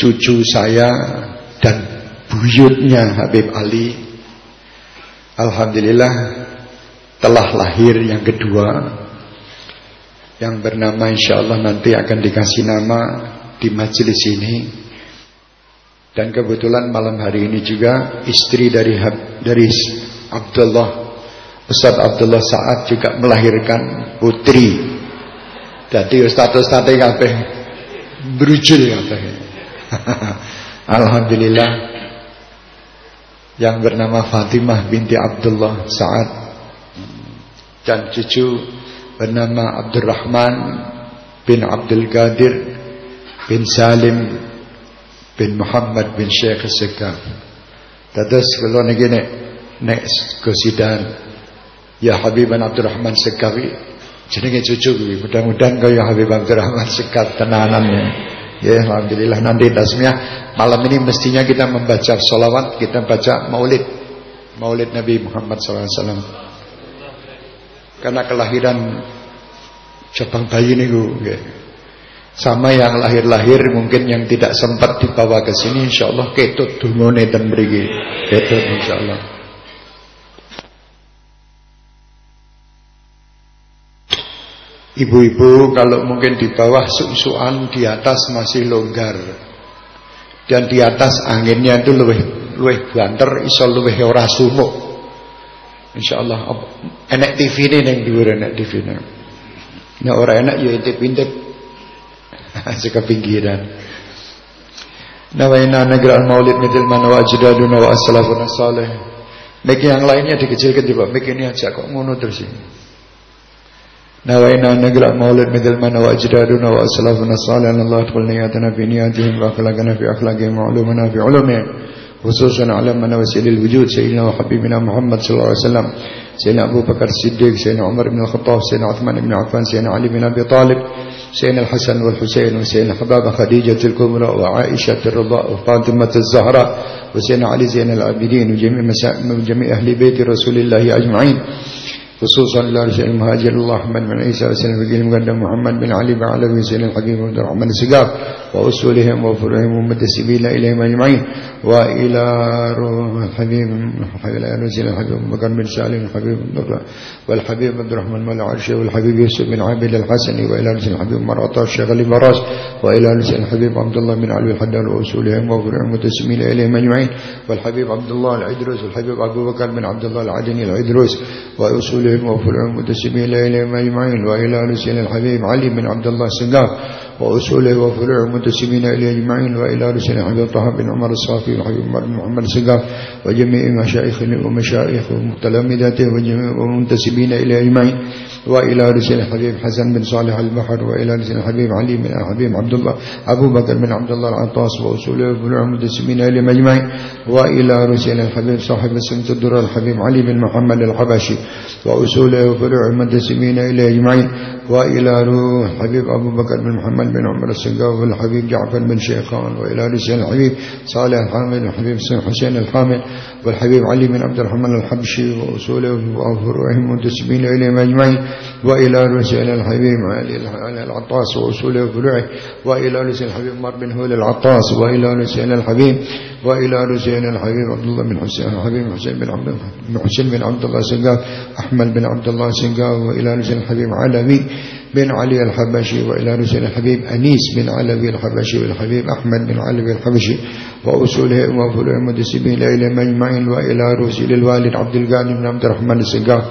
cucu saya dan buyutnya Habib Ali Alhamdulillah telah lahir yang kedua yang bernama insya Allah nanti akan dikasih nama di majelis ini dan kebetulan malam hari ini juga istri dari dari Abdullah Ustaz Abdullah Saad juga melahirkan putri. Jadi Ustaz-ustaz kabeh berujul kabeh. Alhamdulillah. Yang bernama Fatimah binti Abdullah Saad. Dan cucu bernama Abdurrahman bin Abdul Qadir bin Salim bin Muhammad bin Syekh Sekam. Dados kula niki nek nek kesidan ya Habiban Abdurrahman Sekawi. Jenenge cucu kuwi. Mudah-mudahan kaya Habib Abdurrahman Sekap tenanan ya. Ya alhamdulillah nanti tasmiyah malam ini mestinya kita membaca salawat, kita baca maulid. Maulid Nabi Muhammad SAW Karena kelahiran cabang bayi niku nggih. Sama yang lahir-lahir mungkin yang tidak sempat dibawa ke sini insyaallah ketut dungane ten mriki. Ketut insyaallah. Ibu-ibu kalau mungkin di bawah susuan di atas masih longgar. Dan di atas anginnya itu lebih lebih banter iso lebih ora sumuk. Insyaallah enak TV ini yang dhuwur enak TV ini. Nek ora enak ya intip-intip. Seka pinggiran. Nawaina negara maulid midil mana wa ajdaduna wa as-salafuna salih. Yang lainnya dikecilkan coba. Mik ini aja kok ngono terus ini. نوينا أن نقرأ مولد مثل ما نوى أجدادنا وأسلافنا الصالح أن الله تقبل نياتنا في نياتهم وأخلاقنا في أخلاقهم وعلومنا في علومهم. خصوصا على من وسيل الوجود سيدنا وحبيبنا محمد صلى الله عليه وسلم سيدنا أبو بكر الصديق سيدنا عمر بن الخطاب سيدنا عثمان بن عفان سيدنا علي بن أبي طالب سيدنا الحسن والحسين وسيدنا حباب خديجة الكبرى وعائشة الرضا وفاطمة الزهراء وسيدنا علي زين العابدين وجميع أهل بيت رسول الله أجمعين خصوصا رسول المهاجر. الله أحمد بن عيسى وسلم الفقير المقدم محمد بن علي بن علوي سيد الحكيم عبد الرحمن السقاف وأصولهم وفروعهم ومد السبيل إليهم أجمعين. وإلى روح الحبيب إلى رسول الحبيب بكر بن سالم الحبيب والحبيب عبد الرحمن مولى عرشه والحبيب يوسف بن عابد الحسني وإلى رسول الحبيب مرة الشيخ علي براس وإلى رسول الحبيب عبد الله بن علي الحدان وأصولهم وفروعهم متسمين إليهم أجمعين. والحبيب عبد الله العدروس والحبيب أبو بكر بن عبد الله العدني العدروس. وأصولهم كلهم وفرعهم متسمين إليهم أجمعين وإلى رسول الحبيب علي بن عبد الله السقاف وأصوله وفروعه متسمين إليه أجمعين وإلى رسول الحبيب طه بن عمر الصافي والحبيب محمد السقاف وجميع مشايخه ومشايخه ومتلمذاته وجميع ومنتسبين إليه أجمعين وإلى رسول الحبيب حسن بن صالح البحر وإلى رسول الحبيب علي بن الحبيب عبد الله أبو بكر بن عبد الله العطاس وأصوله وفروعه متسمين إليهم أجمعين وإلى رسول الحبيب صاحب السنة الدر الحبيب علي بن محمد الحبشي وأصوله وفروعه متسمين إليه أجمعين وإلى روح الحبيب أبو بكر بن محمد بن عمر السقاف والحبيب جعفر بن شيخان وإلى رسول الحبيب صالح الحامد والحبيب حسين الحامد والحبيب علي بن عبد الرحمن الحبشي وأصوله وفروعهم منتسبين إليهم أجمعين وإلى رسول الحبيب علي العطاس وأصوله وفروعه وإلى رسول الحبيب مر بن هول العطاس وإلى رسول الحبيب وإلى رسول الحبيب عبد الله بن حسين الحبيب حسين بن عبد الله حسين بن عبد الله سقاف أحمد بن عبد الله سقاف وإلى رسول الحبيب علوي بن علي الحبشي وإلى رسول الحبيب أنيس بن علوي الحبشي والحبيب أحمد بن علوي الحبشي وأصوله وفروع المدسبين إلى مجمعين وإلى رسول الوالد عبد الغني بن عبد الرحمن السقاف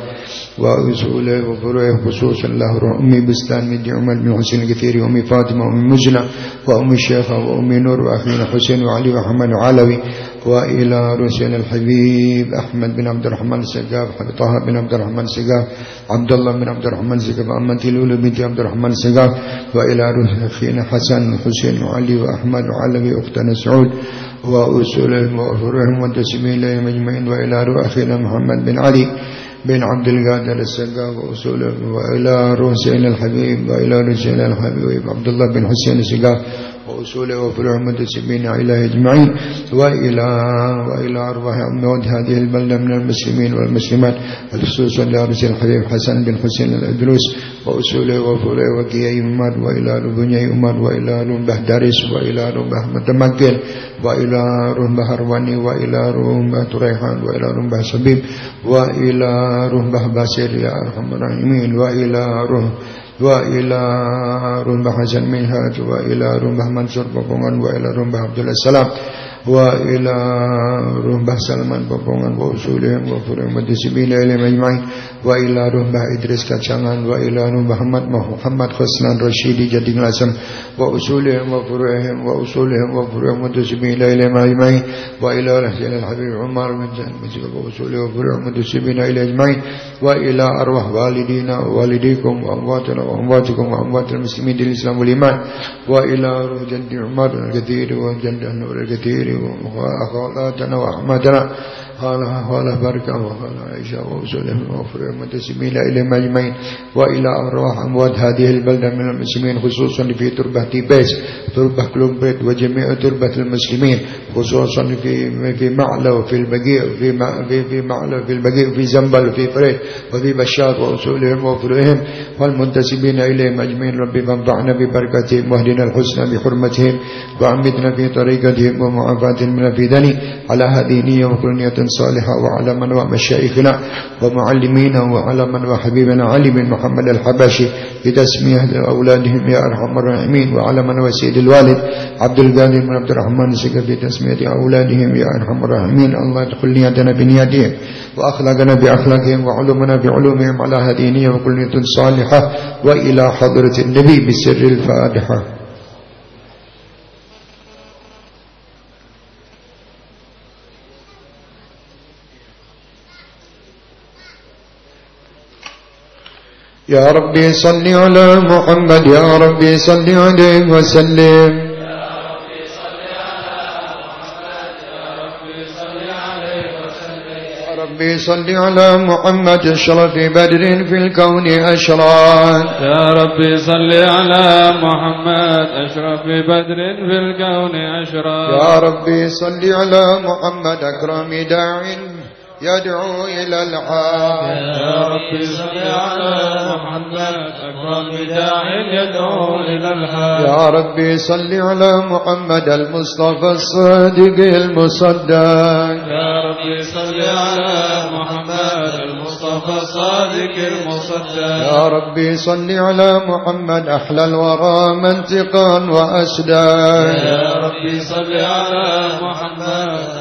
وأصوله وفروعه خصوصا له أمي بستان من عمر بن حسين الكثير وأمي فاطمة وأمي مجنة وأمي الشيخة وأمي نور وأخينا حسين وعلي وحمد وعلوي وإلى رسول الحبيب أحمد بن عبد الرحمن السقاف طه بن عبد الرحمن السقاف عبد الله بن عبد الرحمن السقاف أمة لولو بنت عبد الرحمن السقاف وإلى أخينا حسن وحسين وعلي وأحمد وعلوي أختنا سعود وأصولهم وفروعهم والتسمين إليهم أجمعين وإلى روح أخينا محمد بن علي بن عبد القادر السقاف وأصوله وإلى سيدنا الحبيب وإلى سيدنا الحبيب عبد الله بن حسين السقاف وأصوله وفروع المنتسبين إلى أجمعين وإلى وإلى أرواح أموات هذه البلدة من المسلمين والمسلمات. خصوصا لأرسل الحبيب حسن بن حسين الأدروس وأصوله وفروع وكياء أمر وإلى ربني أمر وإلى ربه دارس وإلى ربه متمكن وإلى ربه هرواني وإلى ربه تريحان وإلى ربه سبيب وإلى ربه باسر يا أرحم الراحمين وإلى ربه وإلى رنبح جنمي منهاج وإلى رنبح منصور بقمان وإلى رنبح عبد الله السلام. وإلى رهبة سلمان Papongan wa usulihim wa furim wa disibina ilim ajma'in wa ila rumbah Idris Kacangan wa ila rumbah Ahmad Muhammad Khusnan Rashidi Jading Lasem wa usulihim wa furim wa usulihim wa furim wa disibina ilim ajma'in wa ila rahjil al-habib Umar bin Jahan Masjid wa usulihim wa furim wa disibina ilim ajma'in wa ila arwah walidina wa walidikum wa amwatina wa amwatikum wa amwatil muslimin di Islam wal iman wa ila ruh jaddi Umar al-Kathir wa jaddi Anwar al-Kathir وأخواتنا لنا وأحمدنا قال قال بركة وقال عائشة وأسلم وغفر المنتسبين إلى مجمعين وإلى أرواح أموات هذه البلدة من المسلمين خصوصا في تربة تيبيس تربة كلومبيت وجميع تربة المسلمين خصوصا في في معلى وفي البقيع في في في معلى في البقيع وفي زنبل وفي فريد وفي بشار وأصولهم وفروعهم والمنتسبين إليهم أجمعين ربي فانفعنا ببركتهم واهدنا الحسنى بحرمتهم وعمدنا في طريقتهم ومعافاتهم من في دني على هذه نية وكل نية صالحة وعلى من ومشايخنا ومعلمينا وعلى من وحبيبنا علي بن محمد الحبشي بتسمية أولادهم يا أرحم الراحمين وعلى من وسيد الوالد عبد القادر بن عبد الرحمن سكة في تسمية أولادهم يا أرحم الراحمين. الله يدخل نياتنا بنياتهم وأخلاقنا بأخلاقهم وعلومنا بعلومهم على هذه نية وكل نية صالحة وإلى حضرة النبي بسر الفاتحة. يا ربي صل على محمد يا ربي صل عليه وسلم. ربي صل على محمد اشرف بدر في الكون أشران يا ربي صل على محمد أشرف بدر في الكون أشران يا ربي صل على محمد أكرم داع. يدعو إلى الحق يا رب صل على محمد أكرم داع يدعو إلى الحق يا ربي صل على محمد المصطفى الصادق المصدق. يا ربي صل على محمد المصطفى الصادق المصدق. يا ربي صل على محمد أحلى الورى منطقا وأسدا. يا ربي صل على محمد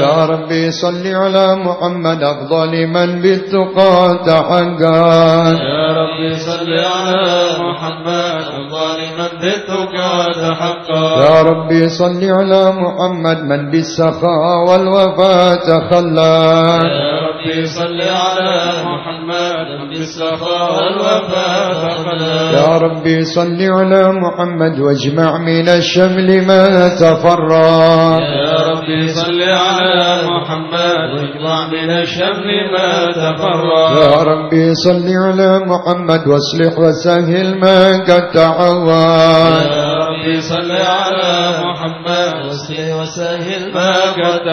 يا ربي صل على محمد أفضل من بالتقى تحقا يا ربي صل على محمد أفضل من بالتقى تحقا يا ربي صل على محمد من بالسخاء والوفاء تخلى. يا ربي صل على محمد بالسخاء والوفاء. يا ربي صل على محمد واجمع من الشمل ما تفرق يا ربي صل على محمد واجمع من الشمل ما تفرق يا ربي صل على محمد واصلح وسهل ما قد تعوى. يا ربي صل على محمد واصلح وسهل ما قد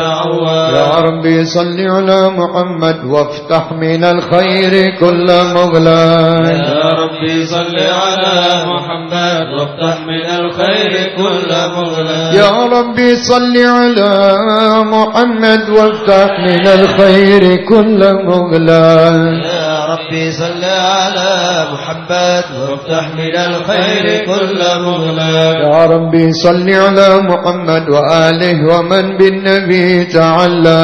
يا ربي صل على محمد وافتح من الخير كل مغلق يا ربي صل على محمد وافتح من الخير كل مغلق يا ربي صل على محمد وافتح من الخير كل مغلق يا ربي صل على محمد وافتح من الخير كل مغلق يا ربي صل على محمد وآله ومن بالنبي تعلى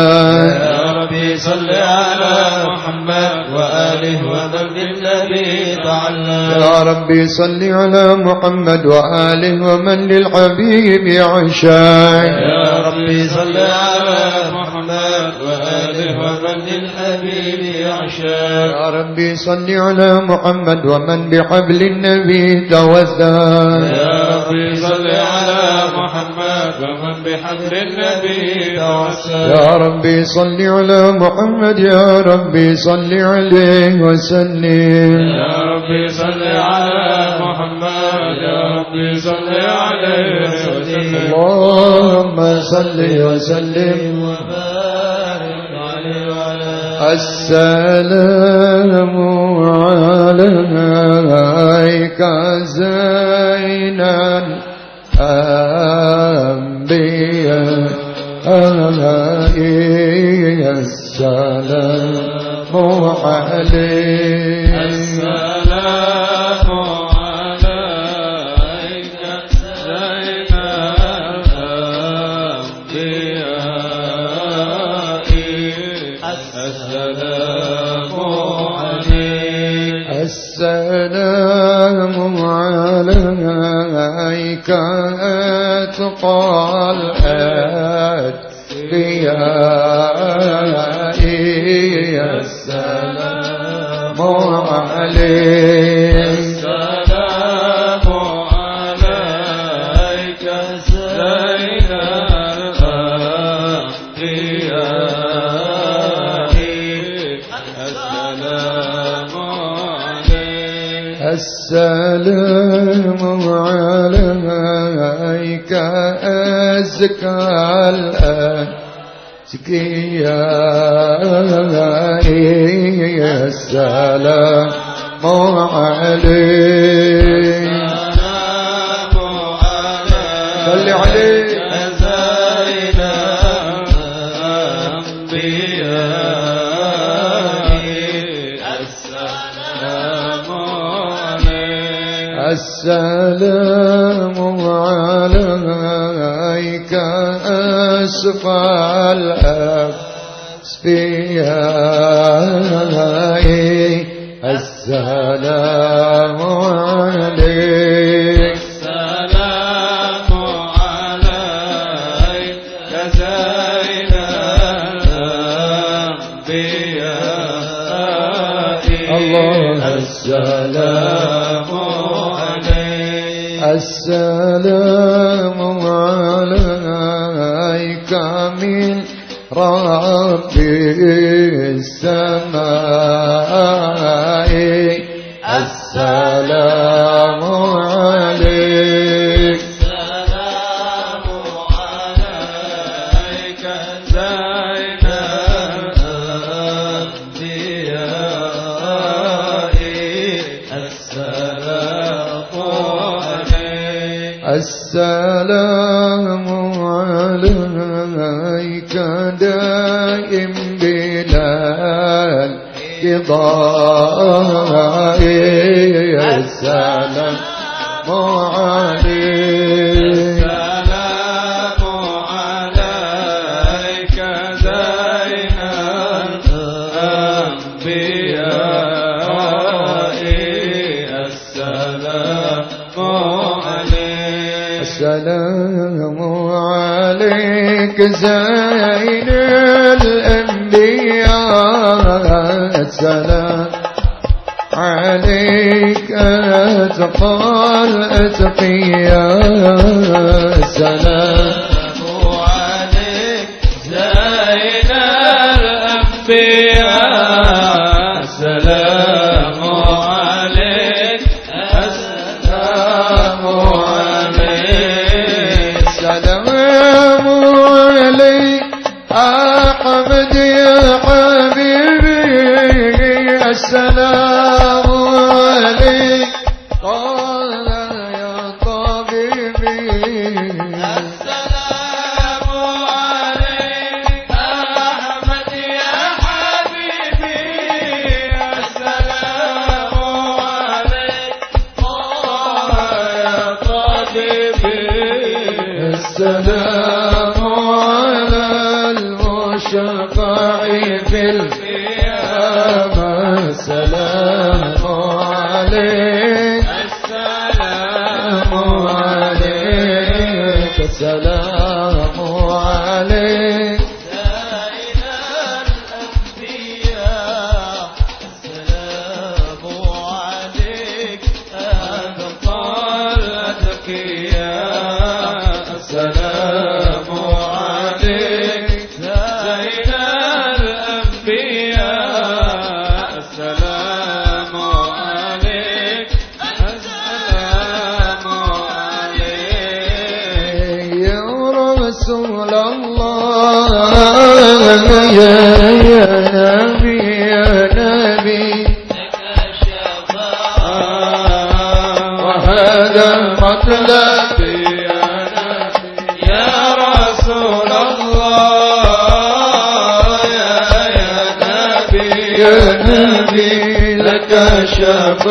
يا ربي صل على محمد وآله ومن بالنبي تعلى يا ربي صل على محمد وآله ومن للحبيب عشاق يا ربي صل على محمد وآله ومن للحبيب يا ربي صل على محمد ومن بحبل النبي توثى يا ربي صل على محمد ومن بحبل النبي توسل. يا ربي صل على محمد يا ربي صل عليه وسلم. يا ربي صل على محمد يا ربي صل عليه وسلم. اللهم صل وسلم. وبارك السلام عليك زين الأنبياء السلام عليك عليك أتقى الأدبياء السلام عليك. السلام الذكرى الآن يا السلام عليك صل عليه السلام عليك أسف الأب أسفيائي السلام عليك. السلام عليك يا السلام عليك. السلام رب السماء. السلام قضاء السلام معالي السلام عليك زين الأنبياء السلام عليك السلام عليك زين الأنبياء. يا سلام عليك أتقى الأتقي يا سلام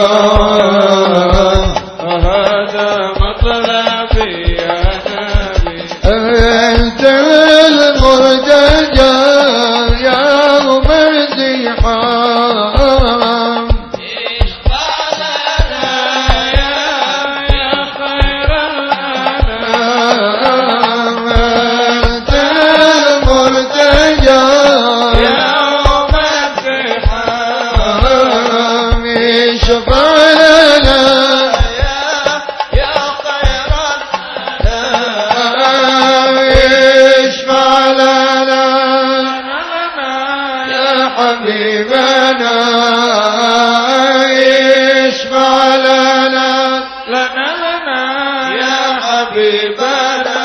Allah. حبيبنا اشفع لنا لنا لنا يا حبيبنا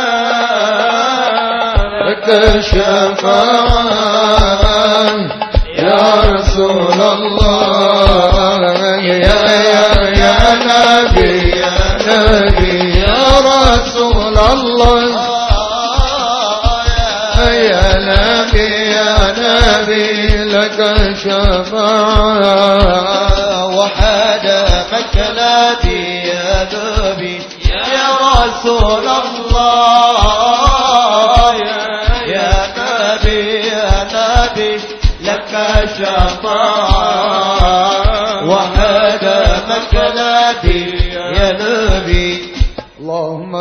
لك الشفاعة يا رسول الله يا يا يا نبي يا نبي. الشفاعة وحد مكلاتي يا نبي يا رسول الله يا نبي يا نبي لك شفاعة وحد مكلاتي يا نبي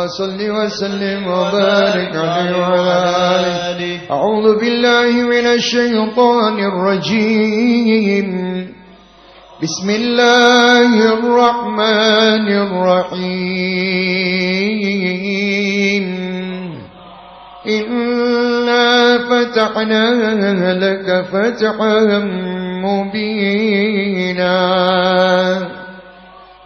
اللهم صل وسلم وبارك عليه وعلى آله. أعوذ بالله من الشيطان الرجيم. بسم الله الرحمن الرحيم. إنا فتحنا لك فتحا مبينا.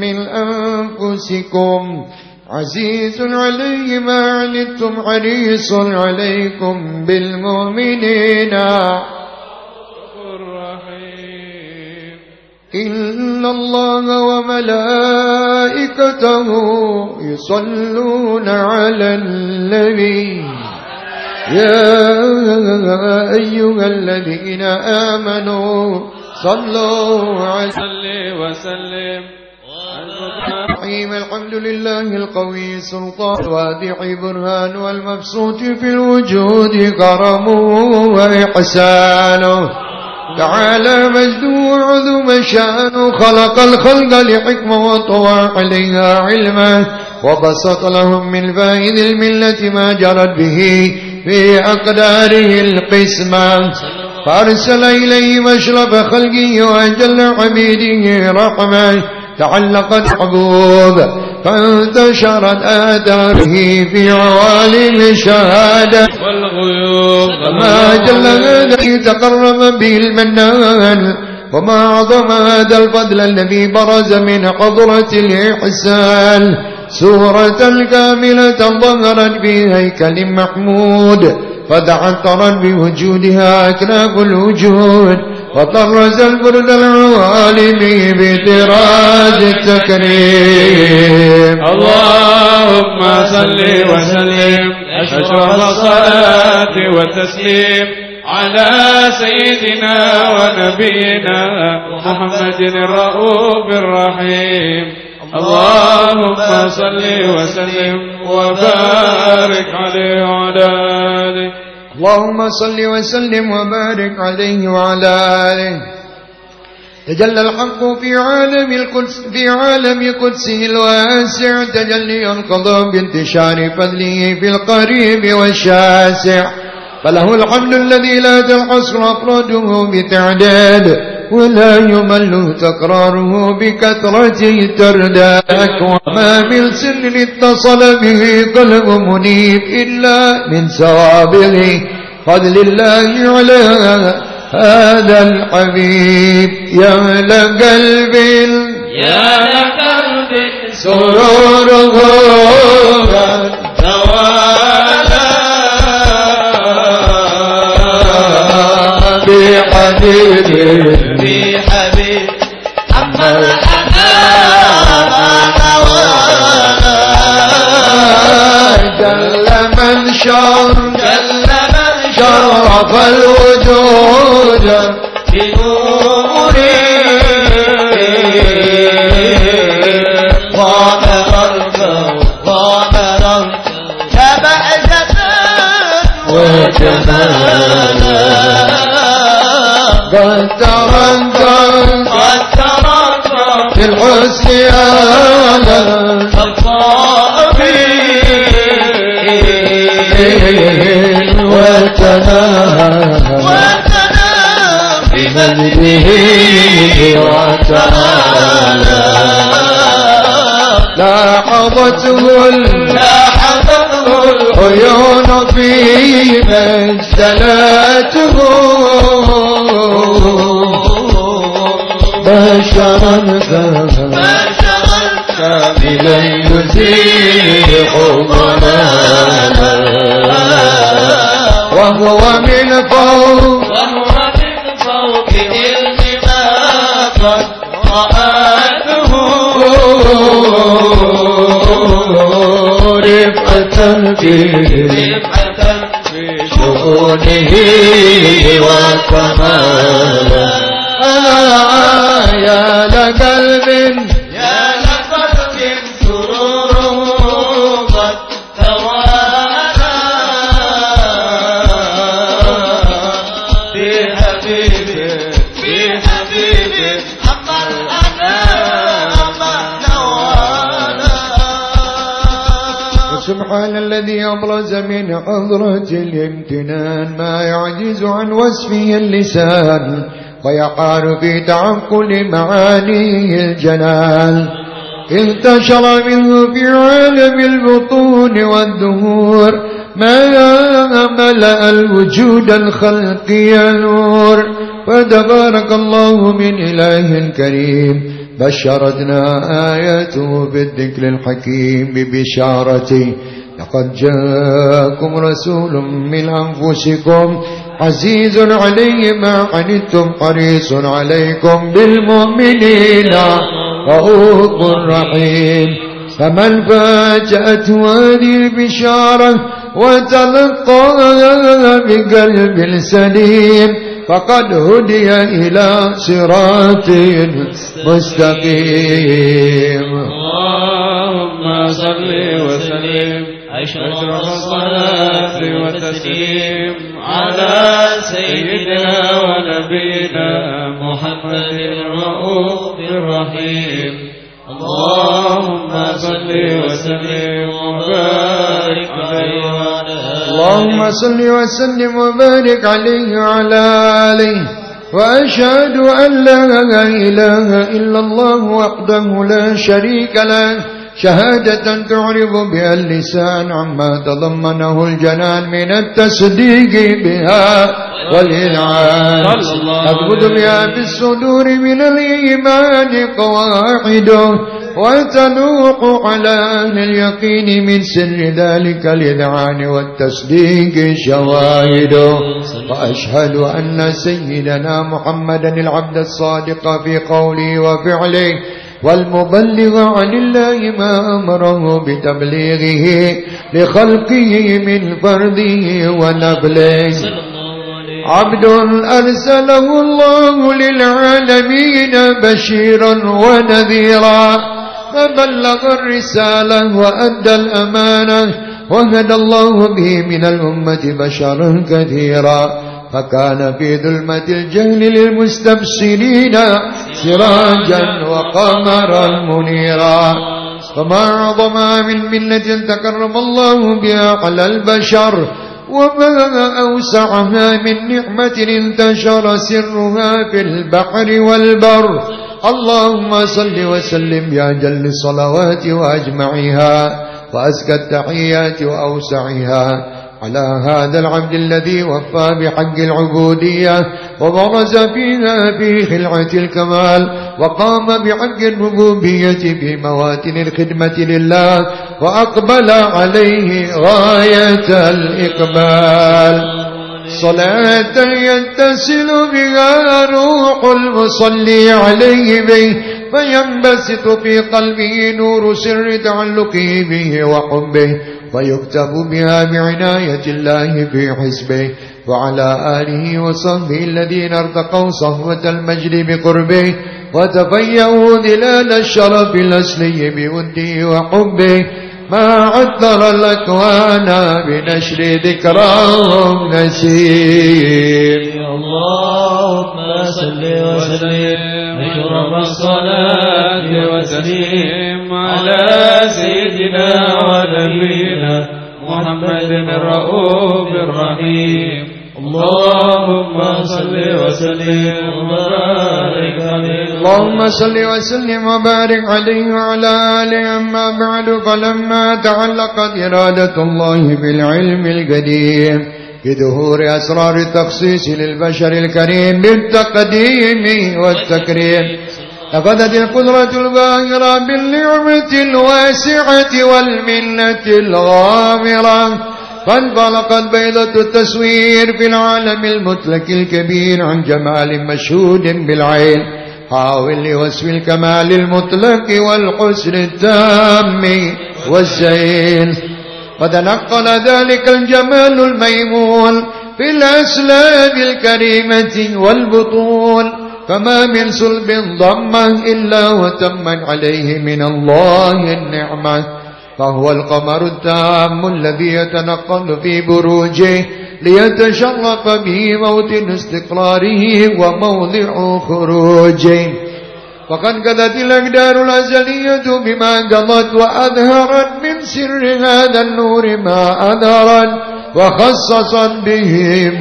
من أنفسكم. عزيز عليه ما عنتم حريص عليكم بالمؤمنين. إن الله وملائكته يصلون على النبي. يا أيها الذين آمنوا صلوا عليه وسلم. الرحيم الحمد لله القوي السلطان الوادع برهان والمبسوط في الوجود كرمه وإحسانه. تعالى مجده وعظم شانه خلق الخلق لحكمة وطوى عليها علمه وبسط لهم من فائد الملة ما جرت به في أقداره القسمة. فأرسل إليه مشرف خلقه وأجل عبيده رحمة. تعلقت حبوب فانتشرت آثاره في عوالم الشهادة. والغيوب. ما جل هذا تقرب به المنان وما أعظم هذا الفضل الذي برز من حضرة الإحسان. سورة كاملة ظهرت في هيكل محمود فتعطرت بوجودها أكناف الوجود. وطرز البرد العوالم بطراز التكريم. اللهم صل وسلم أشرف الصلاة والتسليم على سيدنا ونبينا محمد الرؤوف الرحيم. اللهم صل وسلم وبارك عليه وعلى آله. اللهم صل وسلم وبارك عليه وعلى آله. تجلى الحق في عالم القدس في عالم قدسه الواسع. تجلي القضاء بانتشار فضله في القريب والشاسع. فله الحمد الذي لا تنحصر أفراده بتعداد. ولا يمل تكراره بكثرة ترداك وما من سر اتصل به قلب منيب إلا من سوابغه فضل الله على هذا الحبيب. يا لقلب يا لقلب سروره بحبيبه جل من شرف الوجود بنوره ضاء غربه ضاء غربه تبعزة وجمالا قد ترنت قد ترنت في الحسيان بمجده وتعالى لاحظته لاحظته العيون في مجدلاته بشرا بشرا كاملا يزيح ضلالا وهو من فوق. وهو من فوق الجبال قد رآته رفعة بشؤونه وكمالا. يا لقلب سبحان الذي أبرز من حضرة الامتنان ما يعجز عن وصفه اللسان ويقال في تعقل معانيه الجلال. انتشر منه في عالم البطون والدهور ما ملأ الوجود الخلقي نور فتبارك الله من إله كريم. بشرتنا آياته بالذكر الحكيم ببشارته لقد جاءكم رسول من أنفسكم عزيز عليه ما عنتم حريص عليكم بالمؤمنين رؤوف رحيم فمن فاجأته هذه البشارة وتلقاها بقلب سليم فقد هدي إلى صراط مستقيم. اللهم صل وسلم. أشرف الصلاة والتسليم على سيدنا ونبينا محمد الرؤوف الرحيم. اللهم صل وسلم وبارك عليه اللهم صل وسلم وبارك عليه وعلى آله. وأشهد أن لا إله إلا الله وحده لا شريك له. شهادة تعرف بها اللسان عما تضمنه الجنان من التصديق بها والإنعام أثبت بها في الصدور من الإيمان قواعده وتنوق على أهل اليقين من سر ذلك الإذعان والتصديق شواهد. وأشهد أن سيدنا محمدا العبد الصادق في قوله وفعله والمبلغ عن الله ما أمره بتبليغه لخلقه من فرده ونبله. عبد أرسله الله للعالمين بشيرا ونذيرا. فبلغ الرسالة وأدى الأمانة وهدى الله به من الأمة بشرا كثيرا. فكان في ظلمة الجهل للمستبصرين سراجا وقمرا منيرا. وما أعظم من منة تكرم الله بها على البشر وما أوسعها من نعمة انتشر سرها في البحر والبر. اللهم صل وسلم يا جل الصلوات وأجمعها وأزكى التحيات وأوسعها. على هذا العبد الذي وفى بحق العبودية وبرز فيها في خلعة الكمال وقام بحق الربوبية في مواتن الخدمة لله وأقبل عليه غاية الإقبال. صلاة يتصل بها روح المصلي عليه به فينبسط في قلبه نور سر تعلقه به وحبه. ويكتب بها بعناية الله في حسبه وعلى آله وصحبه الذين ارتقوا صهوة المجد بقربه وتفيأوا ظلال الشرف الأسلي بوده وحبه. ما عطر الأكوان بنشر ذكراهم نسيم. اللهم صل وسلم. أشرف الصلاة والتسليم على سيدنا ونبينا محمد الرؤوف الرحيم. اللهم صل وسلم وبارك عليه. اللهم صل وسلم وبارك عليه وعلى آله أما بعد فلما تعلقت إرادة الله بالعلم القديم. بظهور أسرار التخصيص للبشر الكريم بالتقديم والتكريم. أخذت القدرة الباهرة بالنعمة الواسعة والمنة الغامرة. فانطلقت بيضة التصوير في العالم المطلق الكبير عن جمال مشهود بالعين. حاول لوصف الكمال المطلق والحسن التام والزين. وتنقل ذلك الجمال الميمون في الأسلاب الكريمة والبطون. فما من صلب ضمه إلا وتم عليه من الله النعمة. فهو القمر التام الذي يتنقل في بروجه ليتشرف به موطن استقراره وموضع خروجه. وقد قضت الأقدار الأزلية بما قضت وأظهرت من سر هذا النور ما أظهرت وخصصت به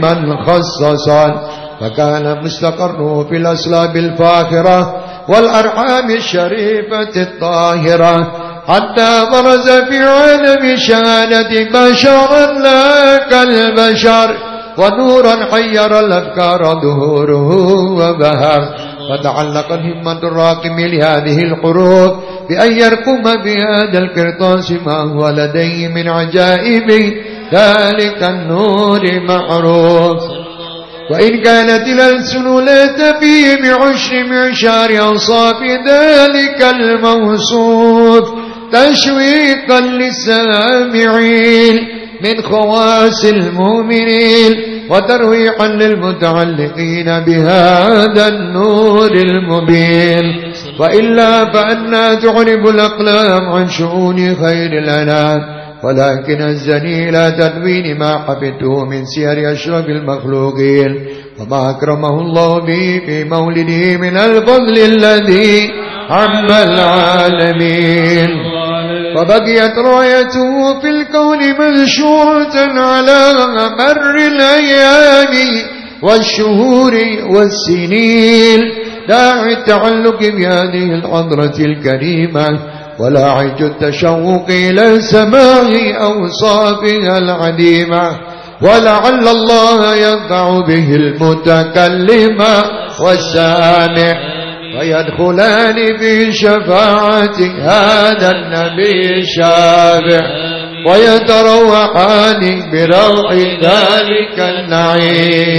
من خصصت. فكان مستقره في الأسلاب الفاخرة والأرحام الشريفة الطاهرة. حتى برز في عالم شهادة بشرا لا كالبشر ونورا حير الأفكار ظهوره وبهر. فتعلق الهمة الراقم لهذه الحروف بأن يرقم بهذا القرطاس ما هو لديه من عجائب ذلك النور معروف وإن كانت الألسن لا تفي بعشر معشار أوصاف ذلك الموصوف تشويقا للسامعين من خواص المؤمنين وترويحا للمتعلقين بهذا النور المبين. وإلا فأنا تعرب الأقلام عن شؤون خير الأنام ولكن الزني لا تدوين ما حفظته من سير أشرف المخلوقين. وما أكرمه الله به في مولده من الفضل الذي عم العالمين. وبقيت رايته في الكون منشورة على مر الأيام والشهور والسنين. داعي التعلق بهذه الحضرة الكريمة ولا عج التشوق إلى سماع أوصافها العديمة ولعل الله ينفع به المتكلم والسامع. ويدخلان في شفاعة هذا النبي الشافع. ويتروحان بروح ذلك النعيم.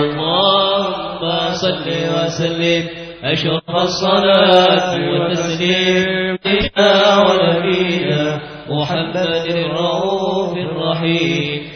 اللهم صل وسلم. أشرف الصلاة والتسليم. على ونبينا محمد الرؤوف الرحيم.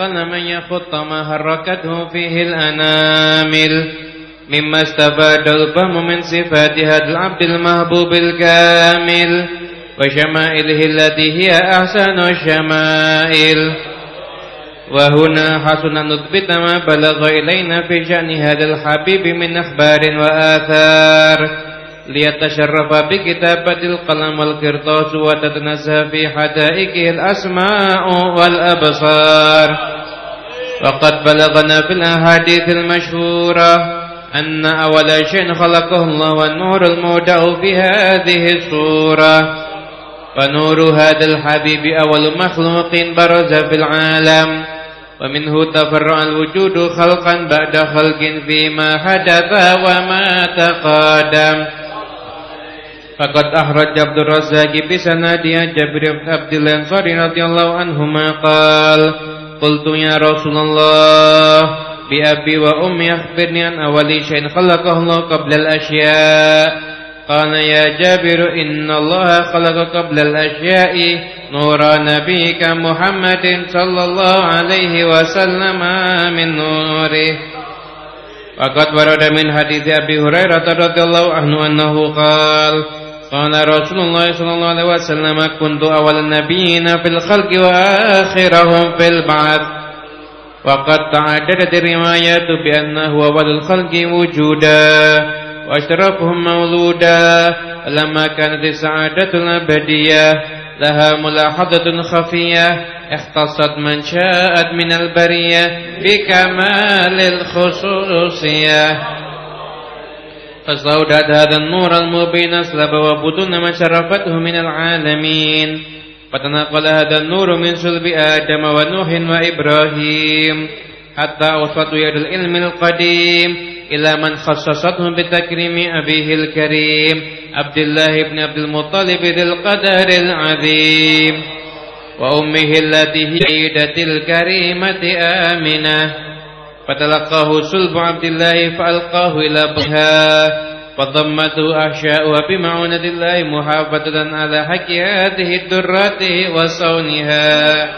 آن للقلم أن يخط ما حركته فيه الأنامل مما استفاد الفهم من صفات هذا العبد المحبوب الكامل وشمائله التي هي أحسن الشمائل وهنا حسن نثبت ما بلغ إلينا في شأن هذا الحبيب من أخبار وآثار ليتشرف بكتابة القلم والقرطاس وتتنزه في حدائقه الأسماء والأبصار. وقد بلغنا في الأحاديث المشهورة أن أول شيء خلقه الله والنور المودع في هذه الصورة. فنور هذا الحبيب أول مخلوق برز في العالم. ومنه تفرع الوجود خلقا بعد خلق فيما حدث وما تقادم فقد أخرج عبد الرزاق بسند جابر بن عبد الأنصاري رضي الله عنهما قال قلت يا رسول الله بأبي وأمي أخبرني عن أول شيء خلقه الله قبل الأشياء قال يا جابر إن الله خلق قبل الأشياء نور نبيك محمد صلى الله عليه وسلم من نوره وقد ورد من حديث أبي هريرة رضي الله عنه أنه قال قال رسول الله صلى الله عليه وسلم كنت أول النبيين في الخلق وآخرهم في البعث. وقد تعددت الروايات بأنه أول الخلق وجودا وأشرفهم مولودا. لما كانت السعادة الأبدية لها ملاحظة خفية اختصت من شاءت من البرية بكمال الخصوصية. فاستودعت هذا النور المبين أسلب وبطن ما شرفته من العالمين فتنقل هذا النور من سلب آدم ونوح وإبراهيم حتى أوصلت يد العلم القديم إلى من خصصته بتكريم أبيه الكريم عبد الله بن عبد المطلب ذي القدر العظيم وأمه التي هي عيدة الكريمة آمنة فتلقاه سلب عبد الله فألقاه إلى بها فضمته أحشاؤها بمعونة الله محافظة على حق هذه الدرات وصونها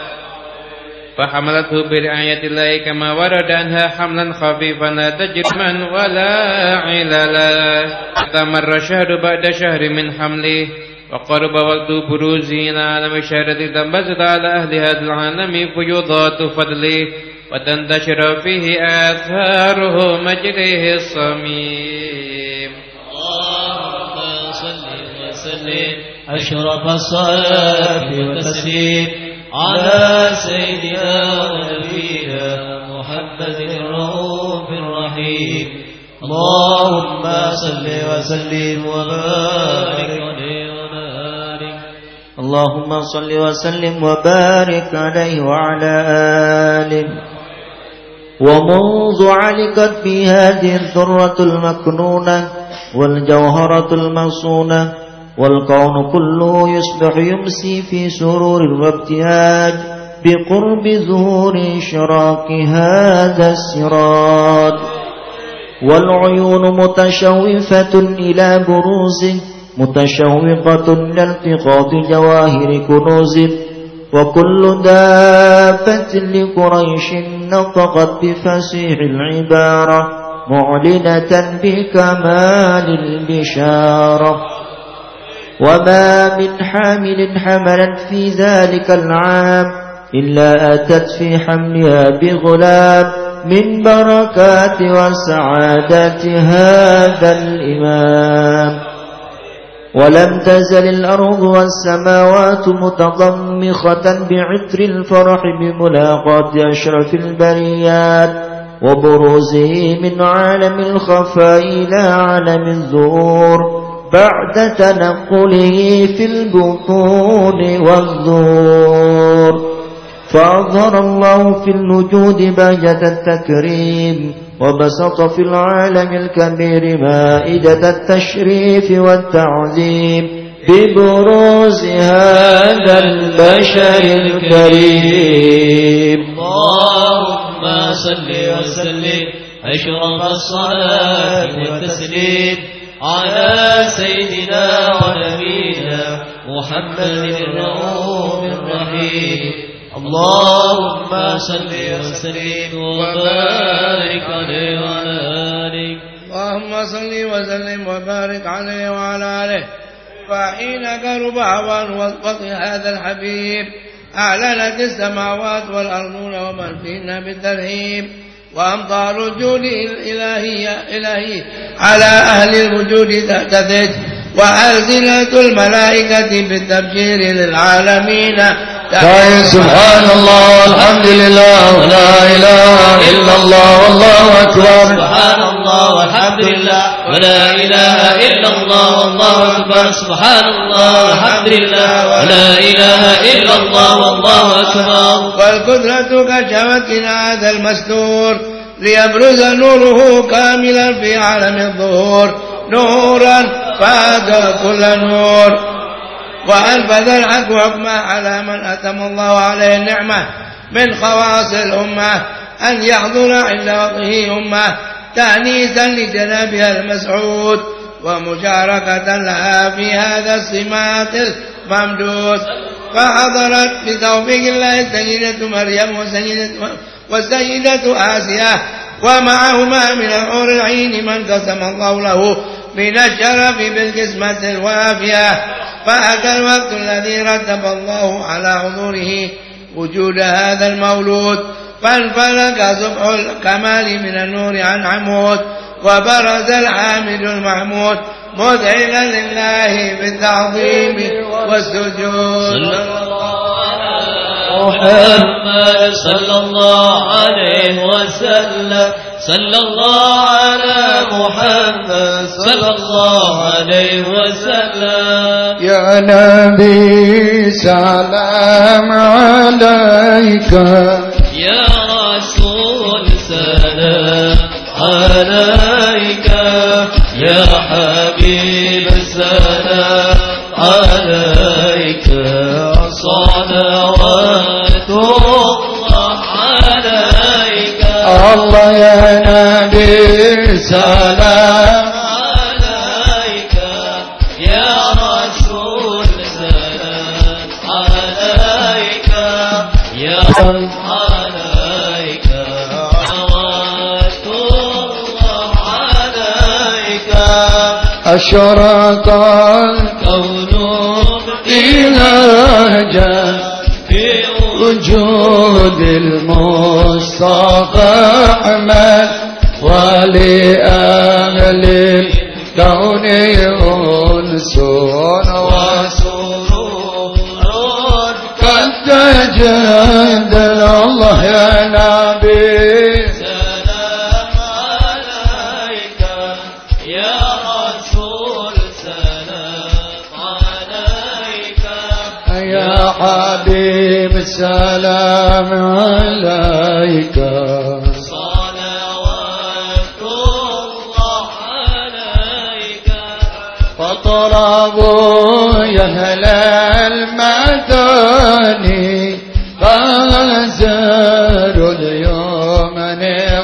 فحملته برعاية الله كما ورد عنها حملا خفيفا لا تجرما ولا عللا استمر الشهر بعد شهر من حمله وقرب وقت بروزه إلى عالم الشهادة تنبسط على أهل هذا العالم فيضات فضله وتنتشر فيه آثاره مجريه الصميم. اللهم صل وسلم أشرف الصلاة والتسليم على سيدنا ونبينا محمد الرؤوف الرحيم. اللهم صل وسلم وبارك عليه اللهم صل وسلم وبارك عليه وعلى آله. ومنذ علقت في هذه الذرة المكنونة والجوهرة المصونة والكون كله يصبح يمسي في سرور وابتهاج بقرب ظهور إشراق هذا السراج والعيون متشوفة إلى بروزه متشوقة إلى التقاط جواهر كنوزه وكل دابة لقريش نطقت بفسيح العبارة معلنة بكمال البشارة. وما من حامل حملا في ذلك العام إلا أتت في حملها بغلام من بركات وسعادة هذا الإمام. ولم تزل الأرض والسماوات متضمخة بعطر الفرح بملاقاة أشرف البريات وبروزه من عالم الخفاء إلى عالم الظهور بعد تنقله في البطون والظهور فأظهر الله في الوجود بهجة التكريم وبسط في العالم الكبير مائدة التشريف والتعظيم ببروز هذا البشر الكريم. اللهم صل وسلم أشرف الصلاة والتسليم على سيدنا ونبينا محمد الرؤوف الرحيم. اللهم صل وسلم وبارك عليه وعلى آله. اللهم صل وسلم وبارك عليه وعلى آله. فحين قرب عوان وطي هذا الحبيب. أعلنت السماوات والأرضون ومن فيهن بالترهيب. وأمطار الجود الإلهية إلهي على أهل الوجود تهتدت وألسنة الملائكة بالتبشير للعالمين. طيب سبحان الله والحمد لله ولا إله إلا الله والله أكبر. سبحان الله والحمد لله ولا إله إلا الله والله أكبر. سبحان الله والحمد لله ولا إله إلا الله والله أكبر. والقدرة كشفت هذا المستور ليبرز نوره كاملا في عالم الظهور. نورا فاد كل نور. وأنفذ الحق حكمه على من أتم الله عليه النعمة من خواص الأمة أن يحضر عند وقته أمة تأنيسا لجنابها المسعود ومشاركة لها في هذا السمات الممدود. فحضرت بتوفيق الله السيدة مريم وسيدة والسيدة آسيا ومعهما من الحور العين من قسم الله له من الشرف بالقسمة الوافية. فأتى الوقت الذي رتب الله على حضوره وجود هذا المولود. فانفلق صبح الكمال من النور عن عمود وبرز الحامد المحمود مذعنا لله بالتعظيم والسجود. محمد صلى الله عليه وسلم. صلى الله على محمد صلى الله عليه وسلم. يا نبي سلام عليك. يا رسول سلام عليك. يا حبيب سلام عليك. الله يا نبي سلام عليك يا رسول سلام عليك يا عليك صلوات الله عليك. أشرق كون الإله في وجود المصطفى أحمد ولأهل الكون أنس عليك. صلوات الله عليك. فطلبوا يا أهل المدني فزاروا اليوم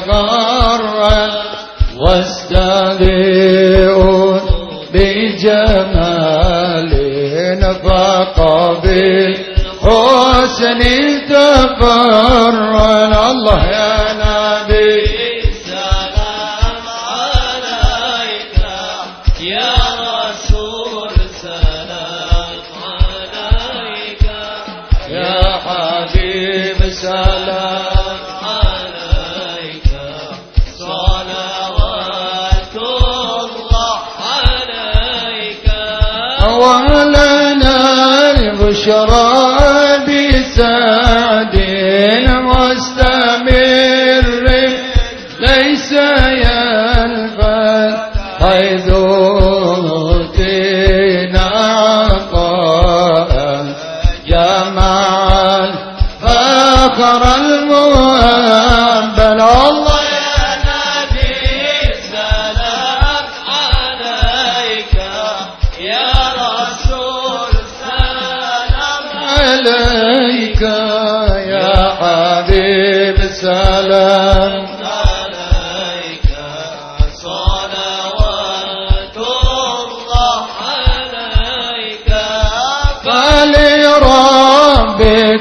غرا واستضيئون بجمال فقبل حسن تفرن الله يا نبي. سلام عليك يا رسول سلام عليك. يا حبيب سلام عليك.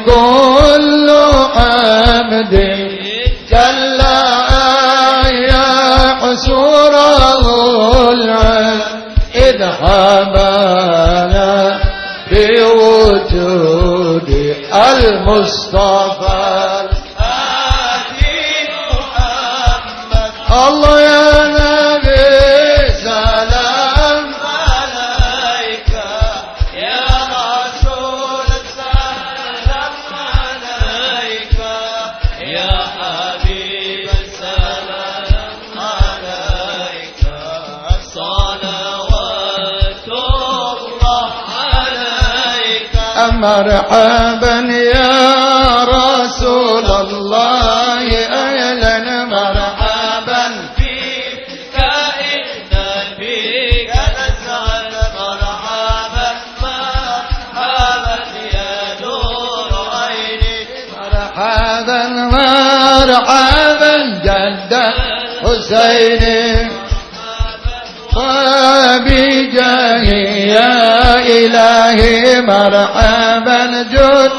كل حمد جل يا حسوره العين إذ حمانا بوجود المصطفى. الله يا مرحبا يا رسول الله. أهلا مرحبا. فيك إن بك نسعد مرحبا مرحبا يا نور عيني مرحبا مرحبا جد حسين. وبجاه يا إلهي مرحبا جد.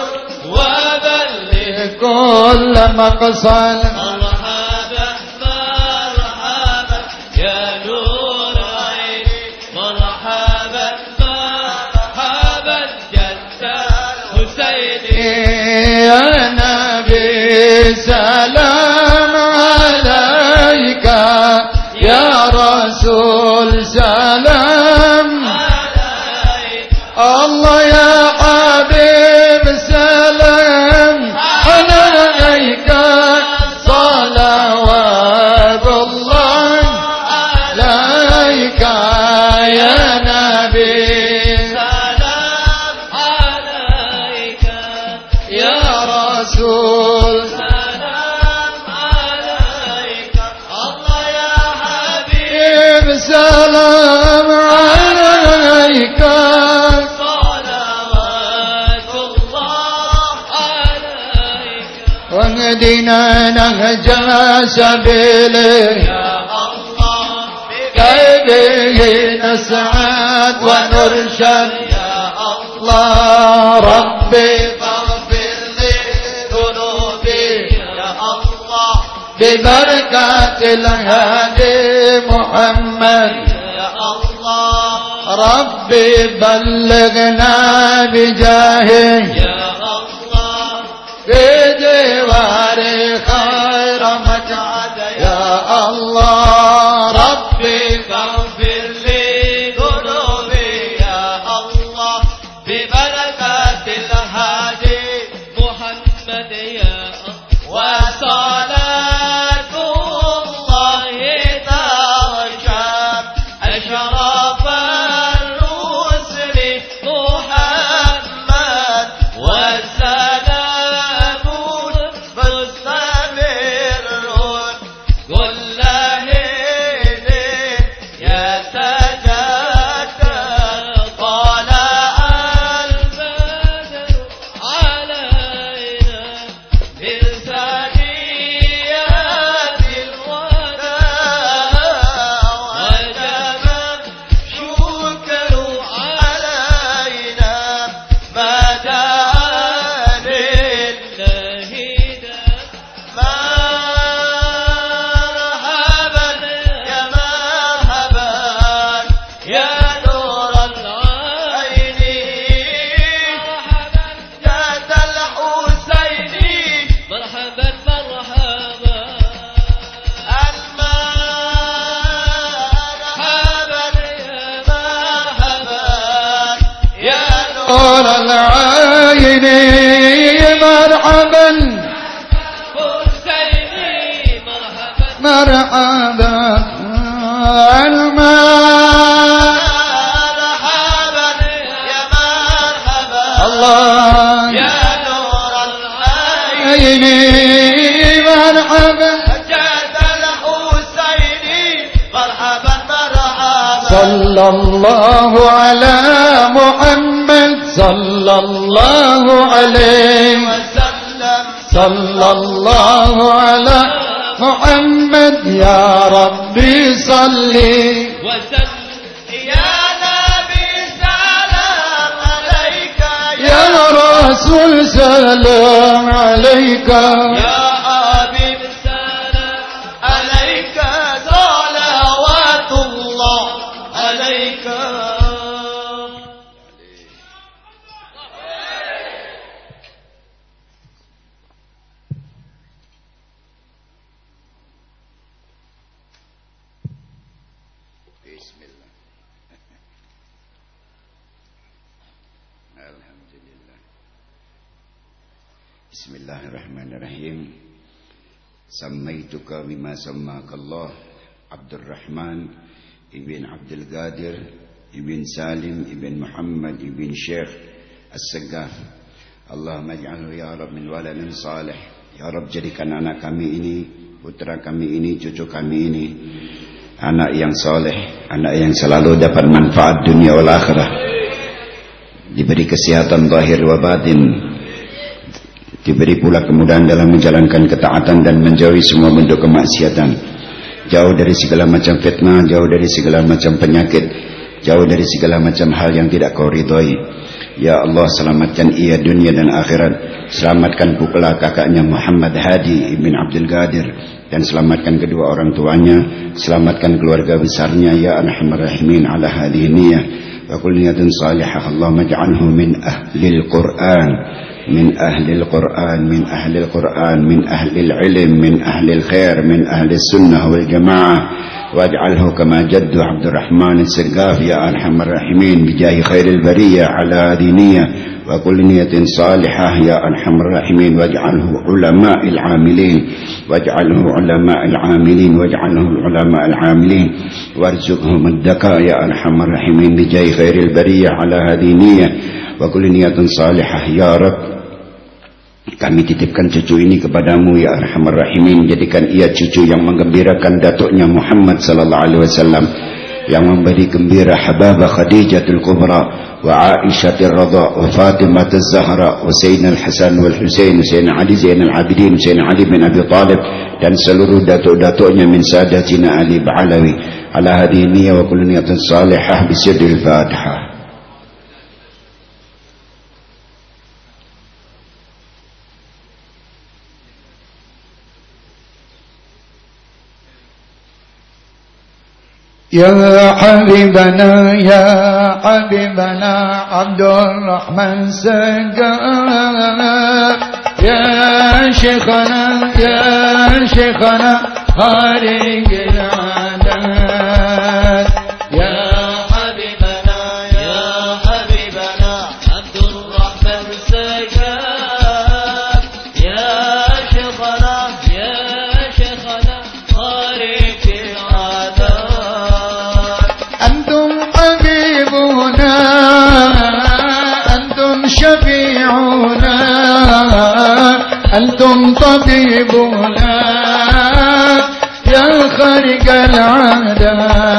وبلغ كل مقصد. مرحبا مرحبا يا نور عيني. مرحبا مرحبا جد حسيني. يا نبي سلام عليك. يا رسول واهدنا نهج سبيله يا الله كي به نسعد ونرشد. يا الله الله ربي فاغفر لي ذنوبي يا الله ببركة الهادي محمد. يا الله ربي بلغنا بجاهه. نور العين مرحبا. مرحبا. مرحبا الماء مرحبا يا مرحبا. الله يا نور العين مرحبا. صلى الله على عليه وسلم. صلى الله على محمد يا ربي صلي وسلم يا نبي سلام عليك يا رسول سلام عليك. يا Bima sammaka Allah Abdul Rahman ibn Abdul Qadir ibn Salim ibn Muhammad ibn Syekh As-Sagaf. Allahumma ij'alhu ya Rabb min waladin salih. Ya Rabb jadikan anak kami ini, putra kami ini, cucu kami ini anak yang soleh, anak yang selalu dapat manfaat dunia wal akhirah. Diberi kesehatan zahir wa batin. Diberi pula kemudahan dalam menjalankan ketaatan dan menjauhi semua bentuk kemaksiatan. Jauh dari segala macam fitnah, jauh dari segala macam penyakit, jauh dari segala macam hal yang tidak kau ridhoi. Ya Allah selamatkan ia dunia dan akhirat. Selamatkan pula kakaknya Muhammad Hadi ibn Abdul Qadir dan selamatkan kedua orang tuanya, selamatkan keluarga besarnya ya arhamar rahimin ala hadhihi وكل نية صالحة اللهم اجعله من أهل القرآن من أهل القرآن من أهل القرآن من أهل العلم من أهل الخير من أهل السنة والجماعة. واجعله كما جد عبد الرحمن السرقاف يا أرحم الراحمين بجاه خير البرية على دينية وكل نية صالحة يا أرحم الراحمين واجعله علماء العاملين واجعله علماء العاملين واجعله العلماء العاملين وارزقهم الدكاء يا أرحم الراحمين بجاه خير البرية على هذه نية وكل نية صالحة يا رب kami titipkan cucu ini kepadamu ya arhamar rahimin jadikan ia cucu yang menggembirakan datuknya Muhammad sallallahu alaihi wasallam yang memberi gembira hababa Khadijatul Kubra wa Fatimah Az-Zahra wa Sayyidina Al-Hasan wal Husain Sayyidina Ali Zainal Abidin Sayyidina Ali bin Abi Talib dan seluruh datuk-datuknya min sadatina Ali Ba'alawi ala hadhihi wa kullu niyatin salihah bisirril Fatihah يا حبيبنا يا حبيبنا عبد الرحمن سقاف يا شيخنا يا شيخنا خارج العادات أنتم طبيبنا يا خارق العادات.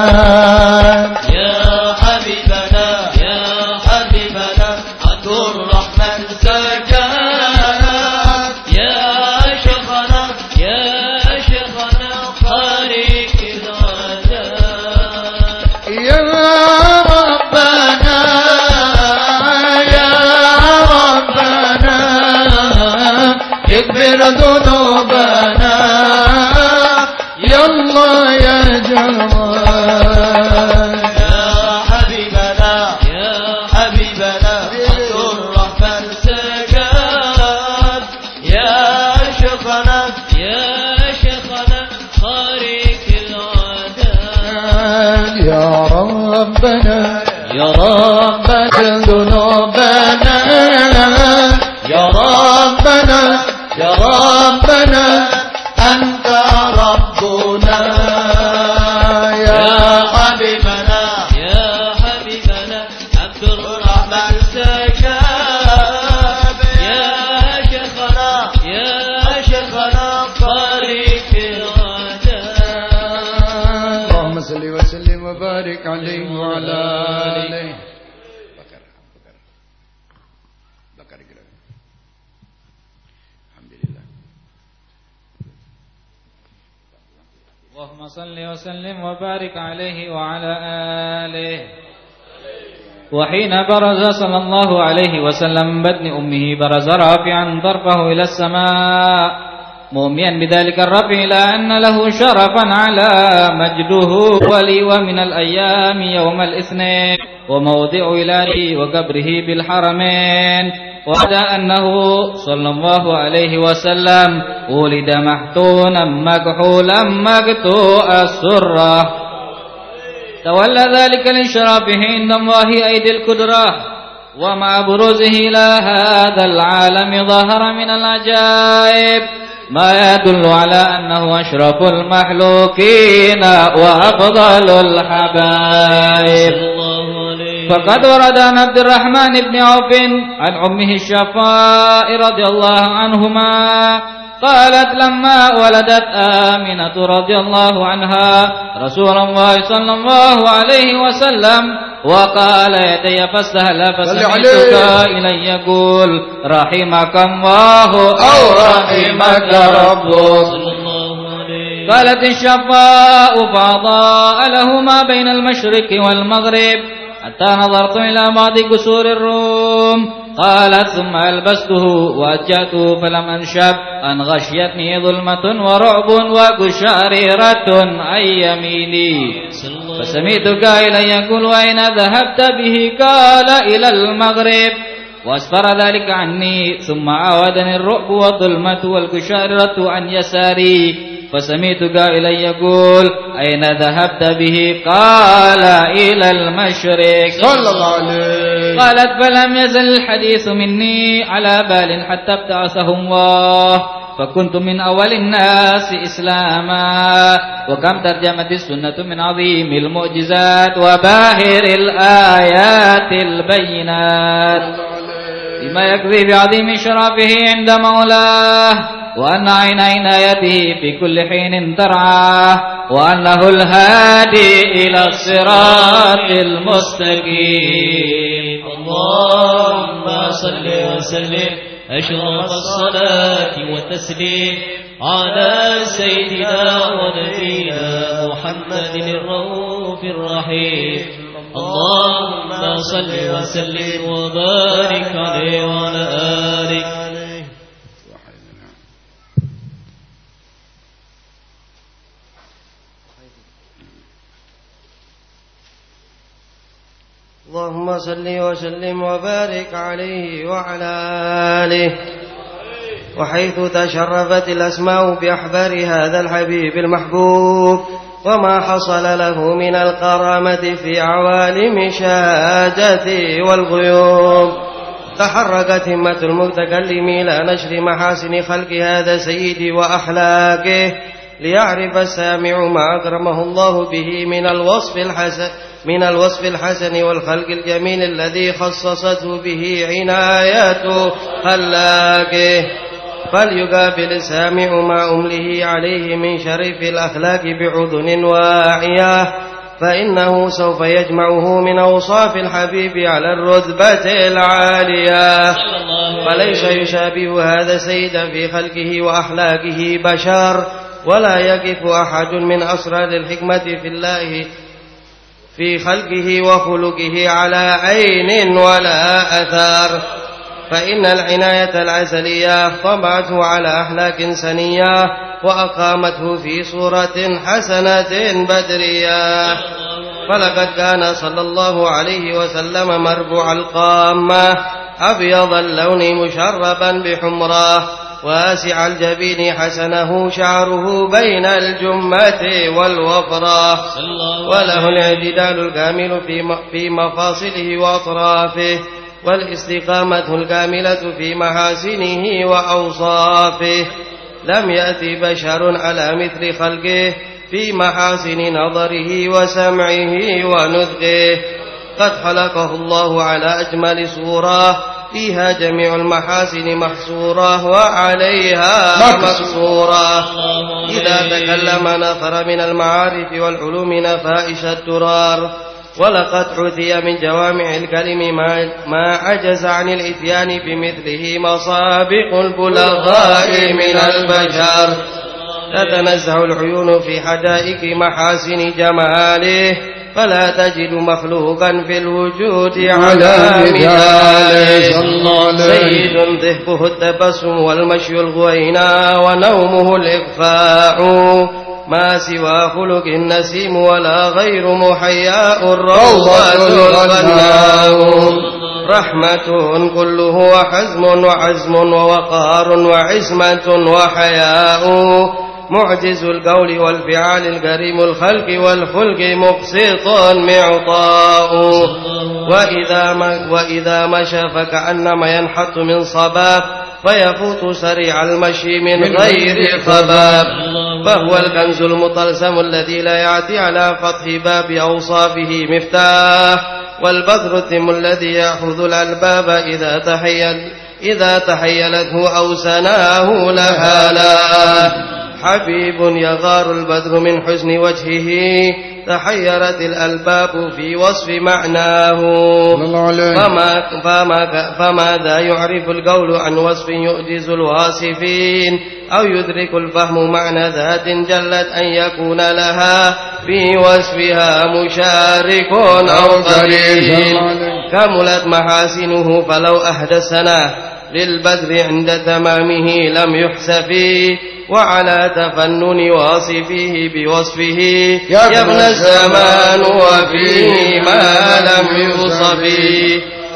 اللهم صل وسلم وبارك عليه وعلى آله. وحين برز صلى الله عليه وسلم بدن أمه برز رافعا طرفه إلى السماء مؤميا بذلك الرفع إلى أن له شرفا على مجده. ولي ومن الأيام يوم الاثنين وموضع ولاده وقبره بالحرمين. وعد أنه صلى الله عليه وسلم ولد محتونا مكحولا مقطوع السرة. تولى ذلك لشرفه عند الله أيدي الكدرة ومع بروزه إلى هذا العالم ظهر من العجائب. ما يدل على أنه أشرف المحلوكين وأفضل الحبائب فقد ورد عن عبد الرحمن بن عوف عن أمه الشفاء رضي الله عنهما قالت لما ولدت آمنة رضي الله عنها رسول الله صلى الله عليه وسلم وقال يدي فاستهل فسمعتك إلي يقول رحمك الله أو رحمك ربك قالت الشفاء فأضاء له ما بين المشرق والمغرب حتى نظرت إلى بعض قصور الروم. قالت ثم ألبسته وأجأته فلم أنشب. أن غشيتني ظلمة ورعب وقشاريرة عن يميني. فسمعت قائلا يقول أين ذهبت به؟ قال إلى المغرب. وأسفر ذلك عني ثم عاودني الرعب والظلمة والقشارة عن يساري. فسمعت قائلا يقول أين ذهبت به؟ قال إلى المشرق. صلى الله عليه. قالت فلم يزل الحديث مني على بال حتى ابتعثه الله. فكنت من أول الناس إسلاما. وكم ترجمت السنة من عظيم المعجزات وباهر الآيات البينات. بما يكفي بعظيم شرفه عند مولاه. وأن عين عنايته في كل حين ترعاه وأنه الهادي إلى الصراط المستقيم. اللهم صل وسلم أشرف الصلاة والتسليم على سيدنا ونبينا محمد الرؤوف الرحيم. اللهم صل وسلم وبارك عليه وعلى آله. اللهم صل وسلم وبارك عليه وعلى آله. وحيث تشرفت الأسماء بأحبار هذا الحبيب المحبوب وما حصل له من الكرامة في عوالم شهادته والغيوب. تحركت همة المتكلم إلى نشر محاسن خلق هذا سيدي وأخلاقه ليعرف السامع ما أكرمه الله به من الوصف الحسن من الوصف الحسن والخلق الجميل الذي خصصته به عناية خلاقه فليقابل السامع ما أمله عليه من شريف الأخلاق بعذن واعية. فإنه سوف يجمعه من أوصاف الحبيب على الرتبة العالية. فليس يشابه هذا سيدا في خلقه وأخلاقه بشر. ولا يقف أحد من أسرار الحكمة في الله في خلقه وخلقه على عين ولا أثار. فإن العناية العسلية طبعته على أخلاق سنية وأقامته في صورة حسنة بدرية. فلقد كان صلى الله عليه وسلم مربوع القامة أبيض اللون مشربا بحمراه واسع الجبين حسنه شعره بين الجمة والوفرة. وله الاعتدال الكامل في مفاصله وأطرافه والاستقامة الكاملة في محاسنه وأوصافه. لم يأتي بشر على مثل خلقه في محاسن نظره وسمعه ونذقه قد خلقه الله على أجمل صورة فيها جميع المحاسن محصورة وعليها مقصورة إذا تكلم نثر من المعارف والعلوم نفائش الدرار ولقد عثي من جوامع الكلم ما, ما عجز عن الإتيان بمثله مصابق البلغاء من البشر. تتنزع العيون في حدائق محاسن جماله. فلا تجد مخلوقا في الوجود على مثاله. سيد ضحكه التبسم والمشي الغوينا ونومه الإغفاء. ما سوى خلق النسيم ولا غير محياء الروضة الغناء. رحمة كله وحزم وعزم ووقار وعزمة وحياء. معجز القول والفعال الكريم الخلق والخلق مقسط معطاء. وإذا, ما وإذا مشى فكأنما ينحط من صباب فيفوت سريع المشي من غير خباب. فهو الكنز المطلسم الذي لا يأتي على فتح باب أوصافه مفتاح. والبدر التم الذي يأخذ الألباب إذا تحيل إذا تحيلته أو سناه لها لا. حبيب يغار البدر من حسن وجهه تحيرت الألباب في وصف معناه. فما فما فماذا يعرف القول عن وصف يؤجز الواصفين؟ أو يدرك الفهم معنى ذات جلت أن يكون لها في وصفها مشارك أو قرين كملت محاسنه فلو أهدى للبدر عند تمامه لم يحسف وعلى تفنن واصفه بوصفه. يبنى الزمان وفيه ما لم يوصف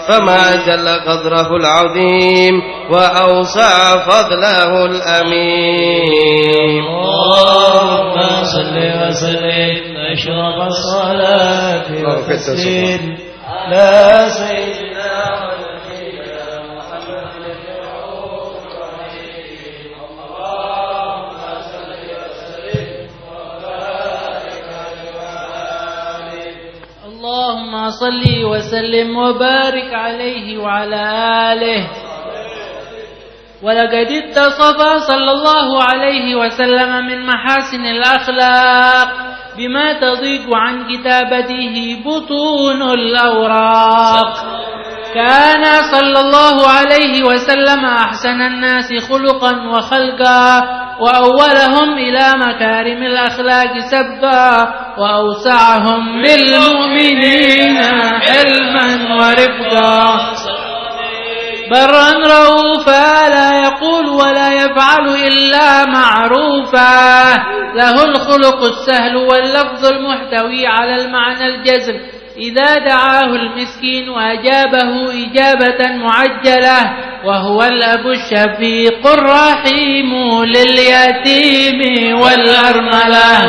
فما جل قدره العظيم وأوسع فضله الأمين. اللهم صل وسلم أشرف الصلاة والتسليم لا سيدنا اللهم صل وسلم وبارك عليه وعلى آله. ولقد اتصف صلى الله عليه وسلم من محاسن الأخلاق بما تضيق عن كتابته بطون الأوراق. كان صلى الله عليه وسلم أحسن الناس خلقا وخلقا. وأولهم إلى مكارم الأخلاق سبا وأوسعهم بالمؤمنين حلما ورفقا. برا رؤوفا لا يقول ولا يفعل إلا معروفا. له الخلق السهل واللفظ المحتوي على المعنى الجزم. إذا دعاه المسكين وأجابه إجابة معجلة وهو الأب الشفيق الرحيم لليتيم والأرملة.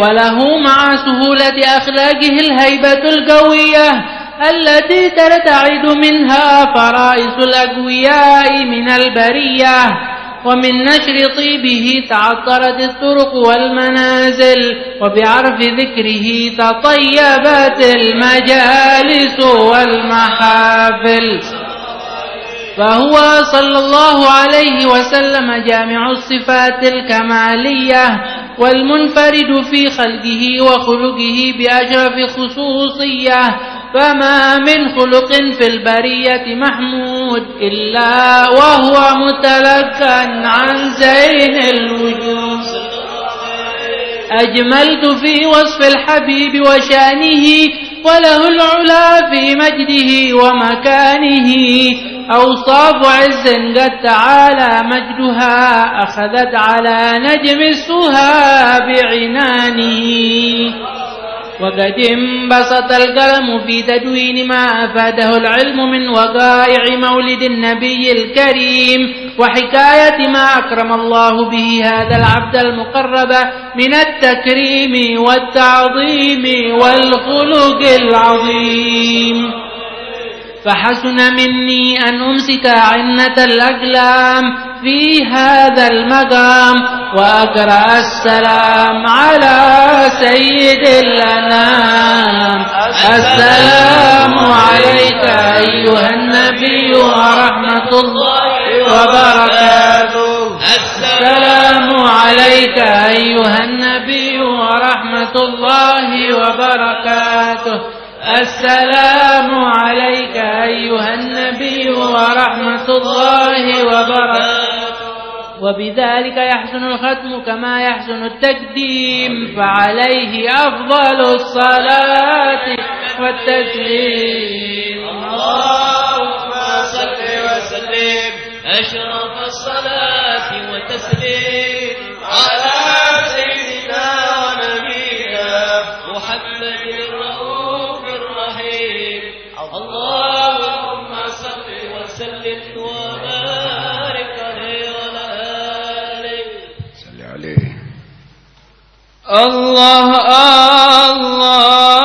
وله مع سهولة أخلاقه الهيبة القوية التي ترتعد منها فرائس الأقوياء من البرية. ومن نشر طيبه تعطرت الطرق والمنازل وبعرف ذكره تطيبت المجالس والمحافل. فهو صلى الله عليه وسلم جامع الصفات الكمالية والمنفرد في خلقه وخلقه بأشرف خصوصية فما من خلق في البرية محمود إلا وهو متلقا عن زين الوجود أجملت في وصف الحبيب وشانه وله العلا في مجده ومكانه. أوصاف عز قد تعالى مجدها أخذت على نجم السها بعنانه وقد انبسط القلم في تدوين ما أفاده العلم من وقائع مولد النبي الكريم وحكاية ما أكرم الله به هذا العبد المقرب من التكريم والتعظيم والخلق العظيم. فحسن مني أن أمسك عنة الأقلام في هذا المقام وأقرأ السلام على سيد الأنام. السلام عليك أيها النبي ورحمة الله وبركاته. السلام عليك أيها النبي ورحمة الله وبركاته. السلام الله وبركاته. وبذلك يحسن الختم كما يحسن التقديم فعليه أفضل الصلاة والتسليم. اللهم صل وسلم أشرف الصلاة. الله الله.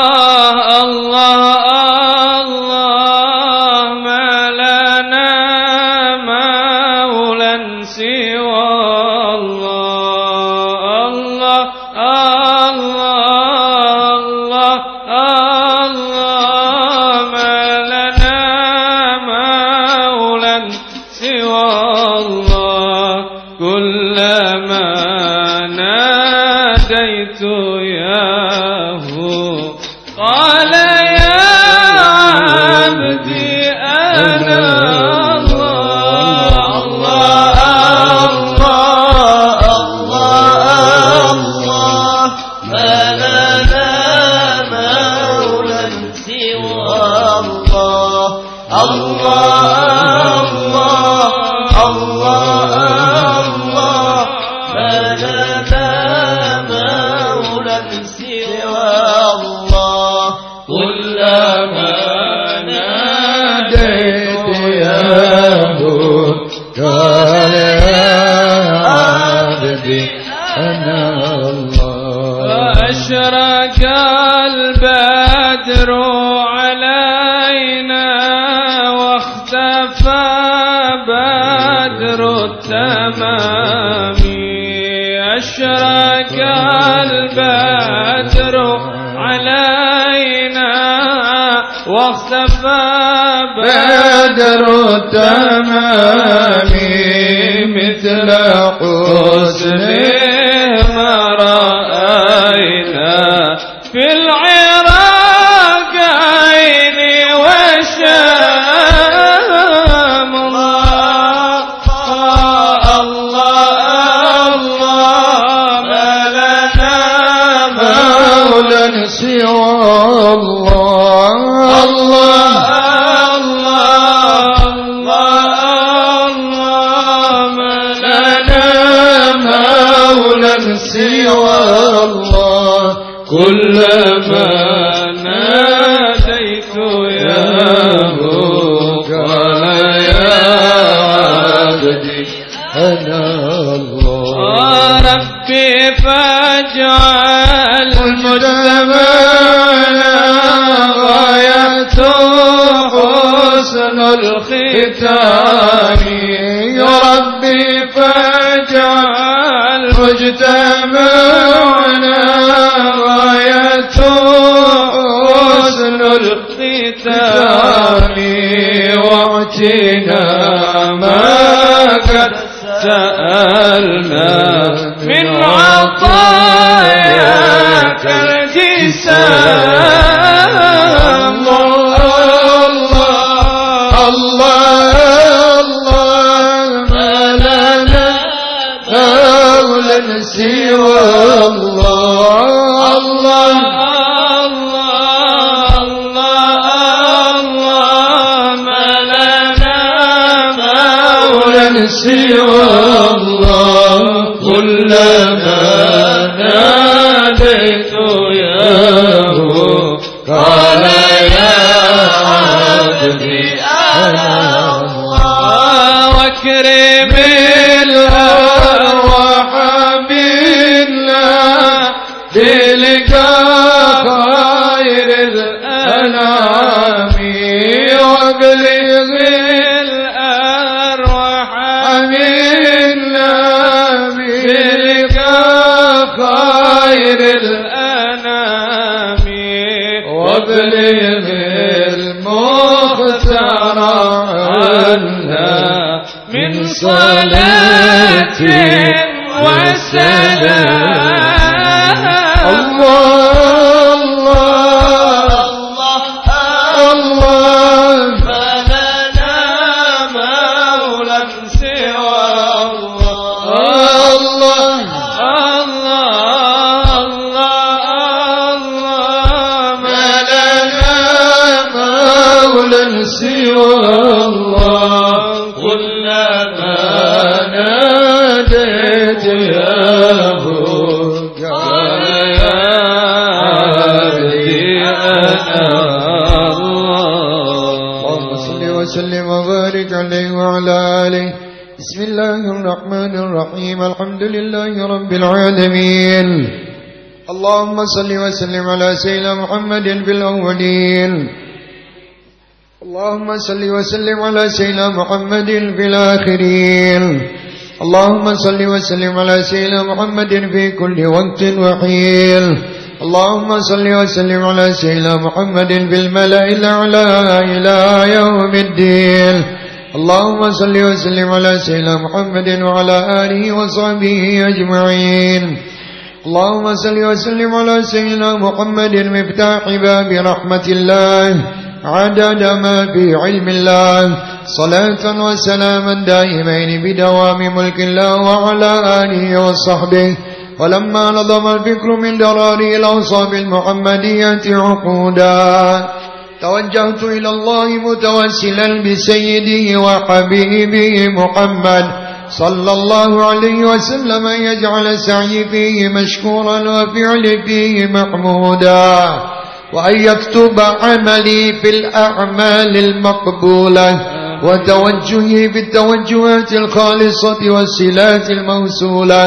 واختفى بدر التمام مثل حسن. رب العالمين. اللهم صل وسلم على سيدنا محمد في الأولين اللهم صل وسلم على سيدنا محمد في الآخرين اللهم صل وسلم على سيدنا محمد في كل وقت وحين. اللهم صل وسلم على سيدنا محمد في الملأ الأعلى إلى يوم الدين. اللهم صل وسلم على سيدنا محمد وعلى آله وصحبه أجمعين. اللهم صل وسلم على سيدنا محمد مفتاح باب رحمة الله عدد ما في علم الله صلاة وسلاما دائمين بدوام ملك الله وعلى آله وصحبه. ولما نظم الفكر من دراري الأوصاف المحمدية عقودا. توجهت إلى الله متوسلا بسيدي وحبيبي محمد صلى الله عليه وسلم أن يجعل سعي فيه مشكورا وفعلي فيه محمودا وأن يكتب عملي في الأعمال المقبولة وتوجهي بالتوجهات الخالصة والصلات الموصولة.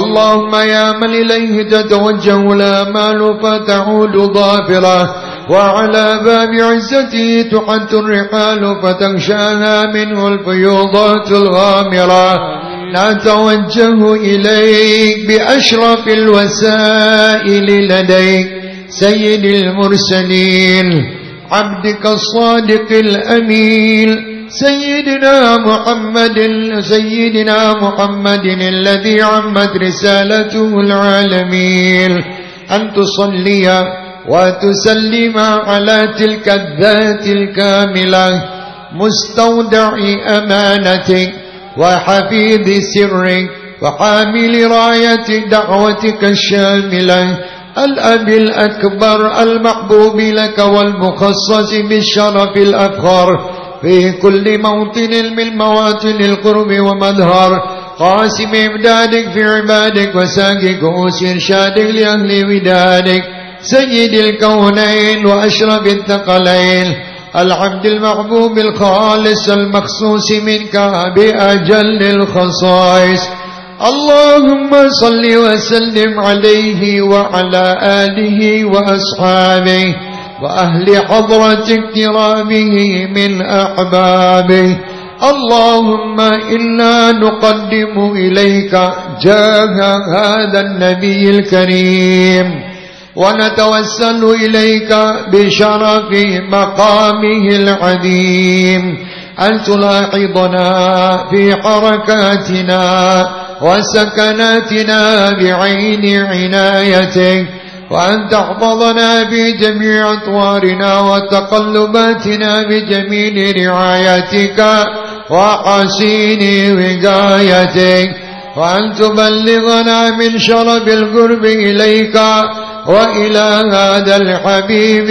اللهم يا من إليه تتوجه الآمال فتعود ظافرة. وعلى باب عزته تحد الرحال فتغشاها منه الفيوضات الغامرة. نتوجه إليك بأشرف الوسائل لديك سيد المرسلين عبدك الصادق الأمين. سيدنا محمد سيدنا محمد الذي عمت رسالته العالمين. أن تصلي وتسلم على تلك الذات الكاملة مستودع أمانتك وحفيظ سرك وحامل راية دعوتك الشاملة الأب الأكبر المحبوب لك والمخصص بالشرف الأفخر. في كل موطن من مواطن القرب ومظهر قاسم إمدادك في عبادك وساقي كؤوس إرشادك لأهل ودادك. سيد الكونين وأشرف الثقلين العبد المحبوب الخالص المخصوص منك بأجل الخصائص. اللهم صل وسلم عليه وعلى آله وأصحابه وأهل حضرة اكترامه من أحبابه. اللهم إنا نقدم إليك جاه هذا النبي الكريم. ونتوسل إليك بشرف مقامه العظيم. أن تلاحظنا في حركاتنا وسكناتنا بعين عنايتك وأن تحفظنا في جميع أطوارنا وتقلباتنا بجميل رعايتك وحسين وقايتك وأن تبلغنا من شرف القرب إليك وإلى هذا الحبيب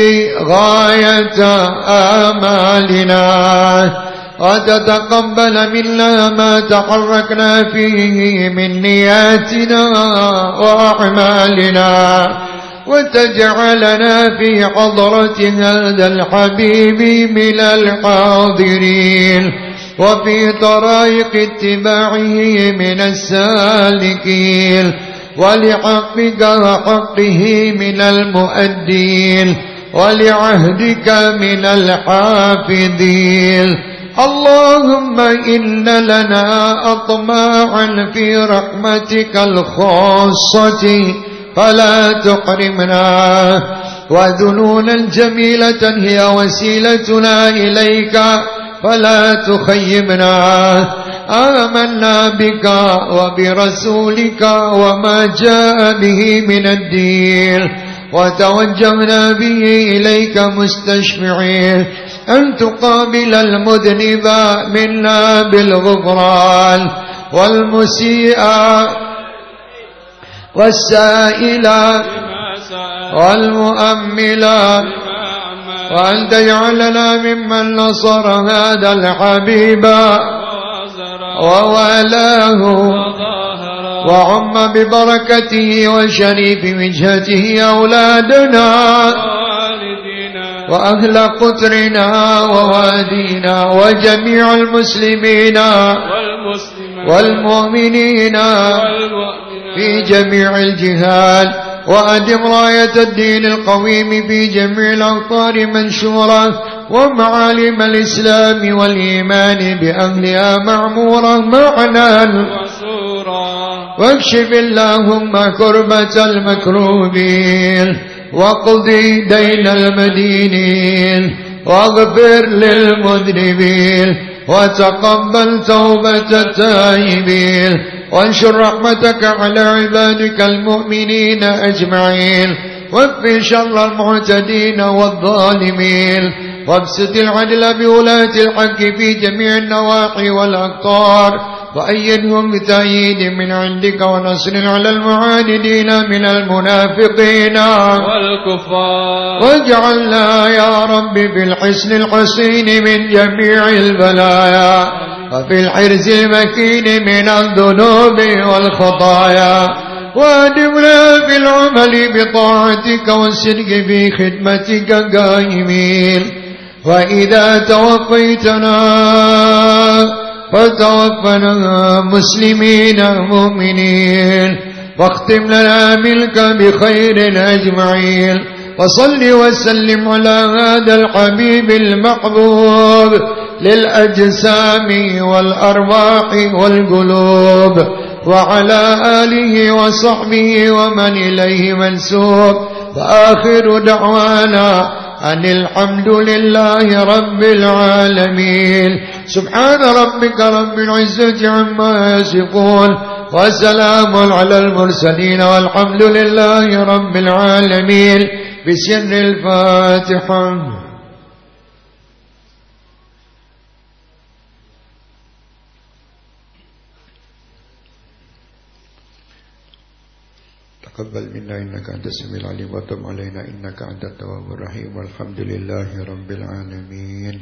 غاية آمالنا. وتتقبل منا ما تحركنا فيه من نياتنا وأعمالنا. وتجعلنا في حضرة هذا الحبيب من الحاضرين. وفي طرائق اتباعه من السالكين. ولحقك وحقه من المؤدين ولعهدك من الحافظين. اللهم إن لنا أطماعا في رحمتك الخاصة فلا تحرمنا وذنونا جميلة هي وسيلتنا إليك. فلا تخيبنا. آمنا بك وبرسولك وما جاء به من الدين. وتوجهنا به إليك مستشفعين. أن تقابل المذنب منا بالغفران. والمسيء والسائل والمؤمل وأن تجعلنا ممن نصر هذا الحبيب وظاهرا وعم ببركته وشريف وجهته أولادنا وأهل قطرنا ووادينا وجميع المسلمين والمؤمنين في جميع الجهات وأدم راية الدين القويم في جميع الأوطار منشورة ومعالم الإسلام والإيمان بأهلها معمورة معنا. واكشف اللهم كربة المكروبين واقضي دين المدينين واغفر للمذنبين. وتقبل توبة التائبين. وانشر رحمتك على عبادك المؤمنين أجمعين. واكف شر المعتدين والظالمين. وابسط العدل بولاة الحق في جميع النواحي والأقطار. وأيدهم بتأييد من عندك ونصر على المعاندين من المنافقين. والكفار. واجعلنا يا رب بالحسن الحسين من جميع البلايا وفي الحرز المكين من الذنوب والخطايا. وادمنا بالعمل بطاعتك والصدق في خدمتك قائمين. وإذا توفيتنا فتوفنا مسلمين مؤمنين. واختم لنا ملك بخير أجمعين. وصل وسلم على هذا الحبيب المحبوب للأجسام والأرواح والقلوب. وعلى آله وصحبه ومن إليه منسوب. وآخر دعوانا أن الحمد لله رب العالمين. سبحان ربك رب العزة عما يصفون. وسلام على المرسلين والحمد لله رب العالمين. بسر الفاتحة. تقبل منا إنك أنت السميع العليم وتب علينا إنك أنت التواب الرحيم والحمد لله رب العالمين.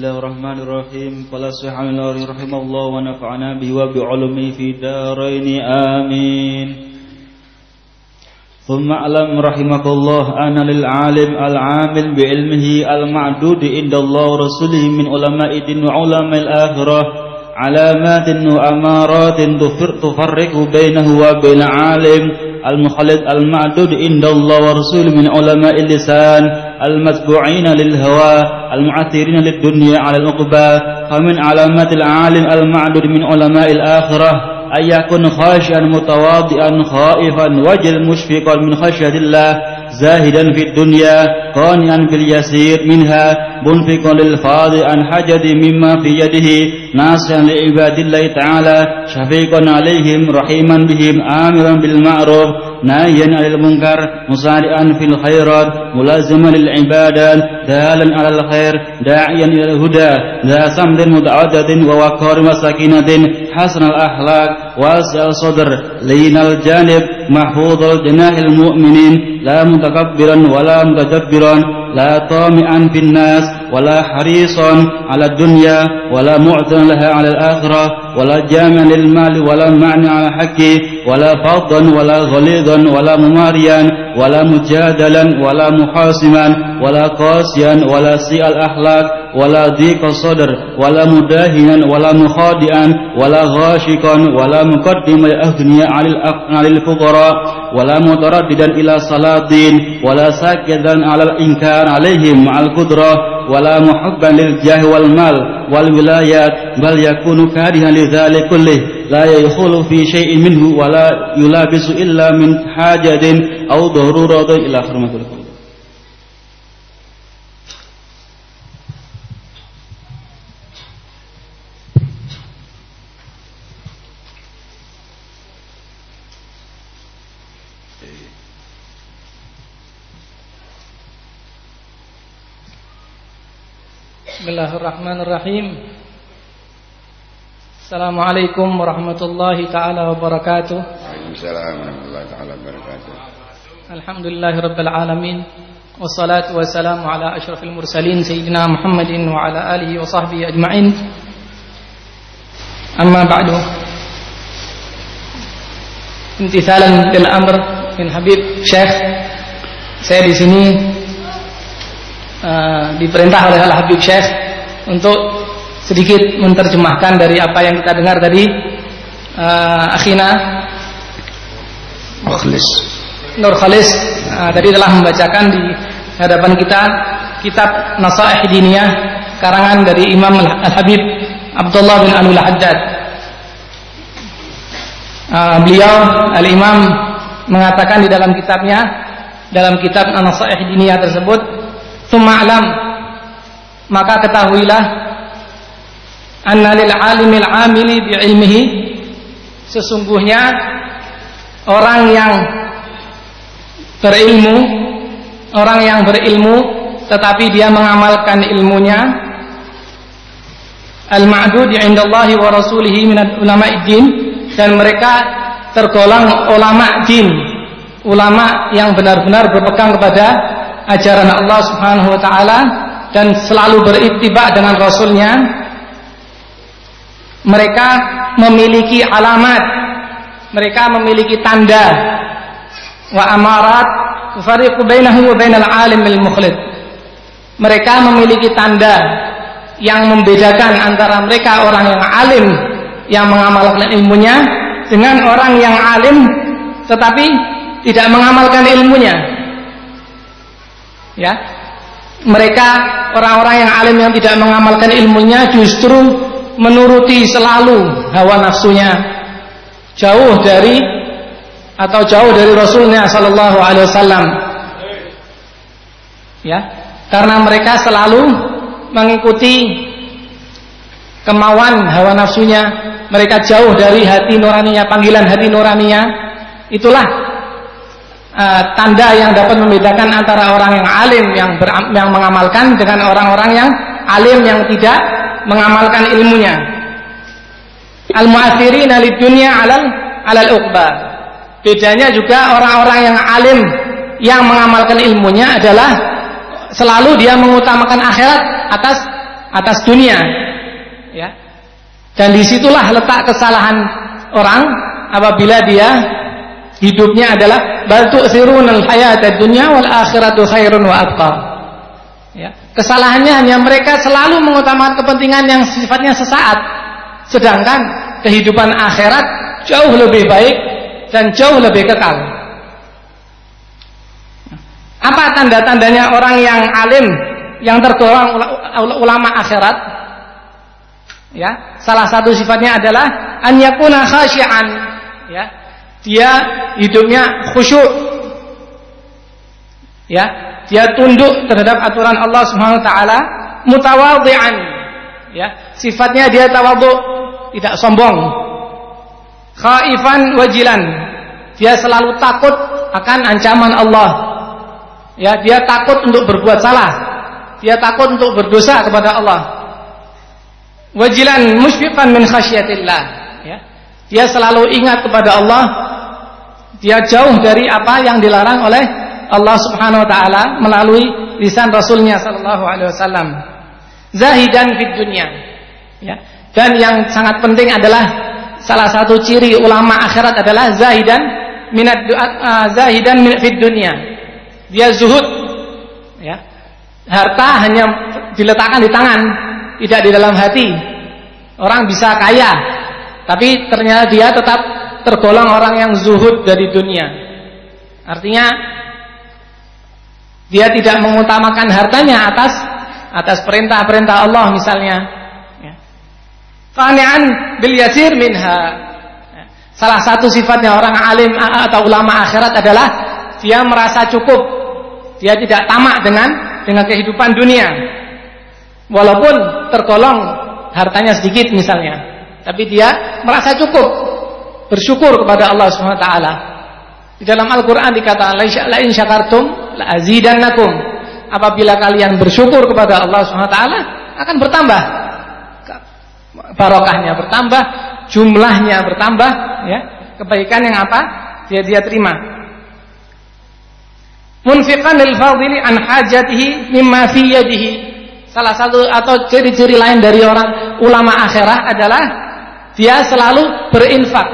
Bismillahirrahmanirrahim. Qala subhanallahi rahimahullah wa nafa'ana bihi wa bi'ulumi fi darain amin. Thumma alam rahimakallah anna lil alim al amil bi ilmihi al ma'dud indallah rasulih min ulama'i din wa ulama'il akhirah alamatin wa amaratin tufir tufarriqu bainahu wa bain alim al mukhallid al ma'dud indallah wa rasulih min ulama'il lisan المتبوعين للهوى المعثرين للدنيا على العقبى. فمن علامات العالم المعدود من علماء الآخرة أن يكون خاشعا متواضعا خائفا وجل مشفقا من خشية الله زاهدا في الدنيا قانعا باليسير منها منفقا للفاضل عن حجد مما في يده ناصحا لعباد الله تعالى شفيقا عليهم رحيما بهم آمرا بالمعروف ناهيا عن المنكر مسارعا في الخيرات ملازما للعبادات دالا على الخير داعيا إلى الهدى ذا سمد متعدد ووقار وسكينة حسن الأخلاق واسع الصدر لين الجانب محفوظ الجناح المؤمنين. لا متكبرا ولا متجبرا لا طامعا في الناس. ولا حريصا على الدنيا ولا معتنا لها على الآخرة ولا جامع للمال ولا معنى على حقه ولا فظا ولا غليظا ولا مماريا ولا مجادلا ولا محاسما ولا قاسيا ولا سيء الأخلاق ولا ضيق الصدر ولا مداهنا ولا مخادئا ولا غاشقا ولا مقدم الأغنياء على الفقراء ولا مترددا إلى صلاطين ولا ساكتا على الإنكار عليهم مع القدرة. ولا محبا للجاه والمال والولايات بل يكون كارها لذلك كله. لا يدخل في شيء منه ولا يلابس إلا من حاجة أو ضرورة. إلى آخر ما Bismillahirrahmanirrahim. Assalamualaikum warahmatullahi taala wabarakatuh. Waalaikumsalam warahmatullahi taala wabarakatuh. Alhamdulillahirabbil alamin. Wassalatu wassalamu ala asyrafil mursalin sayyidina Muhammadin wa ala alihi wa sahbihi ajma'in. Amma ba'du. Imtithalan lil amr min Habib Syekh saya di sini uh, diperintah oleh Al Habib Syekh untuk sedikit menerjemahkan dari apa yang kita dengar tadi. Uh, akhina. Mukhlis Nur Khalis. Uh, tadi telah membacakan di hadapan kita kitab Nasaih Diniyah karangan dari Imam Al Habib Abdullah bin Anul Haddad uh, beliau Al Imam mengatakan di dalam kitabnya dalam kitab An-Nasaih Diniyah tersebut Tuma'lam maka ketahuilah anna lil alimil amili bi ilmihi sesungguhnya orang yang berilmu orang yang berilmu tetapi dia mengamalkan ilmunya al-ma'dud 'inda Allah wa rasulih min ulama din dan mereka tergolong ulama din ulama yang benar-benar berpegang kepada ajaran Allah Subhanahu wa taala dan selalu berittiba dengan rasulnya mereka memiliki alamat mereka memiliki tanda wa amarat tufariqu bainahu wa bainal alimil mukhlid mereka memiliki tanda yang membedakan antara mereka orang yang alim yang mengamalkan ilmunya dengan orang yang alim tetapi tidak mengamalkan ilmunya. Ya. Mereka orang-orang yang alim yang tidak mengamalkan ilmunya justru menuruti selalu hawa nafsunya. Jauh dari atau jauh dari Rasulnya sallallahu alaihi wasallam. Ya. Karena mereka selalu mengikuti kemauan hawa nafsunya, mereka jauh dari hati nuraninya, panggilan hati nuraninya. Itulah uh, tanda yang dapat membedakan antara orang yang alim yang ber, yang mengamalkan dengan orang-orang yang alim yang tidak mengamalkan ilmunya. Al-mu'athirina lid-dunya 'alal 'alal uqba. Bedanya juga orang-orang yang alim yang mengamalkan ilmunya adalah selalu dia mengutamakan akhirat atas atas dunia. Ya. Dan di situlah letak kesalahan orang apabila dia hidupnya adalah bal tu'thirunal hayatad dunya wal akhiratu khairun wa abqa. Ya. Kesalahannya hanya mereka selalu mengutamakan kepentingan yang sifatnya sesaat. Sedangkan kehidupan akhirat jauh lebih baik dan jauh lebih kekal. Apa tanda-tandanya orang yang alim yang tergolong ulama akhirat? Ya, salah satu sifatnya adalah an yakuna khasyian, ya dia hidupnya khusyuk. Ya dia tunduk terhadap aturan Allah Subhanahu wa taala mutawadhi'an. Ya sifatnya dia tawadhu tidak sombong. Khaifan wajilan. Dia selalu takut akan ancaman Allah. Ya dia takut untuk berbuat salah. Dia takut untuk berdosa kepada Allah. Wajilan musyfiqan min khasyatillah. Ya dia selalu ingat kepada Allah dia jauh dari apa yang dilarang oleh Allah Subhanahu wa taala melalui lisan Rasulnya sallallahu alaihi wasallam. Zahidan fid dunya. Ya. Dan yang sangat penting adalah salah satu ciri ulama akhirat adalah zahidan minat uh, zahidan min fid dunya. Dia zuhud ya. Harta hanya diletakkan di tangan, tidak di dalam hati. Orang bisa kaya, tapi ternyata dia tetap tergolong orang yang zuhud dari dunia. Artinya dia tidak mengutamakan hartanya atas atas perintah-perintah Allah misalnya. Ya. Qani'an bil yasir minha. Ya. Salah satu sifatnya orang alim atau ulama akhirat adalah dia merasa cukup. Dia tidak tamak dengan dengan kehidupan dunia. Walaupun tergolong hartanya sedikit misalnya, tapi dia merasa cukup bersyukur kepada Allah Subhanahu wa taala. Di dalam Al-Qur'an dikatakan la in syakartum la azidannakum. Apabila kalian bersyukur kepada Allah Subhanahu wa taala, akan bertambah. Barokahnya bertambah, jumlahnya bertambah, ya. Kebaikan yang apa? Dia dia terima. Munfiqan lil fadili an hajatihi mimma fi yadihi. Salah satu atau ciri-ciri lain dari orang ulama akhirah adalah dia selalu berinfak.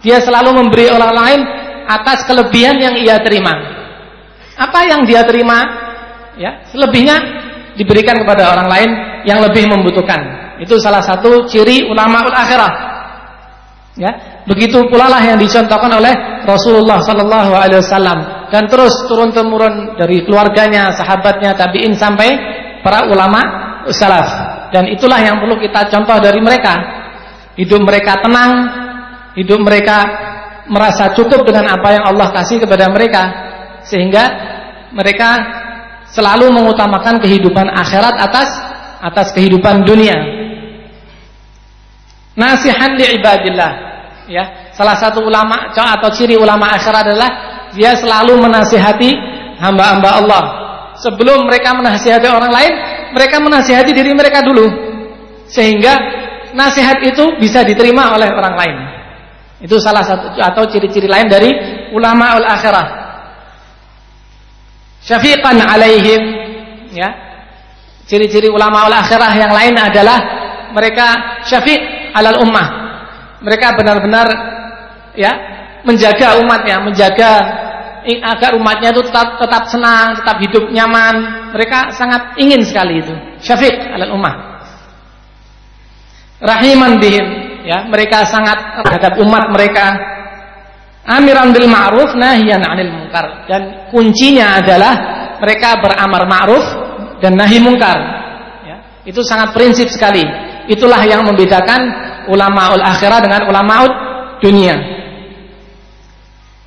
Dia selalu memberi orang lain atas kelebihan yang ia terima. Apa yang dia terima, ya, selebihnya diberikan kepada orang lain yang lebih membutuhkan. Itu salah satu ciri ulama akhirah. Ya, begitu pula lah yang dicontohkan oleh Rasulullah sallallahu alaihi wasallam dan terus turun temurun dari keluarganya, sahabatnya, tabi'in sampai para ulama salaf. Dan itulah yang perlu kita contoh dari mereka. Hidup mereka tenang, hidup mereka merasa cukup dengan apa yang Allah kasih kepada mereka sehingga mereka selalu mengutamakan kehidupan akhirat atas atas kehidupan dunia. Nasihan li ibadillah. Ya, salah satu ulama atau ciri ulama akhirat adalah dia selalu menasihati hamba-hamba Allah. Sebelum mereka menasihati orang lain, mereka menasihati diri mereka dulu. Sehingga nasihat itu bisa diterima oleh orang lain. Itu salah satu atau ciri-ciri lain dari ulama ul akhirah. Syafiqan alaihim ya. Ciri-ciri ulama ul akhirah yang lain adalah mereka syafiq alal ummah. Mereka benar-benar ya menjaga umatnya, menjaga agar umatnya itu tetap tetap senang, tetap hidup nyaman. Mereka sangat ingin sekali itu. Syafiq alal ummah. Rahiman bihim, ya, mereka sangat terhadap umat mereka. Amiran bil ma'ruf nahyan 'anil munkar. Dan kuncinya adalah mereka beramar ma'ruf dan nahi munkar. Ya, itu sangat prinsip sekali. Itulah yang membedakan ulamaul akhirah dengan ulamaul dunia.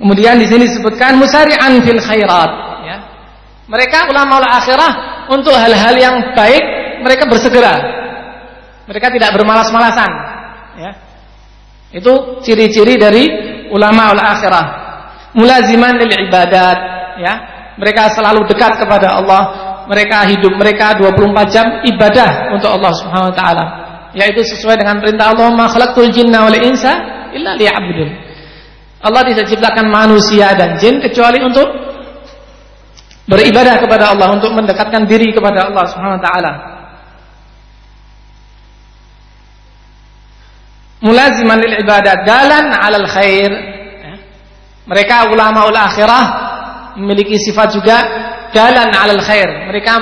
Kemudian di sini disebutkan musari'an fil khairat, ya. Mereka ulama akhirah untuk hal-hal yang baik mereka bersegera. Mereka tidak bermalas-malasan, ya. Itu ciri-ciri dari ulama akhirah. Mulaziman lil ibadat, ya. Mereka selalu dekat kepada Allah. Mereka hidup mereka 24 jam ibadah untuk Allah Subhanahu wa taala. Yaitu sesuai dengan perintah Allah, "Ma khalaqtul jinna wal insa illa liya'budun." Allah tidak ciptakan manusia dan jin kecuali untuk beribadah kepada Allah, untuk mendekatkan diri kepada Allah Subhanahu wa taala. Mulaziman lil ibadat dalan 'alal khair. Ya. Mereka ulama ul akhirah memiliki sifat juga dalan 'alal khair. Mereka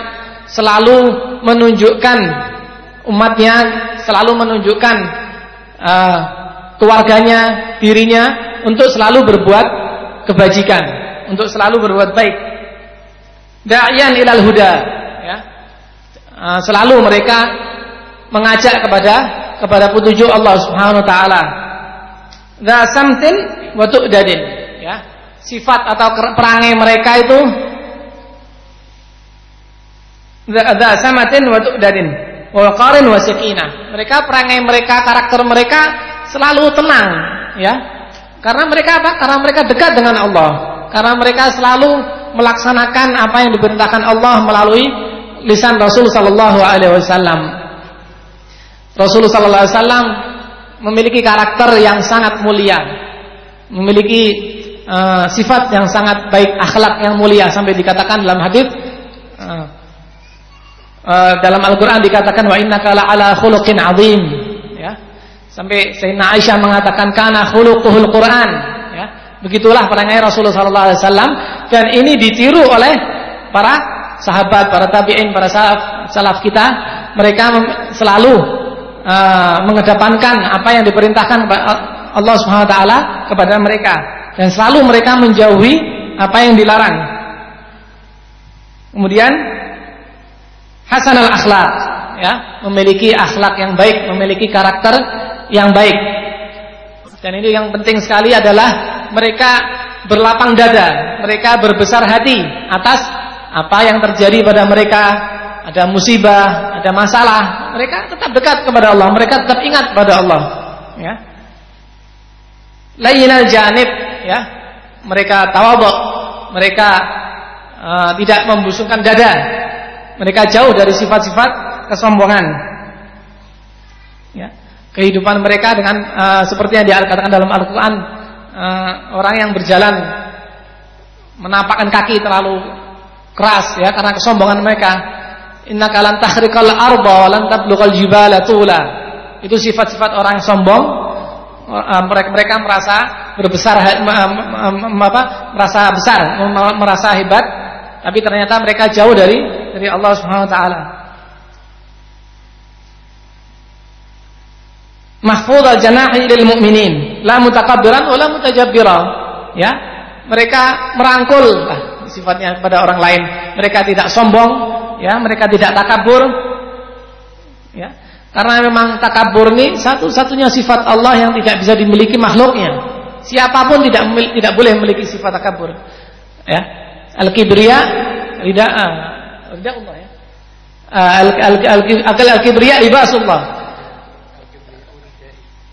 selalu menunjukkan umatnya, selalu menunjukkan uh, keluarganya, dirinya untuk selalu berbuat kebajikan, untuk selalu berbuat baik. Da'yan ilal huda, ya. Uh, selalu mereka mengajak kepada kepada petunjuk Allah Subhanahu wa taala. Dza samtin wa tu'dadin, ya. Sifat atau perangai mereka itu dza samatin wa tu'dadin wa qarin wa sakinah. Mereka perangai mereka, karakter mereka selalu tenang, ya. Karena mereka apa? Karena mereka dekat dengan Allah. Karena mereka selalu melaksanakan apa yang diperintahkan Allah melalui lisan Rasul sallallahu alaihi wasallam. Rasul sallallahu alaihi wasallam memiliki karakter yang sangat mulia. Memiliki uh, sifat yang sangat baik, akhlak yang mulia sampai dikatakan dalam hadis uh, dalam Al-Qur'an dikatakan wa innaka la'ala khuluqin 'azim Sampai Sayyidina Aisyah mengatakan kana khuluquhul Quran, ya. Begitulah perangai Rasulullah sallallahu alaihi wasallam dan ini ditiru oleh para sahabat, para tabi'in, para salaf kita. Mereka selalu uh, mengedepankan apa yang diperintahkan Allah Subhanahu wa taala kepada mereka dan selalu mereka menjauhi apa yang dilarang. Kemudian hasan al akhlak ya, memiliki akhlak yang baik, memiliki karakter yang baik. Dan ini yang penting sekali adalah mereka berlapang dada, mereka berbesar hati atas apa yang terjadi pada mereka. Ada musibah, ada masalah, mereka tetap dekat kepada Allah, mereka tetap ingat pada Allah. Ya. Lainal janib, ya. Mereka tawadhu, mereka uh, tidak membusungkan dada. Mereka jauh dari sifat-sifat kesombongan. Ya. Kehidupan mereka dengan uh, seperti yang dikatakan dalam Al-Qur'an uh, orang yang berjalan menapakkan kaki terlalu keras ya karena kesombongan mereka. Innaka lan tahrikal arda wa lan jibala tula. Itu sifat-sifat orang sombong. Mereka mereka merasa berbesar apa? merasa besar, merasa hebat, tapi ternyata mereka jauh dari dari Allah Subhanahu wa taala. Mahfudz al-janahi lil mu'minin, la mutakabbiran wa la mutajabbira. Ya. Mereka merangkul lah sifatnya kepada orang lain. Mereka tidak sombong, ya, mereka tidak takabur. Ya. Karena memang takabur ini satu-satunya sifat Allah yang tidak bisa dimiliki makhluknya. Siapa pun tidak tidak boleh memiliki sifat takabur. Ya. Al-kibriya rida rida Allah ya. Al-kibriya libasullah.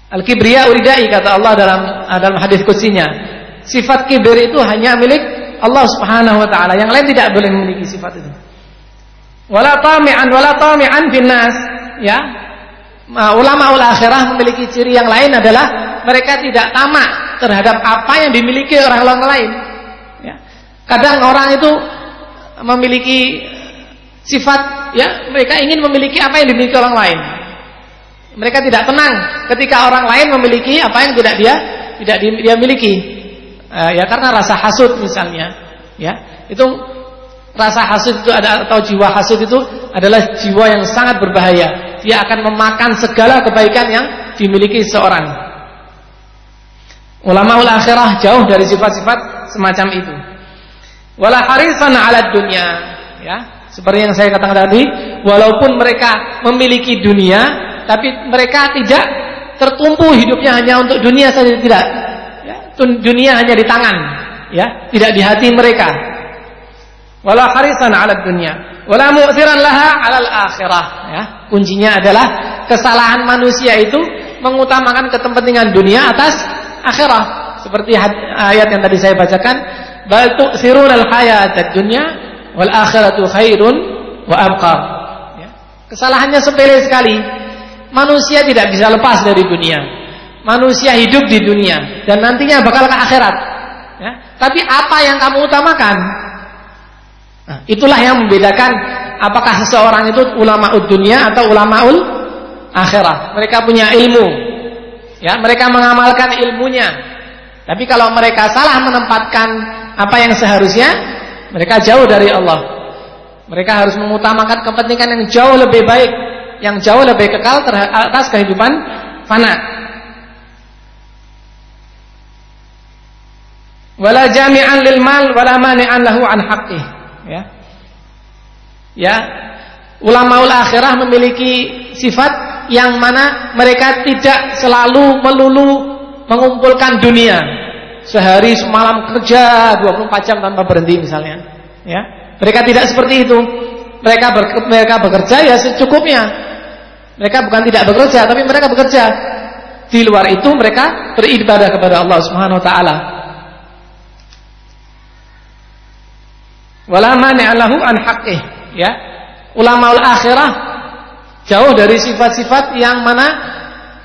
Al-kibriya uridai kata Allah dalam dalam hadis kutsinya. Sifat kibir itu hanya milik Allah Subhanahu wa taala. Yang lain tidak boleh memiliki sifat itu. Wala tami'an wala tami'an finnas, ya. Ulama ul akhirah memiliki ciri yang lain adalah mereka tidak tamak terhadap apa yang dimiliki orang-orang lain. Ya. Kadang orang itu memiliki sifat ya mereka ingin memiliki apa yang dimiliki orang lain. Mereka tidak tenang ketika orang lain memiliki apa yang tidak dia tidak dia miliki. Uh, ya karena rasa hasud misalnya, ya. Itu rasa hasud itu ada atau jiwa hasud itu adalah jiwa yang sangat berbahaya. Dia akan memakan segala kebaikan yang dimiliki seorang. Ulama ul akhirah jauh dari sifat-sifat semacam itu. Wala harisan 'ala dunia, ya. Seperti yang saya katakan tadi, walaupun mereka memiliki dunia, tapi mereka tidak tertumpu hidupnya hanya untuk dunia saja tidak. Ya, dunia hanya di tangan, ya, tidak di hati mereka. Wala harisan 'ala dunia, wala mu'thiran laha 'ala akhirah, ya. Kuncinya adalah kesalahan manusia itu mengutamakan kepentingan dunia atas akhirat. Seperti ayat yang tadi saya bacakan, bal tu'thirunal hayatad dunya wal akhiratu khairun wa abqa. Ya. Kesalahannya sepele sekali manusia tidak bisa lepas dari dunia. Manusia hidup di dunia dan nantinya bakal ke akhirat. Ya. Tapi apa yang kamu utamakan? Nah, itulah yang membedakan apakah seseorang itu ulama dunia atau ulama ul akhirat. Mereka punya ilmu. Ya, mereka mengamalkan ilmunya. Tapi kalau mereka salah menempatkan apa yang seharusnya, mereka jauh dari Allah. Mereka harus mengutamakan kepentingan yang jauh lebih baik yang jauh lebih kekal atas kehidupan fana. Wala jami'an lil mal wala mani'an lahu an haqqih. Ya. Ya. Ulama ul akhirah memiliki sifat yang mana mereka tidak selalu melulu mengumpulkan dunia. Sehari semalam kerja 24 jam tanpa berhenti misalnya. Ya. Mereka tidak seperti itu. Mereka ber, mereka bekerja ya secukupnya. Mereka bukan tidak bekerja, tapi mereka bekerja. Di luar itu mereka beribadah kepada Allah Subhanahu wa taala. Wala mani'alahu an haqqih, ya. Ulama akhirah jauh dari sifat-sifat yang mana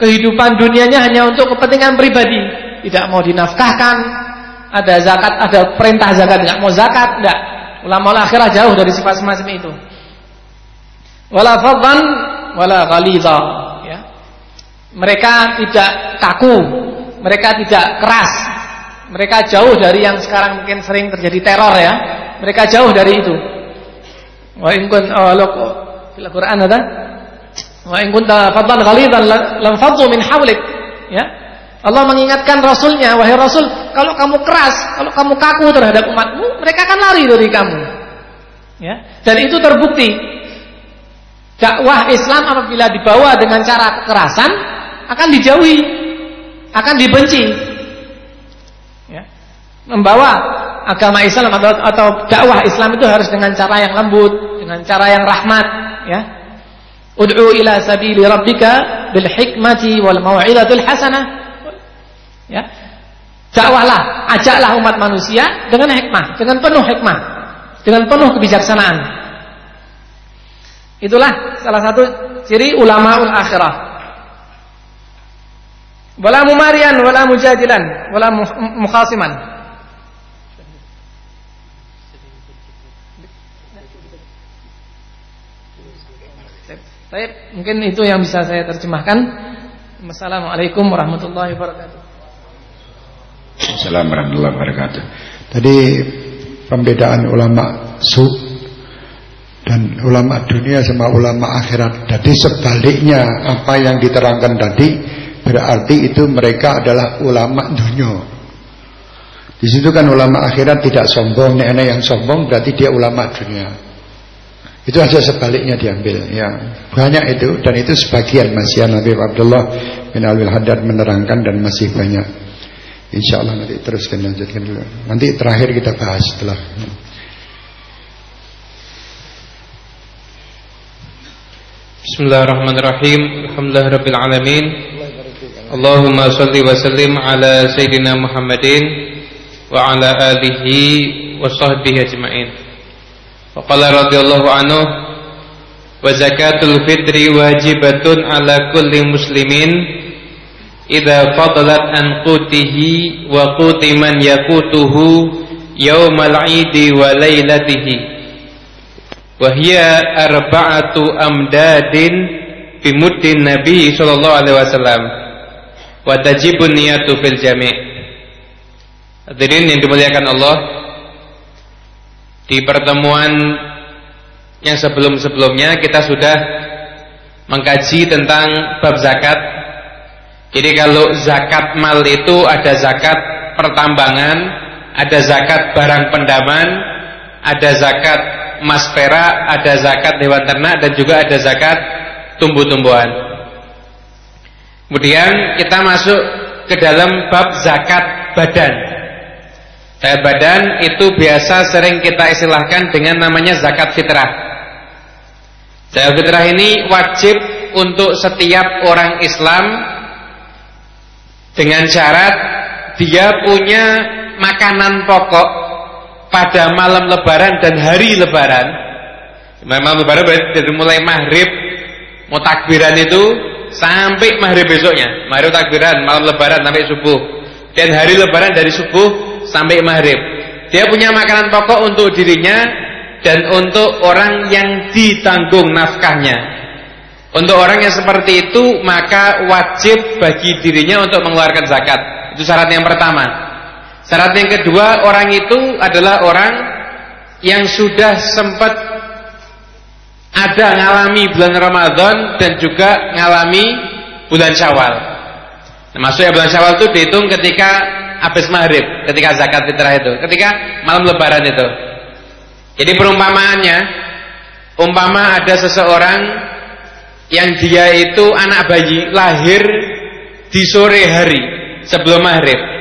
kehidupan dunianya hanya untuk kepentingan pribadi, tidak mau dinafkahkan, ada zakat, ada perintah zakat, tidak mau zakat, tidak. Ulama akhirah jauh dari sifat semacam itu. Wala fadhan wala ya. Mereka tidak kaku, mereka tidak keras. Mereka jauh dari yang sekarang mungkin sering terjadi teror ya. Mereka jauh dari itu. Wa in kun awaluk oh, fil Quran ada Wa in kunta fadlan ghalidhan lam faddu min hawlik ya. Allah mengingatkan Rasulnya, wahai Rasul, kalau kamu keras, kalau kamu kaku terhadap umatmu, mereka akan lari dari kamu. Ya. Dan itu terbukti dakwah Islam apabila dibawa dengan cara kekerasan akan dijauhi, akan dibenci. Membawa agama Islam atau, atau dakwah Islam itu harus dengan cara yang lembut, dengan cara yang rahmat, ya. Ud'u ila sabili rabbika bil hikmati wal mau'izatil hasanah. Ya. Dakwahlah, ajaklah umat manusia dengan hikmah, dengan penuh hikmah, dengan penuh kebijaksanaan. Itulah salah satu ciri ulamaul akhirah. Wala mumarian, wala mujadilan, wala mukhasiman. Baik, mungkin itu yang bisa saya terjemahkan. Assalamualaikum warahmatullahi wabarakatuh. Assalamualaikum warahmatullahi wabarakatuh. Tadi pembedaan ulama su dan ulama dunia sama ulama akhirat. Jadi sebaliknya apa yang diterangkan tadi berarti itu mereka adalah ulama dunia. Di situ kan ulama akhirat tidak sombong, nenek yang sombong berarti dia ulama dunia. Itu aja sebaliknya diambil ya. Banyak itu dan itu sebagian masih Nabi Abdullah bin Alwi Haddad menerangkan dan masih banyak. Insya Allah nanti teruskan lanjutkan dulu. Nanti terakhir kita bahas setelah. Bismillahirrahmanirrahim. Alhamdulillahirabbil alamin. Allahumma shalli wa sallim ala sayyidina Muhammadin wa ala alihi wa sahbihi ajmain. Wa qala radhiyallahu anhu wa zakatul fitri wajibatun ala kulli muslimin idza fadalat an qutihi wa quti man yaqutuhu yaumal 'idi wa lailatihi wahia arba'atu amdadin bimuddin Nabi sallallahu alaihi wasallam. Wa tajibun niyatu fil jami' Hadirin yang dimuliakan Allah di pertemuan yang sebelum-sebelumnya kita sudah mengkaji tentang bab zakat. Jadi kalau zakat mal itu ada zakat pertambangan, ada zakat barang pendaman, ada zakat emas perak, ada zakat hewan ternak dan juga ada zakat tumbuh-tumbuhan. Kemudian kita masuk ke dalam bab zakat badan. Zakat badan itu biasa sering kita istilahkan dengan namanya zakat fitrah. Zakat fitrah ini wajib untuk setiap orang Islam dengan syarat dia punya makanan pokok pada malam lebaran dan hari lebaran. Malam lebaran berarti dari mulai maghrib mau takbiran itu sampai maghrib besoknya. Maghrib takbiran malam lebaran sampai subuh. Dan hari lebaran dari subuh sampai maghrib. Dia punya makanan pokok untuk dirinya dan untuk orang yang ditanggung nafkahnya. Untuk orang yang seperti itu maka wajib bagi dirinya untuk mengeluarkan zakat. Itu syarat yang pertama. Syarat yang kedua orang itu adalah orang yang sudah sempat ada ngalami bulan Ramadan dan juga ngalami bulan Syawal. Nah, maksudnya bulan Syawal itu dihitung ketika habis maghrib, ketika zakat fitrah itu, ketika malam lebaran itu. Jadi perumpamaannya, umpama ada seseorang yang dia itu anak bayi lahir di sore hari sebelum maghrib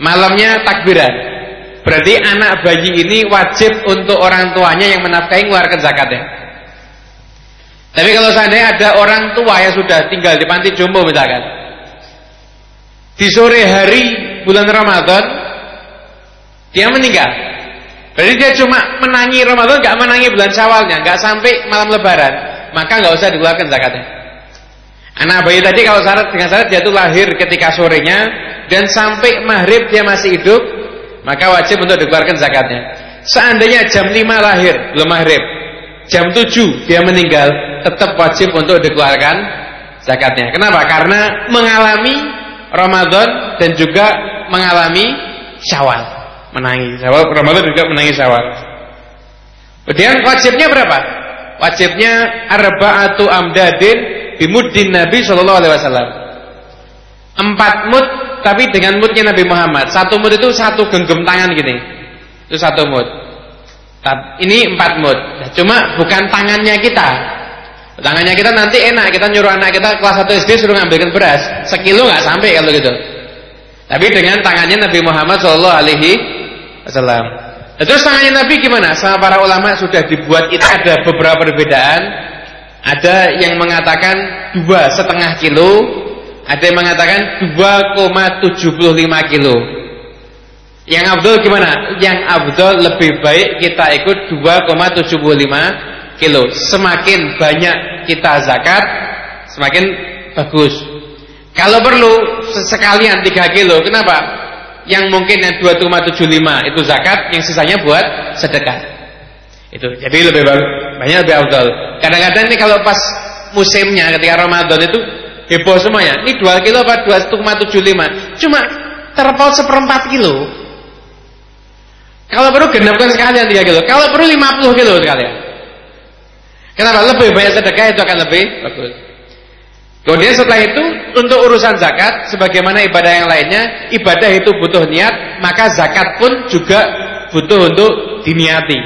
malamnya takbiran. Berarti anak bayi ini wajib untuk orang tuanya yang menafkahi mengeluarkan zakatnya. Tapi kalau seandainya ada orang tua yang sudah tinggal di panti jompo misalkan, di sore hari bulan Ramadan dia meninggal. Berarti dia cuma menangi Ramadan, nggak menangi bulan Syawalnya, nggak sampai malam Lebaran, maka nggak usah dikeluarkan zakatnya. Anak bayi tadi kalau syarat dengan syarat dia itu lahir ketika sorenya dan sampai maghrib dia masih hidup, maka wajib untuk dikeluarkan zakatnya. Seandainya jam 5 lahir, belum maghrib, jam 7 dia meninggal, tetap wajib untuk dikeluarkan zakatnya. Kenapa? Karena mengalami Ramadan dan juga mengalami Syawal, menangi Syawal, Ramadan juga menangi Syawal. Kemudian wajibnya berapa? Wajibnya arba'atu amdadin bimuddin Nabi sallallahu alaihi wasallam. Empat mud tapi dengan moodnya Nabi Muhammad. Satu mood itu satu genggam tangan gini. Itu satu mood. Ini empat mood. Cuma bukan tangannya kita. Tangannya kita nanti enak. Kita nyuruh anak kita kelas 1 SD suruh ngambilkan beras. Sekilo nggak sampai kalau gitu. Tapi dengan tangannya Nabi Muhammad Shallallahu Alaihi Wasallam. Nah, terus tangannya Nabi gimana? Sama para ulama sudah dibuat itu ada beberapa perbedaan. Ada yang mengatakan dua setengah kilo, ada yang mengatakan 2,75 kilo. Yang Abdul gimana? Yang Abdul lebih baik kita ikut 2,75 kilo. Semakin banyak kita zakat, semakin bagus. Kalau perlu sekalian 3 kilo, kenapa? Yang mungkin yang 2,75 itu zakat, yang sisanya buat sedekah. Itu jadi lebih banyak lebih afdal. Kadang-kadang ini kalau pas musimnya ketika Ramadan itu heboh semuanya. Ini 2 kilo apa 2,75? Cuma terpaut seperempat kilo. Kalau perlu genapkan sekalian 3 kilo. Kalau perlu 50 kilo sekalian. Kenapa? Lebih banyak sedekah itu akan lebih bagus. Kemudian setelah itu untuk urusan zakat sebagaimana ibadah yang lainnya, ibadah itu butuh niat, maka zakat pun juga butuh untuk diniati.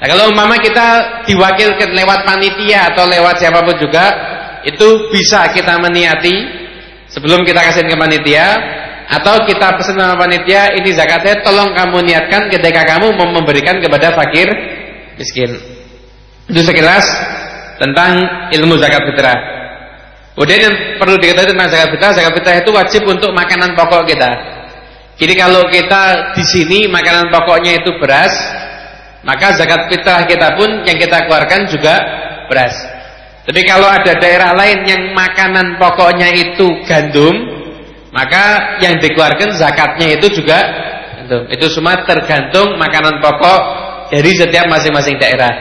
Nah, kalau umpama kita diwakilkan lewat panitia atau lewat siapa pun juga, itu bisa kita meniati sebelum kita kasih ke panitia atau kita pesan sama panitia ini zakatnya tolong kamu niatkan ketika kamu memberikan kepada fakir miskin. Itu sekilas tentang ilmu zakat fitrah. Kemudian yang perlu diketahui tentang zakat fitrah, zakat fitrah itu wajib untuk makanan pokok kita. Jadi kalau kita di sini makanan pokoknya itu beras, maka zakat fitrah kita pun yang kita keluarkan juga beras. Tapi kalau ada daerah lain yang makanan pokoknya itu gandum, maka yang dikeluarkan zakatnya itu juga gandum. Itu semua tergantung makanan pokok dari setiap masing-masing daerah.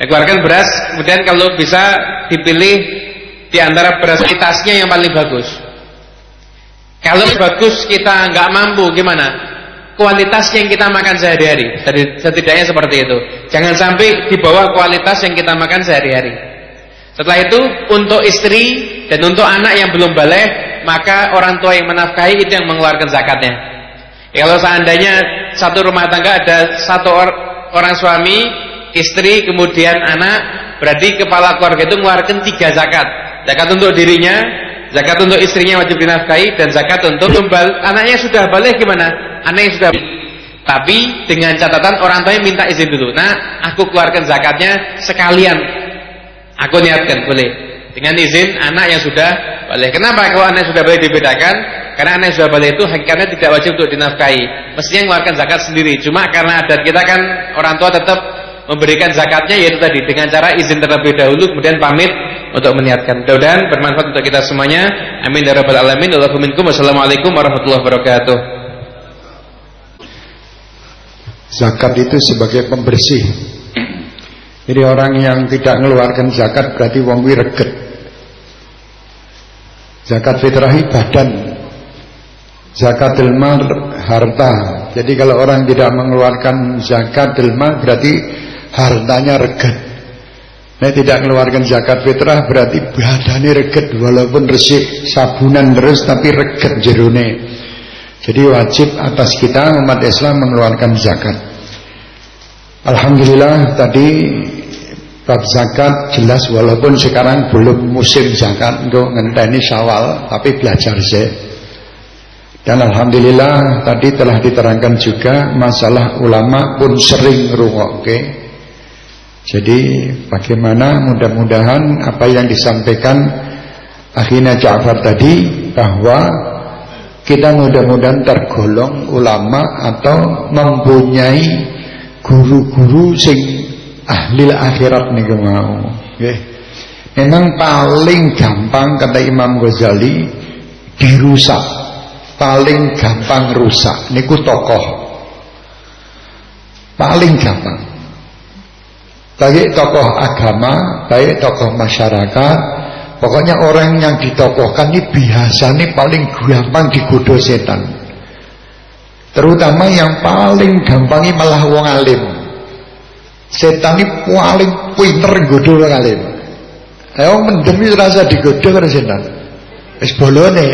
Dikeluarkan beras, kemudian kalau bisa dipilih di antara beras kualitasnya yang paling bagus. Kalau bagus kita nggak mampu gimana? Kualitas yang kita makan sehari-hari. Setidaknya seperti itu. Jangan sampai di bawah kualitas yang kita makan sehari-hari. Setelah itu untuk istri dan untuk anak yang belum balik, maka orang tua yang menafkahi itu yang mengeluarkan zakatnya. Ya, kalau seandainya satu rumah tangga ada satu or orang suami istri, kemudian anak, berarti kepala keluarga itu mengeluarkan tiga zakat. Zakat untuk dirinya, zakat untuk istrinya wajib dinafkahi, dan zakat untuk tumbal. Anaknya sudah balik gimana? Anaknya sudah tapi dengan catatan orang tuanya minta izin dulu. Nah, aku keluarkan zakatnya sekalian. Aku niatkan, boleh. Dengan izin anak yang sudah balik. Kenapa kalau anak sudah balik dibedakan? Karena anak yang sudah balik itu hakikatnya tidak wajib untuk dinafkahi. Mestinya mengeluarkan zakat sendiri. Cuma karena adat kita kan orang tua tetap memberikan zakatnya yaitu tadi dengan cara izin terlebih dahulu kemudian pamit untuk meniatkan. Mudah-mudahan bermanfaat untuk kita semuanya. Amin ya rabbal alamin. Wassalamualaikum warahmatullahi wabarakatuh. Zakat itu sebagai pembersih. Jadi orang yang tidak mengeluarkan zakat berarti wong reget. Zakat fitrahi badan. Zakat mal harta. Jadi kalau orang tidak mengeluarkan zakat mal berarti hartanya reget. Nah tidak mengeluarkan zakat fitrah berarti badannya reget walaupun resik sabunan terus tapi reget jerone. Jadi wajib atas kita umat Islam mengeluarkan zakat. Alhamdulillah tadi bab zakat jelas walaupun sekarang belum musim zakat untuk ngenteni Syawal tapi belajar sih. Dan Alhamdulillah tadi telah diterangkan juga masalah ulama pun sering rungokke jadi bagaimana mudah-mudahan apa yang disampaikan akhirnya Ja'far tadi bahwa kita mudah-mudahan tergolong ulama atau mempunyai guru-guru sing ahli akhirat nih mau. Okay. Memang paling gampang kata Imam Ghazali dirusak. Paling gampang rusak niku tokoh. Paling gampang baik tokoh agama, baik tokoh masyarakat, pokoknya orang yang ditokohkan ini biasa nih paling gampang digoda setan. Terutama yang paling gampang malah wong alim. Setan ini paling pinter nggoda wong alim. Ayo mendem rasa digoda karo setan. Wis bolone.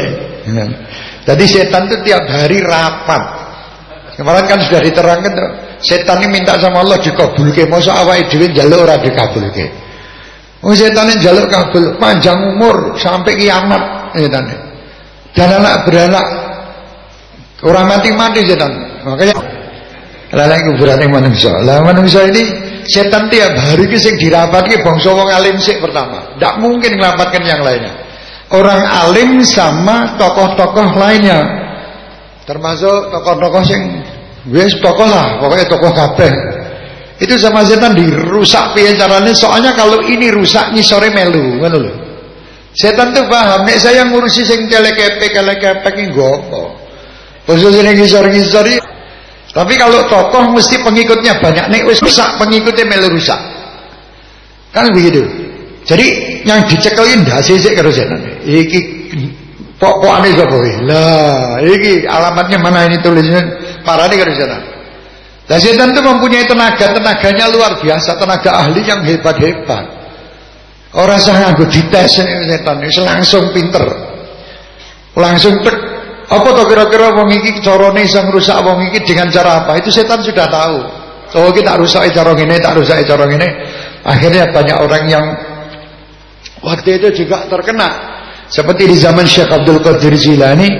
Jadi setan itu tiap hari rapat. Kemarin kan sudah diterangkan. Setan ini minta sama Allah dikabulke, masa awake dhewe njaluk ora dikabulke. Oh setan ini jaluk kabul panjang umur sampai kiamat setan. Dan anak beranak orang mati-mati setan. Makanya lalang kuburane manusia. Lah manusia ini setan tiap hari ki sing dirapatke bangsa wong alim sik pertama. Tidak mungkin ngelamatkan yang lainnya. Orang alim sama tokoh-tokoh lainnya. Termasuk tokoh-tokoh sing Wis tokoh lah, pokoknya tokoh kabeh. Itu sama setan dirusak piye caranya soalnya kalau ini rusak sore melu, ngono lho. Setan tuh paham nek saya ngurusi sing telekepe telekepe iki gopo. Khususnya ngisor-ngisor Tapi kalau tokoh mesti pengikutnya banyak nek wis rusak pengikutnya melu rusak. Kan begitu. Jadi yang dicekelin dah sisik karo setan. Iki pokokane sapa Lah, iki alamatnya mana ini tulisnya parane karo setan. Nah setan itu mempunyai tenaga, tenaganya luar biasa, tenaga ahli yang hebat-hebat. Orang sah nganggo dites setan langsung pinter. Langsung tek apa tuh kira-kira wong iki carane iso ngrusak wong iki dengan cara apa? Itu setan sudah tahu. Oh kita rusak cara ini, tak rusak cara ini. Akhirnya banyak orang yang waktu itu juga terkena. Seperti di zaman Syekh Abdul Qadir Jilani,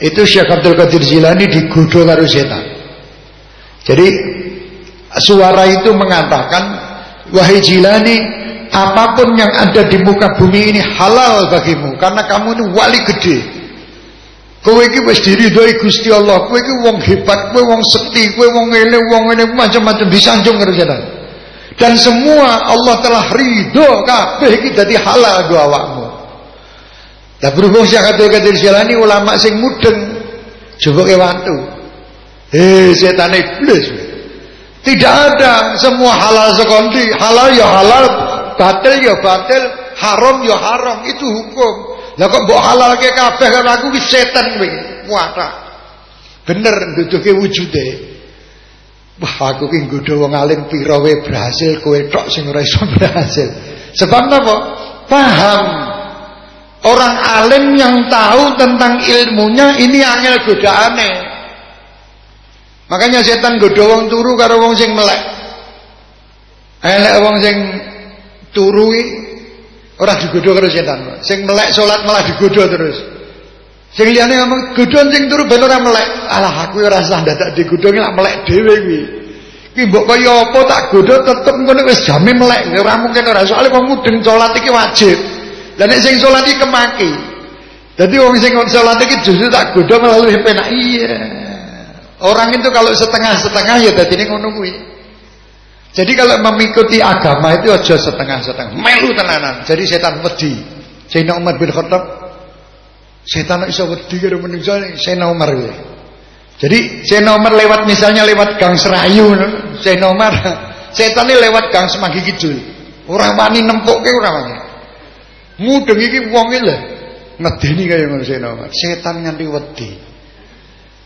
itu Syekh Abdul Qadir Jilani digoda karo setan. Jadi suara itu mengatakan wahai Jilani apa pun yang ada di muka bumi ini halal bagimu karena kamu ini wali gede. Kowe iki wis diridhoi Gusti Allah, kowe iki wong hebat, kowe wong sekti, kowe wong ngene, wong ngene macam-macam disanjung karo Dan semua Allah telah ridho kabeh iki dadi halal go awakmu. Lah berhubung Syekh Abdul Qadir Jilani ulama sing mudeng, coba ke wantu. Eh setan iblis. Tidak ada semua halal sekondi, halal ya halal, batil ya batil, haram ya haram, itu hukum. Lah kok mbok halal ke kabeh kan aku ki setan kowe. Muata. Bener nduduke wujude. Wah aku ki nggodha wong alim pira berhasil kowe tok sing ora iso berhasil. Sebab napa? Paham. Orang alim yang tahu tentang ilmunya ini angel godaane. Makanya setan godho wong turu karo wong sing melek. Elek wong sing turu ora digodho karo setan. Sing melek salat malah digodho terus. Sing liyane ngomong godhon sing turu ben ora melek. Alah aku ora usah dadak digodho lak melek dhewe kuwi. Ki mbok kaya apa tak godho tetep ngono wis jame melek. Ora mungkin ora soalé wong mudeng salat iki wajib. Lah nek sing salat iki kemaki. Dadi wong sing salat iki justru tak godho malah luwih penak. Iya. Orang itu kalau setengah-setengah ya ini ngono kuwi. Jadi kalau mengikuti agama itu aja setengah-setengah, melu tenanan. Jadi setan wedi. Sayyidina Umar bin Khattab setan iso wedi karo menungso Sayyidina Umar kuwi. Jadi Sayyidina Umar lewat misalnya lewat Gang Serayu, Sayyidina Umar setan ini lewat Gang Semanggi Kidul. Ora wani nempukke ora wani. Mudeng iki wong iki lho. Ngedeni kaya ngono. Setan nganti wedi.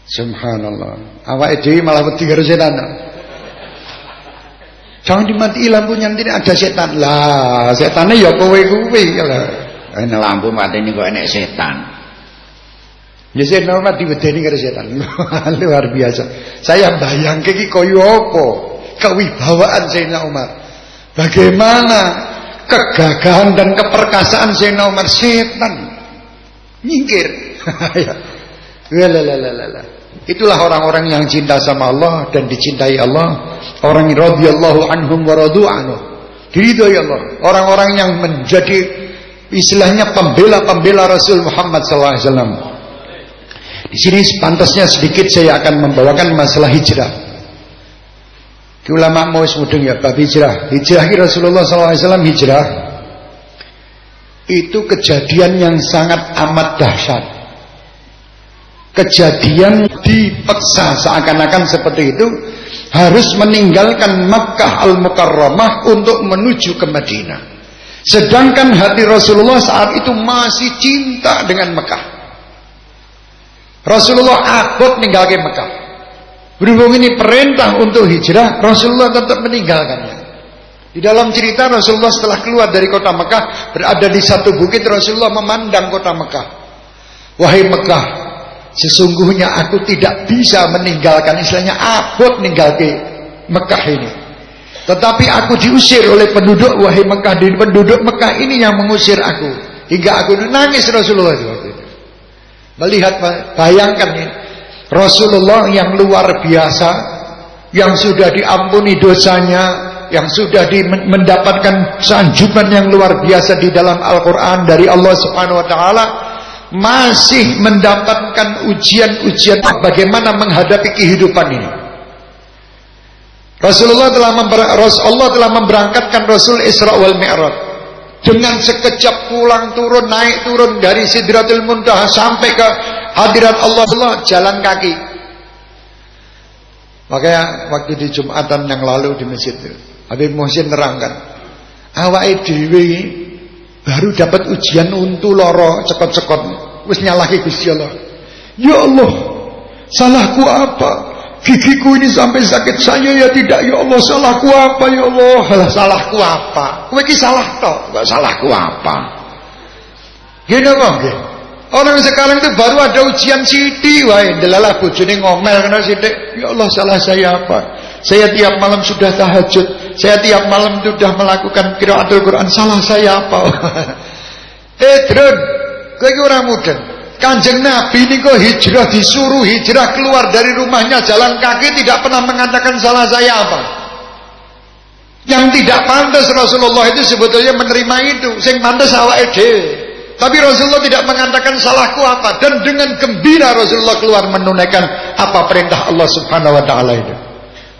Subhanallah. Awak dhewe malah wedi karo setan. Jangan dimati lampunya nanti ada setan. Lah, setannya ya kowe kuwi lah. Ini lampu ini kok enek setan. Ya saya normal diwedeni karo setan. Luar biasa. Saya bayangke iki kaya apa? Kewibawaan Sayyidina Umar. Bagaimana kegagahan dan keperkasaan Sayyidina Umar setan nyingkir. Ya la la la la. Itulah orang-orang yang cinta sama Allah dan dicintai Allah. Orang radhiyallahu anhum wa radu anhu. Diridhoi Allah. Orang-orang yang menjadi istilahnya pembela-pembela Rasul Muhammad sallallahu alaihi wasallam. Di sini pantasnya sedikit saya akan membawakan masalah hijrah. Ulama mau mudeng ya bab hijrah. Hijrah ki Rasulullah wasallam hijrah itu kejadian yang sangat amat dahsyat kejadian dipaksa seakan-akan seperti itu harus meninggalkan Makkah Al-Mukarramah untuk menuju ke Madinah. Sedangkan hati Rasulullah saat itu masih cinta dengan Mekah. Rasulullah abot meninggalkan Mekah. Berhubung ini perintah untuk hijrah, Rasulullah tetap meninggalkannya. Di dalam cerita Rasulullah setelah keluar dari kota Mekah berada di satu bukit Rasulullah memandang kota Mekah. Wahai Mekah, Sesungguhnya aku tidak bisa meninggalkan istilahnya abot ke Mekah ini. Tetapi aku diusir oleh penduduk wahai Mekah di penduduk Mekah ini yang mengusir aku hingga aku nangis Rasulullah itu. Melihat bayangkan ini Rasulullah yang luar biasa yang sudah diampuni dosanya yang sudah di, mendapatkan sanjungan yang luar biasa di dalam Al-Qur'an dari Allah Subhanahu wa taala masih mendapatkan ujian-ujian bagaimana menghadapi kehidupan ini. Rasulullah telah Allah telah memberangkatkan Rasul Isra wal Mi'raj dengan sekejap pulang turun naik turun dari Sidratul Muntaha sampai ke hadirat Allah Allah jalan kaki. Makanya waktu di Jumatan yang lalu di masjid itu Habib Muhsin nerangkan awake dhewe baru dapat ujian untuk loro cekot-cekot. Wis nyalahi Gusti Allah. Ya Allah, salahku apa? Gigiku ini sampai sakit saya ya tidak? Ya Allah salahku apa ya Allah? Alah, salahku apa? Kowe salah enggak salahku apa? Gini apa Orang sekarang itu baru ada ujian siti wae delalah bojone ngomel kena sithik. Ya Allah salah saya apa? Saya tiap malam sudah tahajud. Saya tiap malam sudah melakukan qiraatul Quran. Salah saya apa? Eh drone kowe iki ora mudeng. Kanjeng Nabi ini kok hijrah disuruh hijrah keluar dari rumahnya jalan kaki tidak pernah mengatakan salah saya apa. Yang tidak pantas Rasulullah itu sebetulnya menerima itu. Sing pantas awake dhewe. Tapi Rasulullah tidak mengatakan salahku apa dan dengan gembira Rasulullah keluar menunaikan apa perintah Allah Subhanahu wa taala itu.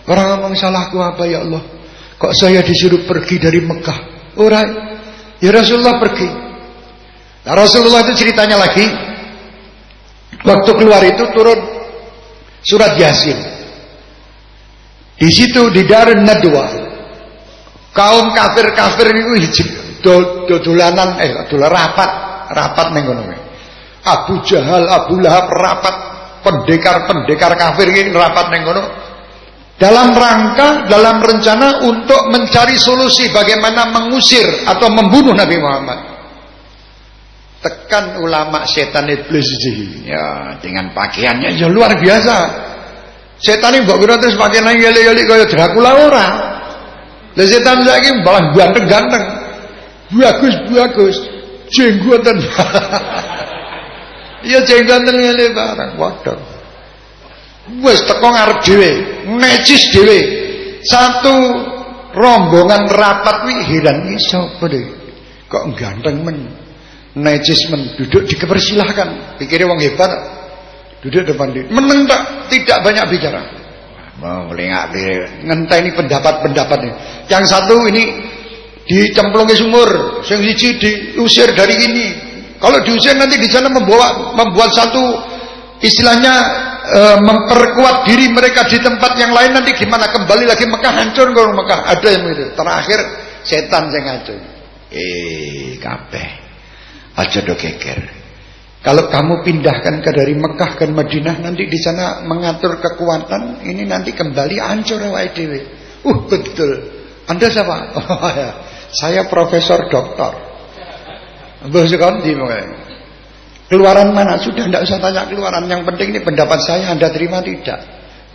Orang ngomong salahku apa ya Allah? Kok saya disuruh pergi dari Mekah? Orang ya Rasulullah pergi. Nah, Rasulullah itu ceritanya lagi, Waktu keluar itu turun surat Yasin. Di situ di Darun Nadwa kaum kafir-kafir itu dodolanan eh dodolan rapat, rapat ning Abu Jahal, Abu Lahab rapat, pendekar-pendekar kafir ini rapat ning dalam rangka dalam rencana untuk mencari solusi bagaimana mengusir atau membunuh Nabi Muhammad. Tekan ulama setan iblis ya dengan pakaiannya ya luar biasa. Setan ini mbok terus pakaian yeli-yeli kaya Dracula ora. Lah setan saiki malah ganteng-ganteng bagus-bagus jenggotan iya jenggotan yeli barang. Waduh. Wis teko ngarep dhewe. Necis dhewe. Satu rombongan rapat wi heran. Iki sapa kok ganteng men? Najismen duduk dikepersilahkan pikirnya wong hebat. Duduk depan dia meneng tak tidak banyak bicara. Mau nggak ngenteni pendapat-pendapatnya yang satu ini dicemplungi sumur yang siji diusir dari ini kalau diusir nanti di sana membawa membuat satu istilahnya e, memperkuat diri mereka di tempat yang lain nanti gimana kembali lagi Mekah hancur kalau Mekah ada yang itu terakhir setan yang hancur eh kabeh Aja do geger. Kalau kamu pindahkan ke dari Mekah ke Madinah nanti di sana mengatur kekuatan ini nanti kembali hancur awake dhewe. Uh betul. Anda siapa? Oh ya. Saya profesor doktor. Mbah sekondi Keluaran mana? Sudah tidak usah tanya keluaran. Yang penting ini pendapat saya Anda terima tidak?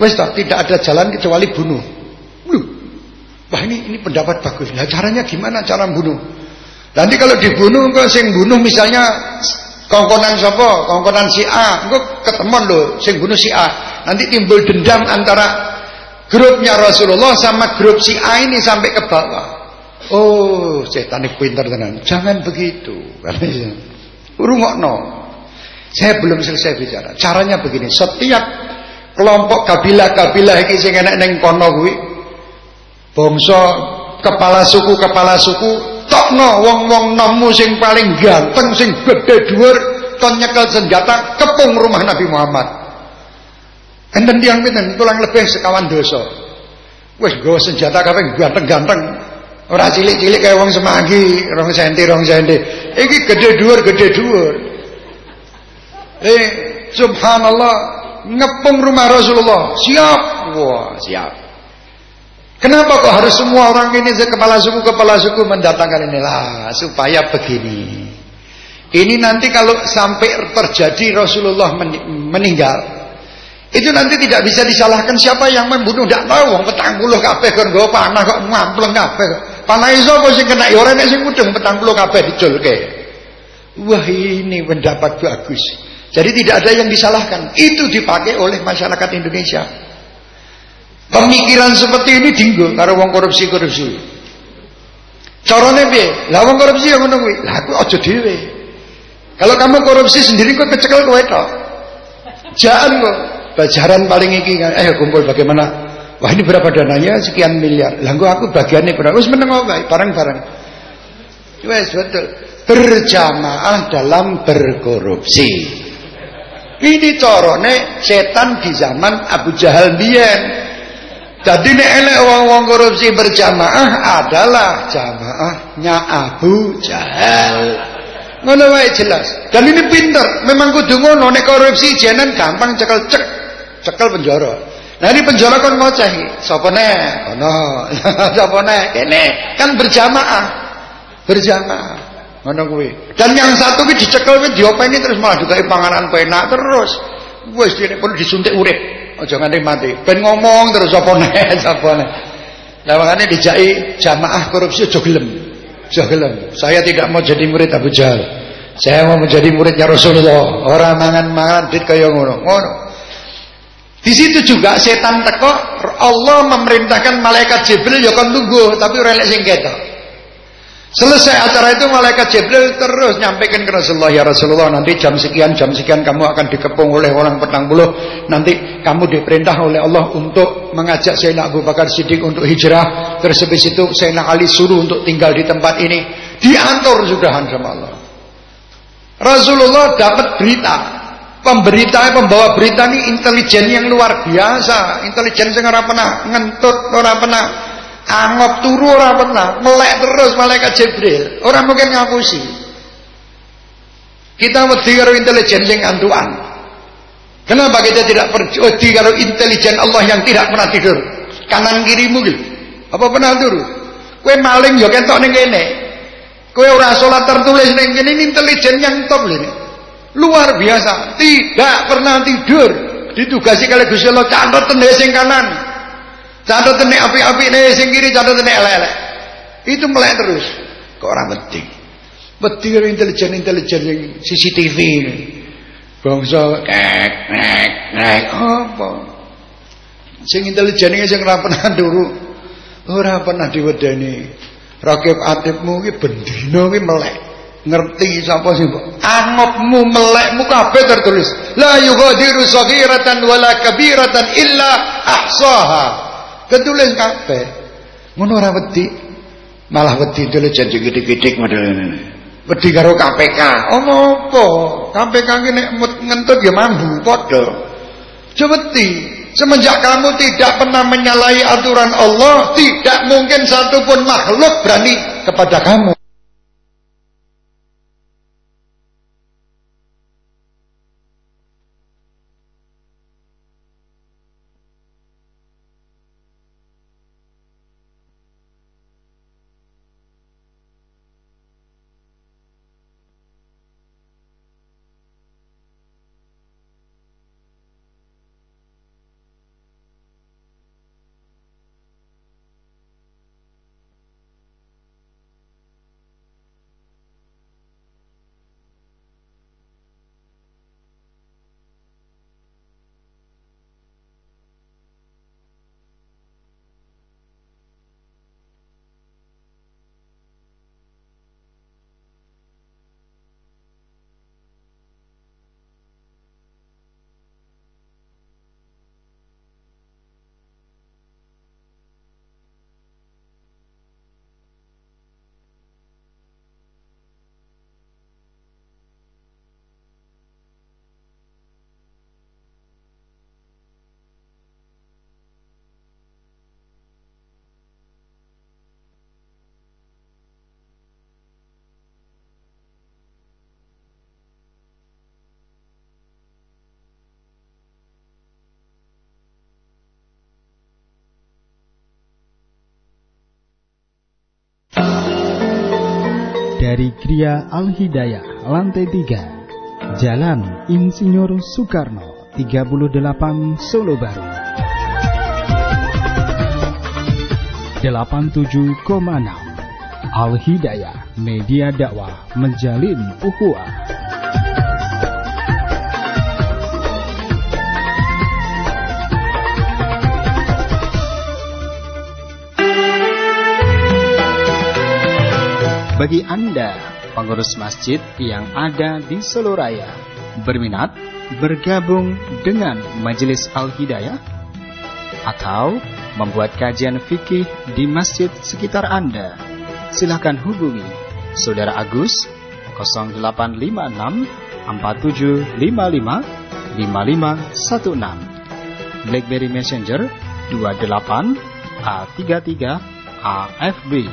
Wes tidak ada jalan kecuali bunuh. Loh. Wah ini ini pendapat bagus. Nah caranya gimana cara bunuh? Nanti kalau dibunuh kok sing bunuh misalnya kongkonan sapa? Kongkonan si A, engko ketemuan loh sing bunuh si A. Nanti timbul dendam antara grupnya Rasulullah sama grup si A ini sampai ke bawah. Oh, setan ini pintar tenan. Jangan begitu. Rungokno. Saya belum selesai bicara. Caranya begini, setiap kelompok kabilah-kabilah iki sing enek ning kono kuwi bangsa kepala suku kepala suku tokno wong-wong nomu sing paling ganteng sing gede dhuwur kon nyekel senjata kepung rumah Nabi Muhammad. Enten tiang pinten tulang lebih sekawan dosa. Wis nggawa senjata kabeh ganteng-ganteng. Ora cilik-cilik kaya wong semanggi, rong senti, rong senti. Iki gede dhuwur, gede dhuwur. Eh, subhanallah, ngepung rumah Rasulullah. Siap. Wah, siap. Kenapa kok harus semua orang ini kepala suku kepala suku mendatangkan inilah supaya begini. Ini nanti kalau sampai terjadi Rasulullah meninggal, itu nanti tidak bisa disalahkan siapa yang membunuh. Tidak tahu, wong petang puluh kabeh kan gue panah kok ngampleng kabeh. Panah iso apa sing kena ya ora nek sing mudeng petang puluh kabeh dijulke. Wah ini pendapat bagus. Jadi tidak ada yang disalahkan. Itu dipakai oleh masyarakat Indonesia. Pemikiran seperti ini dinggo karo wong korupsi-korupsi. Carane piye? Lah wong korupsi yang ngono kuwi. Lah aku aja dhewe. Kalau kamu korupsi sendiri kok kecekel kowe tok. Jangan kok. Bajaran paling iki kan eh kumpul bagaimana Wah ini berapa dananya? Sekian miliar. Lah aku bagiannya berapa? Wis meneng wae bareng-bareng. Wes betul. Berjamaah dalam berkorupsi. Ini corone setan di zaman Abu Jahal biyen. Jadi nek elek wong-wong korupsi berjamaah adalah jamaahnya Abu Jahal. Ngono wae jelas. Dan ini pinter, memang kudu ngono korupsi jenen gampang cekel cek cekel penjara. Nah ini penjara kon ngocehi, sapa nek? Ono. Sapa nek? Kene. Kan berjamaah. Berjamaah. Ngono kuwi. Dan yang satu ki dicekel kuwi diopeni terus malah dikai panganan penak terus. Wis dene perlu disuntik urip. Aja nganti mati. Ben ngomong terus sapa nek? Sapa nek? Lah makane jamaah korupsi aja gelem. Aja gelem. Saya tidak mau jadi murid Abu Jahal. Saya mau menjadi muridnya Rasulullah. Orang mangan-mangan dit kaya ngono. Ngono. Di situ juga setan teko Allah memerintahkan malaikat Jibril ya kon tunggu tapi ora lek sing ketok. Selesai acara itu malaikat Jibril terus nyampaikan ke Rasulullah ya Rasulullah nanti jam sekian jam sekian kamu akan dikepung oleh orang petang buluh nanti kamu diperintah oleh Allah untuk mengajak Sayyidina Abu Bakar Siddiq untuk hijrah. Terus habis itu Sayyidina Ali suruh untuk tinggal di tempat ini. Diatur sudahan sama Allah. Rasulullah dapat berita pemberita pembawa berita ini intelijen yang luar biasa. Intelijen yang ora pernah ngentut ora pernah angop turu ora pernah melek terus malaikat Jibril. Orang mungkin ngapusi. Kita wedi karo intelijen yang antuan. Kenapa kita tidak wedi karo intelijen Allah yang tidak pernah tidur? Kanan kirimu gitu. Apa pernah turu kue maling ya ketok ning kene. Kue ora salat tertulis ning kene intelijen yang top lho Luar biasa, tidak pernah tidur. Ditugasi kali Gusti Allah catet tene sing kanan. Catet tene api-api ne sing kiri, catet tene elek-elek. Itu melek terus. Kok orang penting. Betul intelijen-intelijen yang CCTV ini. Bangsa kek kek kek apa? Sing intelijen iki sing ora pernah turu. Ora pernah diwedeni. Rakib atipmu iki bendina iki melek ngerti sapa sih angopmu melekmu kabeh tertulis. La yughadiru saghiratan wala kabiratan illa ahsaha. Ketulis kabeh. Ngono ora wedi. Malah wedi tulis janji gidik-gidik model ini. Wedi karo KPK ono apa KPK ki nek ngentut ya mambu padha. Wedi. Semenjak kamu tidak pernah menyalahi aturan Allah tidak mungkin satupun makhluk berani kepada kamu dari Gria Al-Hidayah, lantai 3, Jalan Insinyur Soekarno, 38 Solo Baru. 87,6 Al-Hidayah Media Dakwah Menjalin Ukhuwah Bagi Anda, pengurus masjid yang ada di Solo Raya, berminat bergabung dengan Majelis Al-Hidayah? Atau membuat kajian fikih di masjid sekitar Anda. Silahkan hubungi Saudara Agus 0856 4755 5516 BlackBerry Messenger 28 A33 AFB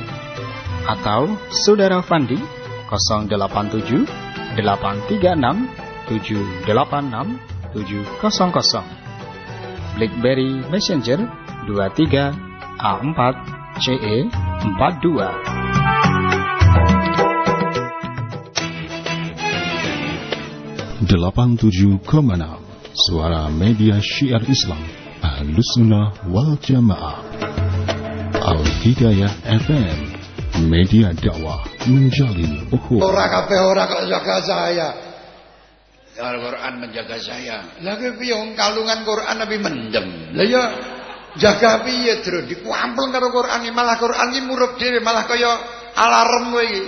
atau Saudara Fandi 087 836 786 700 BlackBerry Messenger 23 A4 CE 42 87,6 Suara Media Syiar Islam Ahlus Sunnah Wal Jamaah. Al-Hidayah FM Media dakwah menjalin ukhuwah Ora kabeh ora kok jaga saya. Al-Quran menjaga saya. Lagi piye wong kalungan Quran Nabi mendem. Lah ya jaga piye, Dro? Dikuampleng karo Quran iki malah Quran iki murup dhewe malah kaya alarm kowe iki.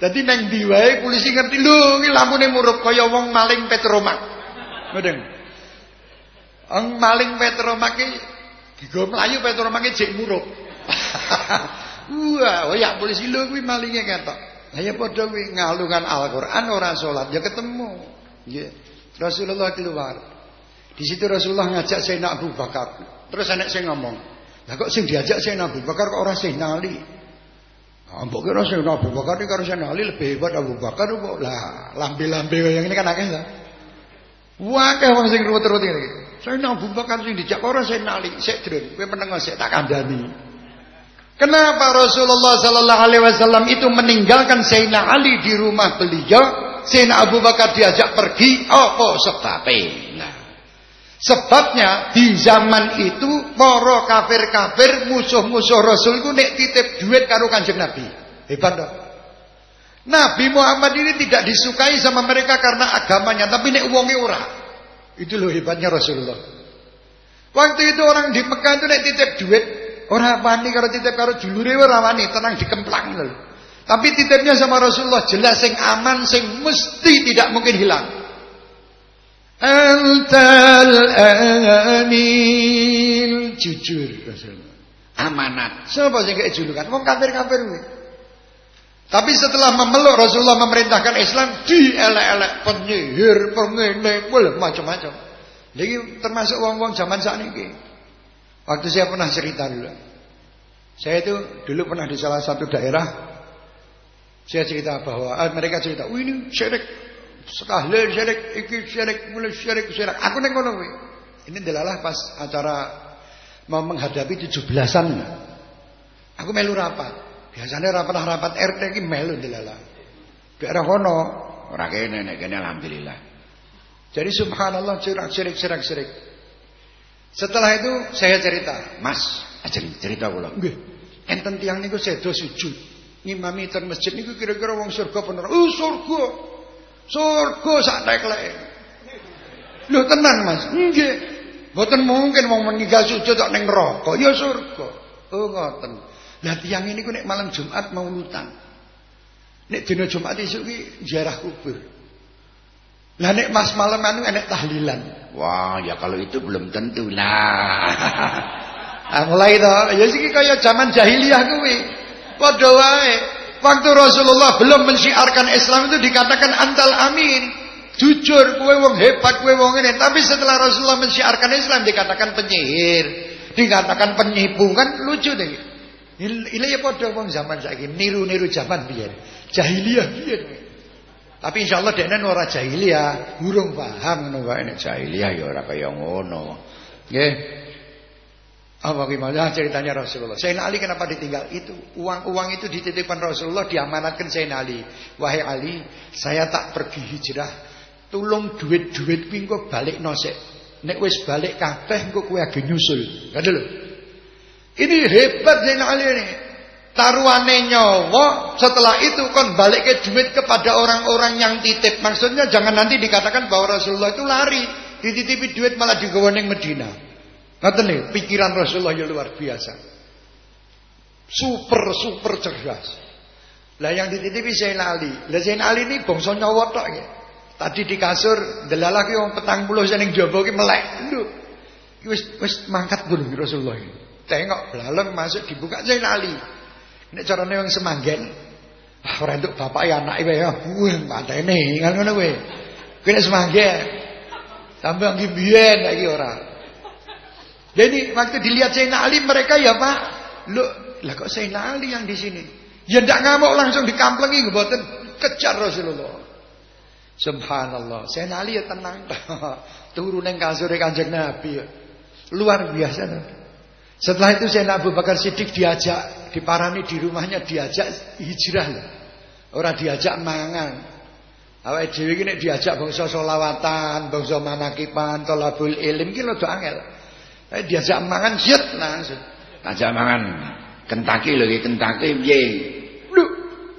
Dadi nang ndi wae polisi ngerti lho iki lampune murup kaya wong maling Petromak. Mudeng. Ang maling Petromak iki digo mlayu Petromak iki jek murup. Wah, oh ya polisi lho kuwi malinge ketok. Lah ya padha kuwi ngalungan Al-Qur'an ora salat ya ketemu. Nggih. Rasulullah keluar. Di situ Rasulullah ngajak Sayyidina Abu Bakar. Terus anak saya ngomong, "Lah kok sing diajak Sayyidina Abu Bakar kok ora Sayyidina Ali?" Ah, mbok kira Sayyidina Abu Bakar iki karo Sayyidina Ali lebih hebat Abu Bakar kok lah lambe-lambe yang ini kan akeh. Wah, akeh wong sing ruwet-ruwet iki. Sayyidina Abu Bakar sing dijak ora Sayyidina Ali, sik drun, kowe meneng sik tak kandhani. Kenapa Rasulullah sallallahu alaihi wasallam itu meninggalkan Sayyidina Ali di rumah beliau? Sayyidina Abu Bakar diajak pergi, apa sebabnya? Nah, sebabnya di zaman itu para kafir-kafir musuh-musuh Rasul itu nek titip duit karo Kanjeng Nabi. Hebat dong. Nabi Muhammad ini tidak disukai sama mereka karena agamanya, tapi nek wonge ora. Itu loh hebatnya Rasulullah. Waktu itu orang di Mekah itu nek titip duit, ora wani karo titip karo dulure ora wani, tenang dikemplang lho. Tapi titipnya sama Rasulullah jelas sing aman, sing mesti tidak mungkin hilang. Antal amin jujur Rasulullah. Amanat. Siapa sing kayak julukan? Wong kafir-kafir kuwi. Tapi setelah memeluk Rasulullah memerintahkan Islam dielek-elek penyihir, pengene, macam-macam. Jadi termasuk wong-wong zaman saat ini. Waktu saya pernah cerita dulu. Saya itu dulu pernah di salah satu daerah. Saya cerita bahwa eh, mereka cerita, "Oh ini syirik. Sekahlil syirik, iki syirik, mulai syirik, syirik." Aku neng kuwi. Ini delalah pas acara mau menghadapi 17-an. Aku melu rapat. Biasanya rapat-rapat RT iki melu delalah. Daerah kono Ora kene kene alhamdulillah. Jadi subhanallah syirik syirik syirik syirik. Setelah itu saya cerita, Mas, ajeng cerita kula. Nggih. Enten tiyang niku sedo sujud. Ngimami ten masjid niku kira-kira wong surga bener. Oh, surga. Surga sak tekleke. Lho tenang, Mas. Nggih. Mboten mungkin wong meninggal sujud kok ning neraka. Ya surga. Oh, ngoten. Lah tiyang ini nek malam Jumat mau nutan. Nek dina Jumat esuk ki ziarah kubur. Lah nek mas malam anu enek tahlilan. Wah, ya kalau itu belum tentu. Nah. Ah mulai to, ya siki kaya zaman jahiliyah kuwi. Padha wae. Waktu Rasulullah belum mensyiarkan Islam itu dikatakan antal amin. Jujur, kowe wong hebat, kowe wong ini. Tapi setelah Rasulullah mensyiarkan Islam dikatakan penyihir, dikatakan penipu kan lucu deh. Ini ya padha wong zaman saiki niru-niru zaman biyen. Jahiliyah biyen. Tapi insyaallah dekne ora jahiliyah, urung paham ngono wae nek Jahiliyah ya ora kaya ngono. Nggih. Apa gimana ceritanya Rasulullah? Sayyidina Ali kenapa ditinggal? Itu uang-uang itu dititipkan Rasulullah diamanatkan Sayyidina Ali. Wahai Ali, saya tak pergi hijrah. Tulung duit-duit kuwi engko balik nosek. Nek wis balik kabeh engko kowe nyusul. Ngono lho. Ini hebat Sayyidina Ali ini. Taruhane nyawa setelah itu kon balik ke duit kepada orang-orang yang titip. Maksudnya jangan nanti dikatakan bahwa Rasulullah itu lari. Dititipi duit malah digawa ning Medina. Ngoten nih, pikiran Rasulullah yang luar biasa. Super super cerdas. Lah yang dititipi Zain Ali. Lah Zain Ali ini bangsa nyawa tok ya. Tadi di kasur delalah ki wong petang puluh ning jaba ki melek. Lho. Wis wis mangkat dulu Rasulullah ini. Tengok belalem masuk dibuka Zainal Ali. Nek carane wong semanggen. Ah ora entuk bapak ya anake wae ya. Wih, patene kan ngono kuwi. Kuwi nek semanggen. Sampai ngi biyen iki ora. Jadi waktu dilihat Zainal Ali mereka ya Pak, lo lah kok Zainal Ali yang di sini? Ya ndak ngamuk langsung dikamplengi mboten kejar Rasulullah. Subhanallah. Zainal Ali ya tenang. Turun ning kasure Kanjeng Nabi. Luar biasa. Setelah itu Sayyidina Abu Bakar Siddiq diajak, diparani di rumahnya diajak hijrah loh. Orang diajak mangan. Awake dhewe iki nek diajak bangsa selawatan, bangsa manakipan, tolabul ilm iki lho angel. Eh diajak mangan syet langsung. Ajak mangan Kentaki lho iki Kentaki piye? Lho,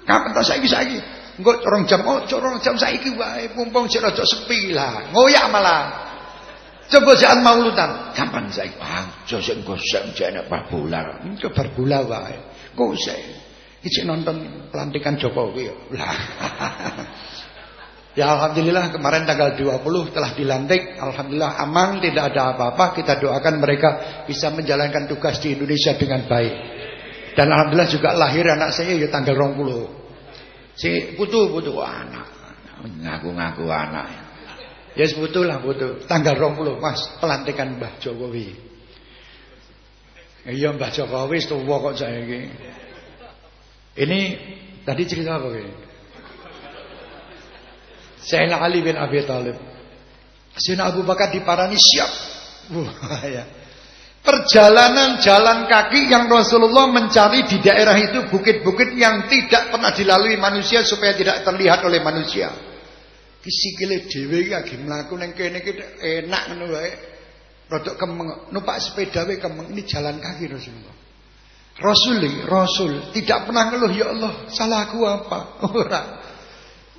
kapan to saiki saiki? Engko corong jam oh corong jam saiki wae mumpung sik rada sepi lah. Ngoyak malah. Coba jangan maulutan. Kapan saiki? Ah, sek jane apa bola. Engko bar bola wae. Kok sik. Iki nonton pelantikan Jokowi Lah. Ya Alhamdulillah kemarin tanggal 20 telah dilantik Alhamdulillah aman tidak ada apa-apa Kita doakan mereka bisa menjalankan tugas di Indonesia dengan baik Dan Alhamdulillah juga lahir anak saya ya tanggal 20 Si putu putu anak Ngaku-ngaku anak Ya yes, betul lah betul Tanggal 20 mas pelantikan Mbah Jokowi Iya Mbah Jokowi Setua kok saya ini Ini tadi cerita apa ini Sayyidina Ali bin Abi Thalib. Sayyidina Abu Bakar diparani siap. Ya. Perjalanan jalan kaki yang Rasulullah mencari di daerah itu bukit-bukit yang tidak pernah dilalui manusia supaya tidak terlihat oleh manusia. Kisikile dhewe iki lagi mlaku ning kene iki enak ngono wae. Rodok kemeng, numpak sepeda wae kemeng ini jalan kaki Rasulullah. Rasul, Rasul tidak pernah ngeluh ya Allah, salahku apa? Ora.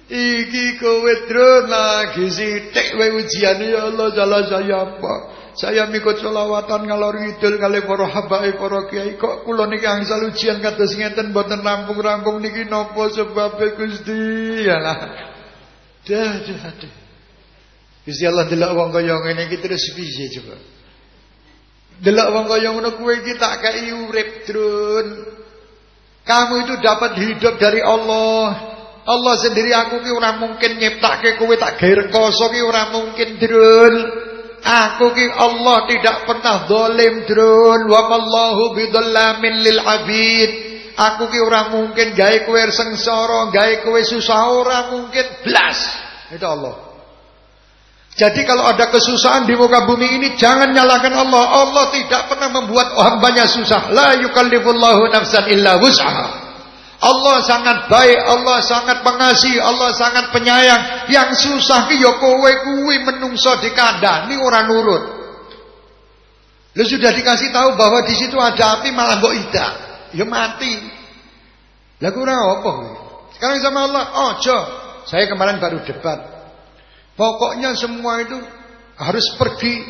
Iki kowe drone lagi sithik wae ujian ya Allah salah saya apa? Saya mikut selawatan ngalor ngidul kali para habaib para kiai kok kula niki angsal ujian kados ngeten mboten rampung-rampung niki napa sebabe Gusti? Yalah. Dah dah dah. Gusti Allah delok wong kaya ngene iki terus piye coba? Delok wong kaya ngono kowe iki tak kei urip drone. Kamu itu dapat hidup dari Allah. Allah sendiri aku ki ora mungkin nyiptake kowe tak gawe rekoso ki ora mungkin drun. Aku ki Allah tidak pernah zalim drun wa mallahu bidzallamin lil abid. Aku ki ora mungkin gawe kowe sengsara, gawe kowe susah ora mungkin blas. Itu Allah. Jadi kalau ada kesusahan di muka bumi ini jangan nyalakan Allah. Allah tidak pernah membuat hambanya susah. La yukallifullahu nafsan illa wus'aha. Allah sangat baik, Allah sangat pengasih, Allah sangat penyayang. Yang susah ki ya kowe kuwi menungso dikandani ora nurut. Lu sudah dikasih tahu bahwa di situ ada api malah mbok ida. Ya mati. Lah kurang apa Sekarang sama Allah, ojo. Saya kemarin baru debat. Pokoknya semua itu harus pergi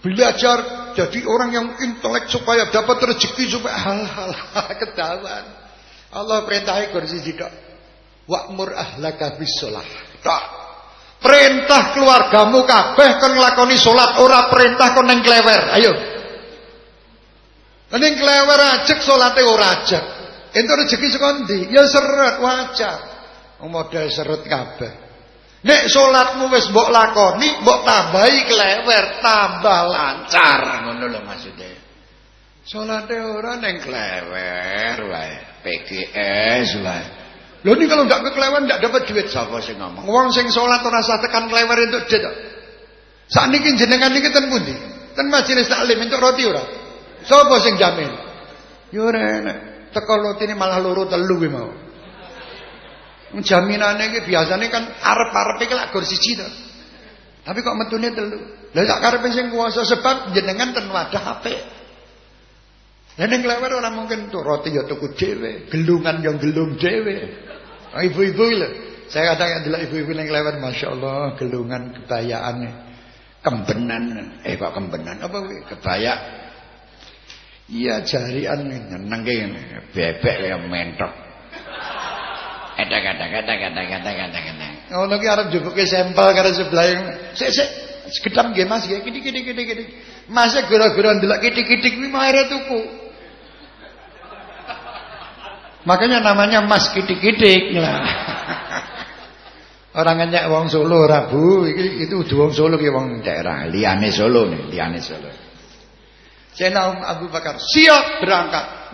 belajar jadi orang yang intelek supaya dapat rezeki supaya hal-hal ketahuan. Allah perintahi kursi tok. Wa'mur ahlaka bis shalah. Tak. Perintah keluargamu kabeh kon nglakoni salat, ora perintah kon ning klewer. Ayo. Ning klewer ajek salate ora ajek. Entuk rezeki saka ndi? Ya seret wajar. Model seret kabeh. Nek salatmu wis mbok lakoni, mbok tambahi klewer, tambah lancar ngono lho maksudnya. Salate ora ning klewer wae. PGS lah. Lho ini kalau nggak kekelewan nggak dapat duit siapa sih ngomong? Wong sing sholat ora usah tekan klewer untuk duit. Saat ini jenengan ini ten pundi? Ten majelis taklim untuk roti ora? Siapa sing jamin? Yo ora enak. Teko roti ini malah loro telu kuwi mau. Jaminane iki biasane kan arep-arep iki lak gur siji to. Tapi kok metune telu. Lah sak karepe sing kuwasa sebab jenengan ten wadah apik. Lah ning klewer ora mungkin tuh roti ya tuku dhewe, gelungan yang gelung dhewe. Ibu-ibu lho. Saya kadang delok ibu-ibu ning klewer masyaallah gelungan kebayaane. Kembenan. Eh kok kembenan apa kuwi? Kebaya. Iya jarian nyeneng kene, bebek kaya mentok. Ada kata kata kata. Oh lagi arep jubuke sampel karo sebelah. Sik sik, sekedam nggih Mas nggih. Kini kini kini kini. Masa gara-gara ndelok kitik-kitik kuwi mahire tuku. Makanya namanya Mas kitik-kitik. Nah. Orang ngenyek wong Solo Rabu itu udah wong Solo ki wong daerah liyane Solo nih, liyane Solo. Sayyidina Abu Bakar siap berangkat.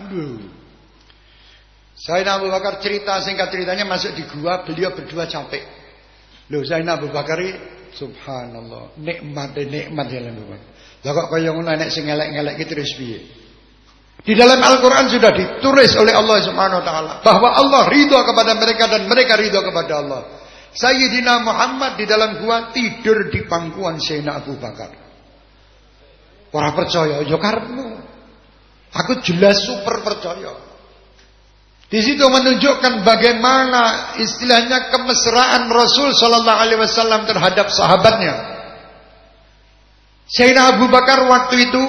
Sayyidina Abu Bakar cerita singkat ceritanya masuk di gua, beliau berdua capek. Loh Sayyidina Abu Bakar subhanallah, nikmat nikmat ya Abu Bakar. Lah kok kaya ngono nek sing elek-elek ki terus piye? Di dalam Al-Qur'an sudah ditulis oleh Allah Subhanahu wa taala bahwa Allah ridho kepada mereka dan mereka ridho kepada Allah. Sayyidina Muhammad di dalam gua tidur di pangkuan Sayyidina Abu Bakar. Orang percaya, ya karepmu. Aku jelas super percaya. Di situ menunjukkan bagaimana istilahnya kemesraan Rasul Sallallahu Alaihi Wasallam terhadap sahabatnya. Sayyidina Abu Bakar waktu itu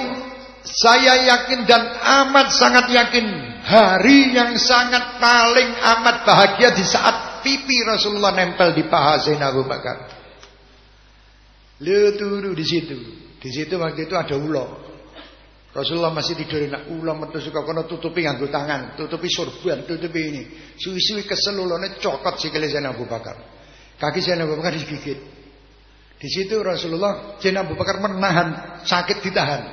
saya yakin dan amat sangat yakin hari yang sangat paling amat bahagia di saat pipi Rasulullah nempel di paha Zainab Abu Bakar. Turu di situ. Di situ waktu itu ada ulo. Rasulullah masih tidur nak ulo metu suka kono tutupi nganggo tangan, tutupi sorban, tutupi ini. Suwi-suwi keselulone cokot sikile Zainab Abu Bakar. Kaki Zainab Abu Bakar digigit. Di situ Rasulullah Zainab Abu Bakar menahan sakit ditahan.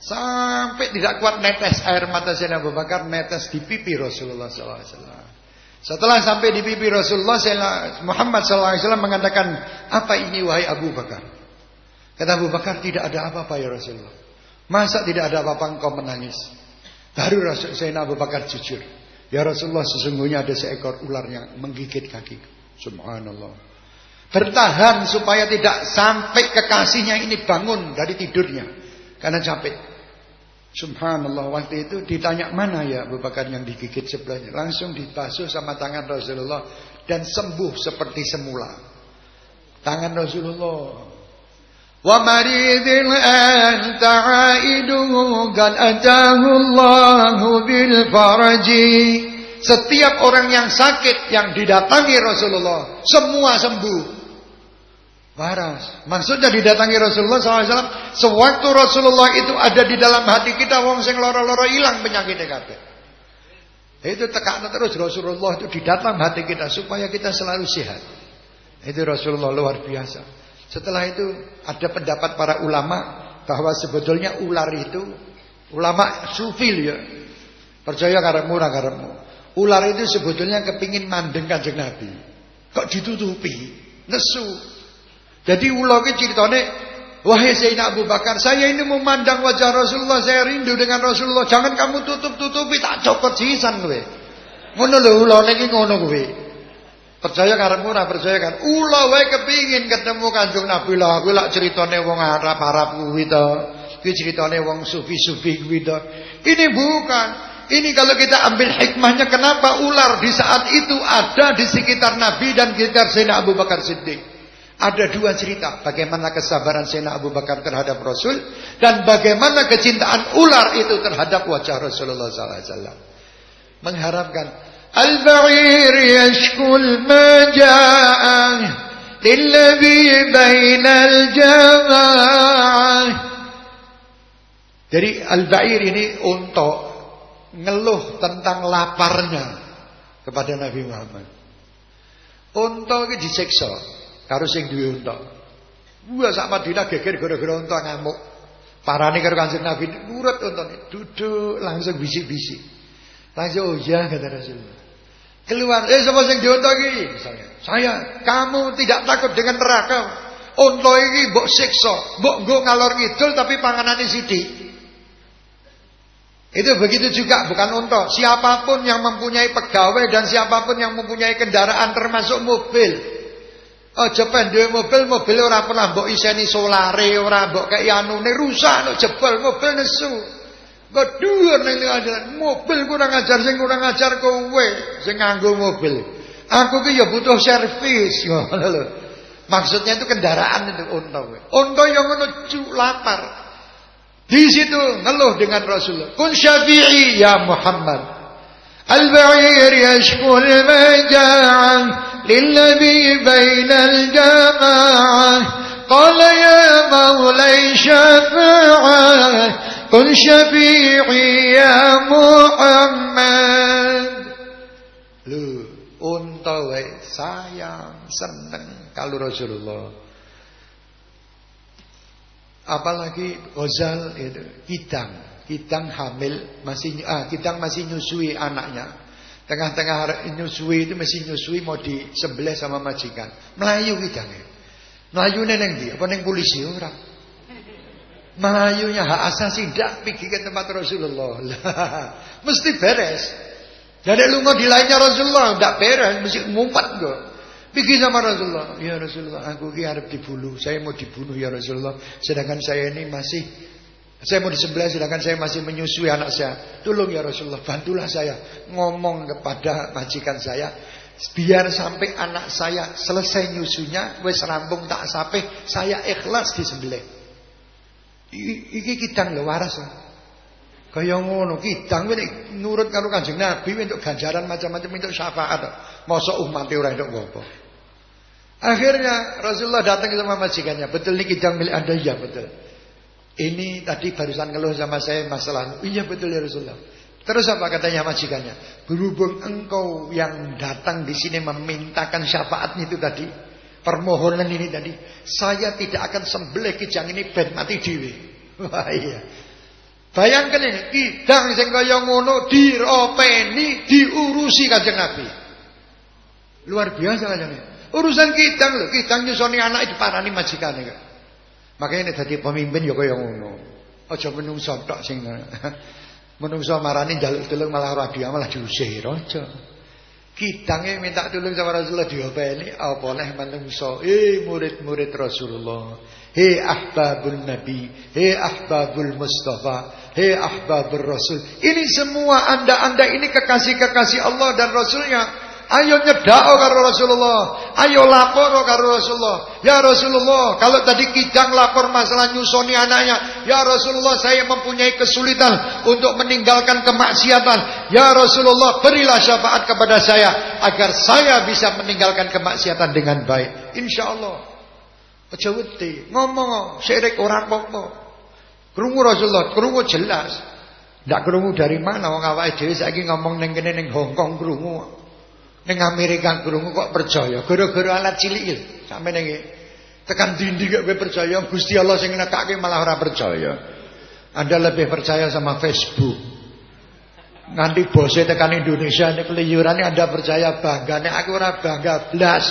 Sampai tidak kuat netes air mata Zainab Abu Bakar netes di pipi Rasulullah sallallahu alaihi wasallam. Setelah sampai di pipi Rasulullah Muhammad SAW mengatakan, apa ini wahai Abu Bakar? Kata Abu Bakar, tidak ada apa-apa ya Rasulullah. Masa tidak ada apa-apa engkau menangis? Baru Rasul Sayyidina Abu Bakar jujur. Ya Rasulullah sesungguhnya ada seekor ular yang menggigit kaki. Subhanallah. Bertahan supaya tidak sampai kekasihnya ini bangun dari tidurnya. Karena capek. Subhanallah waktu itu ditanya mana ya Abu Bakar yang digigit sebelahnya Langsung dibasuh sama tangan Rasulullah Dan sembuh seperti semula Tangan Rasulullah Maridil anta'aiduhu Qad atahu Allahu bil faraji Setiap orang yang sakit yang didatangi Rasulullah Semua sembuh Waras. Maksudnya didatangi Rasulullah SAW. Sewaktu Rasulullah itu ada di dalam hati kita, wong sing loro-loro hilang penyakitnya kabeh. Itu tekan terus Rasulullah itu di dalam hati kita supaya kita selalu sehat. Itu Rasulullah luar biasa. Setelah itu ada pendapat para ulama bahwa sebetulnya ular itu ulama sufi ya. Percaya karemu ora. Ular itu sebetulnya kepingin mandeng Kanjeng Nabi. Kok ditutupi? Nesu. Jadi ulo ki ceritane wahai Sayyidina Abu Bakar, saya ini memandang wajah Rasulullah, saya rindu dengan Rasulullah. Jangan kamu tutup-tutupi tak copot sisan kowe. Ngono lho ulone iki ngono kowe. Percaya karepmu ora percaya kan? Ula wae kepingin ketemu Kanjeng Nabi lah. Kuwi lak critane wong Arab-Arab kuwi to. Kuwi critane wong sufi-sufi kuwi to. Ini bukan. Ini kalau kita ambil hikmahnya kenapa ular di saat itu ada di sekitar Nabi dan sekitar Sayyidina Abu Bakar Siddiq. Ada dua cerita bagaimana kesabaran Sayyidina Abu Bakar terhadap Rasul dan bagaimana kecintaan ular itu terhadap wajah Rasulullah SAW. Mengharapkan al-ba'ir yashkul maja'ah lilladhi bainal jama'ah. Jadi al-ba'ir ini untuk ngeluh tentang laparnya kepada Nabi Muhammad. Untuk disiksa karo sing duwe unta. Wah sak Madinah geger gara-gara unta ngamuk. Parane karo Kanjeng Nabi nurut untane, duduk langsung bisik-bisik. Langsung oh iya kata Rasulullah. Keluar, eh sapa sing diunta iki? Misalnya, saya, kamu tidak takut dengan neraka. Unta iki mbok siksa, mbok nggo ngalor ngidul tapi panganane sithik. Itu begitu juga bukan unta. Siapa pun yang mempunyai pegawai dan siapa pun yang mempunyai kendaraan termasuk mobil Aja pendhe mobil, mobil ora pernah mbok iseni solare, ora mbok kei anune rusak no jebol mobil nesu. Kok dhuwur ning ajaran mobil kurang ajar sing kurang ajar kowe sing nganggo mobil. Aku ki ya butuh servis ngono lho. Maksudnya itu kendaraan itu unta kowe. Unta yang ngono lapar. Di situ ngeluh dengan Rasulullah. Kun syafi'i ya Muhammad. البعير يشكو المجاعة للذي بين الجماعة Qala ya maulai syafa'ah Kun syafi'i ya Muhammad Lu unta sayang seneng kalau Rasulullah. Apalagi Ghazal itu kidang kidang hamil masih ah kidang masih nyusui anaknya. Tengah-tengah nyusui itu masih nyusui mau disembelih sama majikan. Melayu kidangnya. Melayu neneng dia apa neng polisi orang melayunya hak asasi tidak pergi ke tempat Rasulullah mesti beres jadi lu mau di lainnya Rasulullah tidak beres mesti ngumpat gue Pergi sama Rasulullah. Ya Rasulullah, aku ki harap dibunuh. Saya mau dibunuh ya Rasulullah. Sedangkan saya ini masih saya mau disembelih sedangkan saya masih menyusui anak saya. Tolong ya Rasulullah, bantulah saya ngomong kepada majikan saya biar sampai anak saya selesai nyusunya wis rampung tak sampai saya ikhlas disembelih. Iki kidang lho waras. Kaya ngono, kidang nurut karo Kanjeng Nabi untuk ganjaran macam-macam untuk syafaat. Mosok umat ora entuk apa Akhirnya Rasulullah datang sama majikannya. Betul ini kidang milik anda? Iya betul. Ini tadi barusan ngeluh sama saya masalah. Iya betul ya Rasulullah. Terus apa katanya majikannya? Berhubung engkau yang datang di sini memintakan syafaatnya itu tadi. Permohonan ini tadi. Saya tidak akan sembelih kijang ini ben mati dewi. Wah iya. Bayangkan ini. Kidang sing kaya ngono diropeni diurusi kanjeng Nabi. Luar biasa kanjeng. Urusan kita lho, kita nyusoni anak itu parani majikane kok. Makanya nek dadi pemimpin ya kaya ngono. Aja menungso tok sing menungso marani njaluk tulung malah ora dia malah diusir aja. Kitange minta tulung sama Rasulullah diopeni apa neh menungso. Eh murid-murid Rasulullah. Hei ahbabul Nabi, hei ahbabul Mustafa, hei ahbabul Rasul. Ini semua anda-anda ini kekasih-kekasih Allah dan Rasulnya. Ayo nyedao karo Rasulullah. Ayo lapor karo Rasulullah. Ya Rasulullah, kalau tadi kijang lapor masalah nyusoni anaknya. Ya Rasulullah, saya mempunyai kesulitan untuk meninggalkan kemaksiatan. Ya Rasulullah, berilah syafaat kepada saya agar saya bisa meninggalkan kemaksiatan dengan baik. Insya Allah. Aja ngomong syirik orang apa Krungu Rasulullah, krungu jelas. Ndak krungu dari mana wong awake dhewe saiki ngomong ning kene ning Hongkong krungu. Ning Amerika krungu kok percaya, gara-gara alat cilik iki. Sampe ning tekan dindi kok kowe percaya Gusti Allah sing nekake malah ora percaya. Anda lebih percaya sama Facebook. Nanti bosnya tekan Indonesia nek keliyurane Anda percaya bangga nek aku ora bangga blas.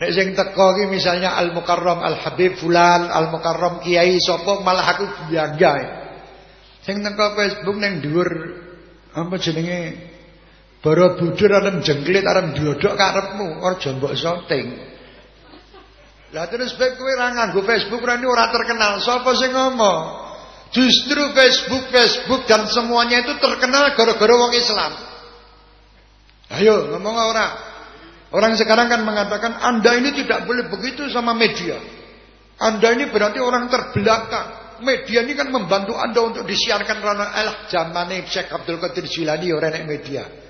Nek sing teko iki misalnya Al Mukarram Al Habib fulan, Al Mukarram Kiai sapa malah aku bangga. Sing teko Facebook ning dhuwur apa jenenge Borobudur arep jengklit arep diodok karepmu, aja mbok syuting. Lah terus bae kowe ora nganggo Facebook ora ora terkenal. Sapa sing ngomong? Justru Facebook Facebook dan semuanya itu terkenal gara-gara wong Islam. Ayo ngomong orang. Orang sekarang kan mengatakan Anda ini tidak boleh begitu sama media. Anda ini berarti orang terbelakang. Media ini kan membantu Anda untuk disiarkan rana eh zaman Syekh Abdul Qadir Jilani orang media.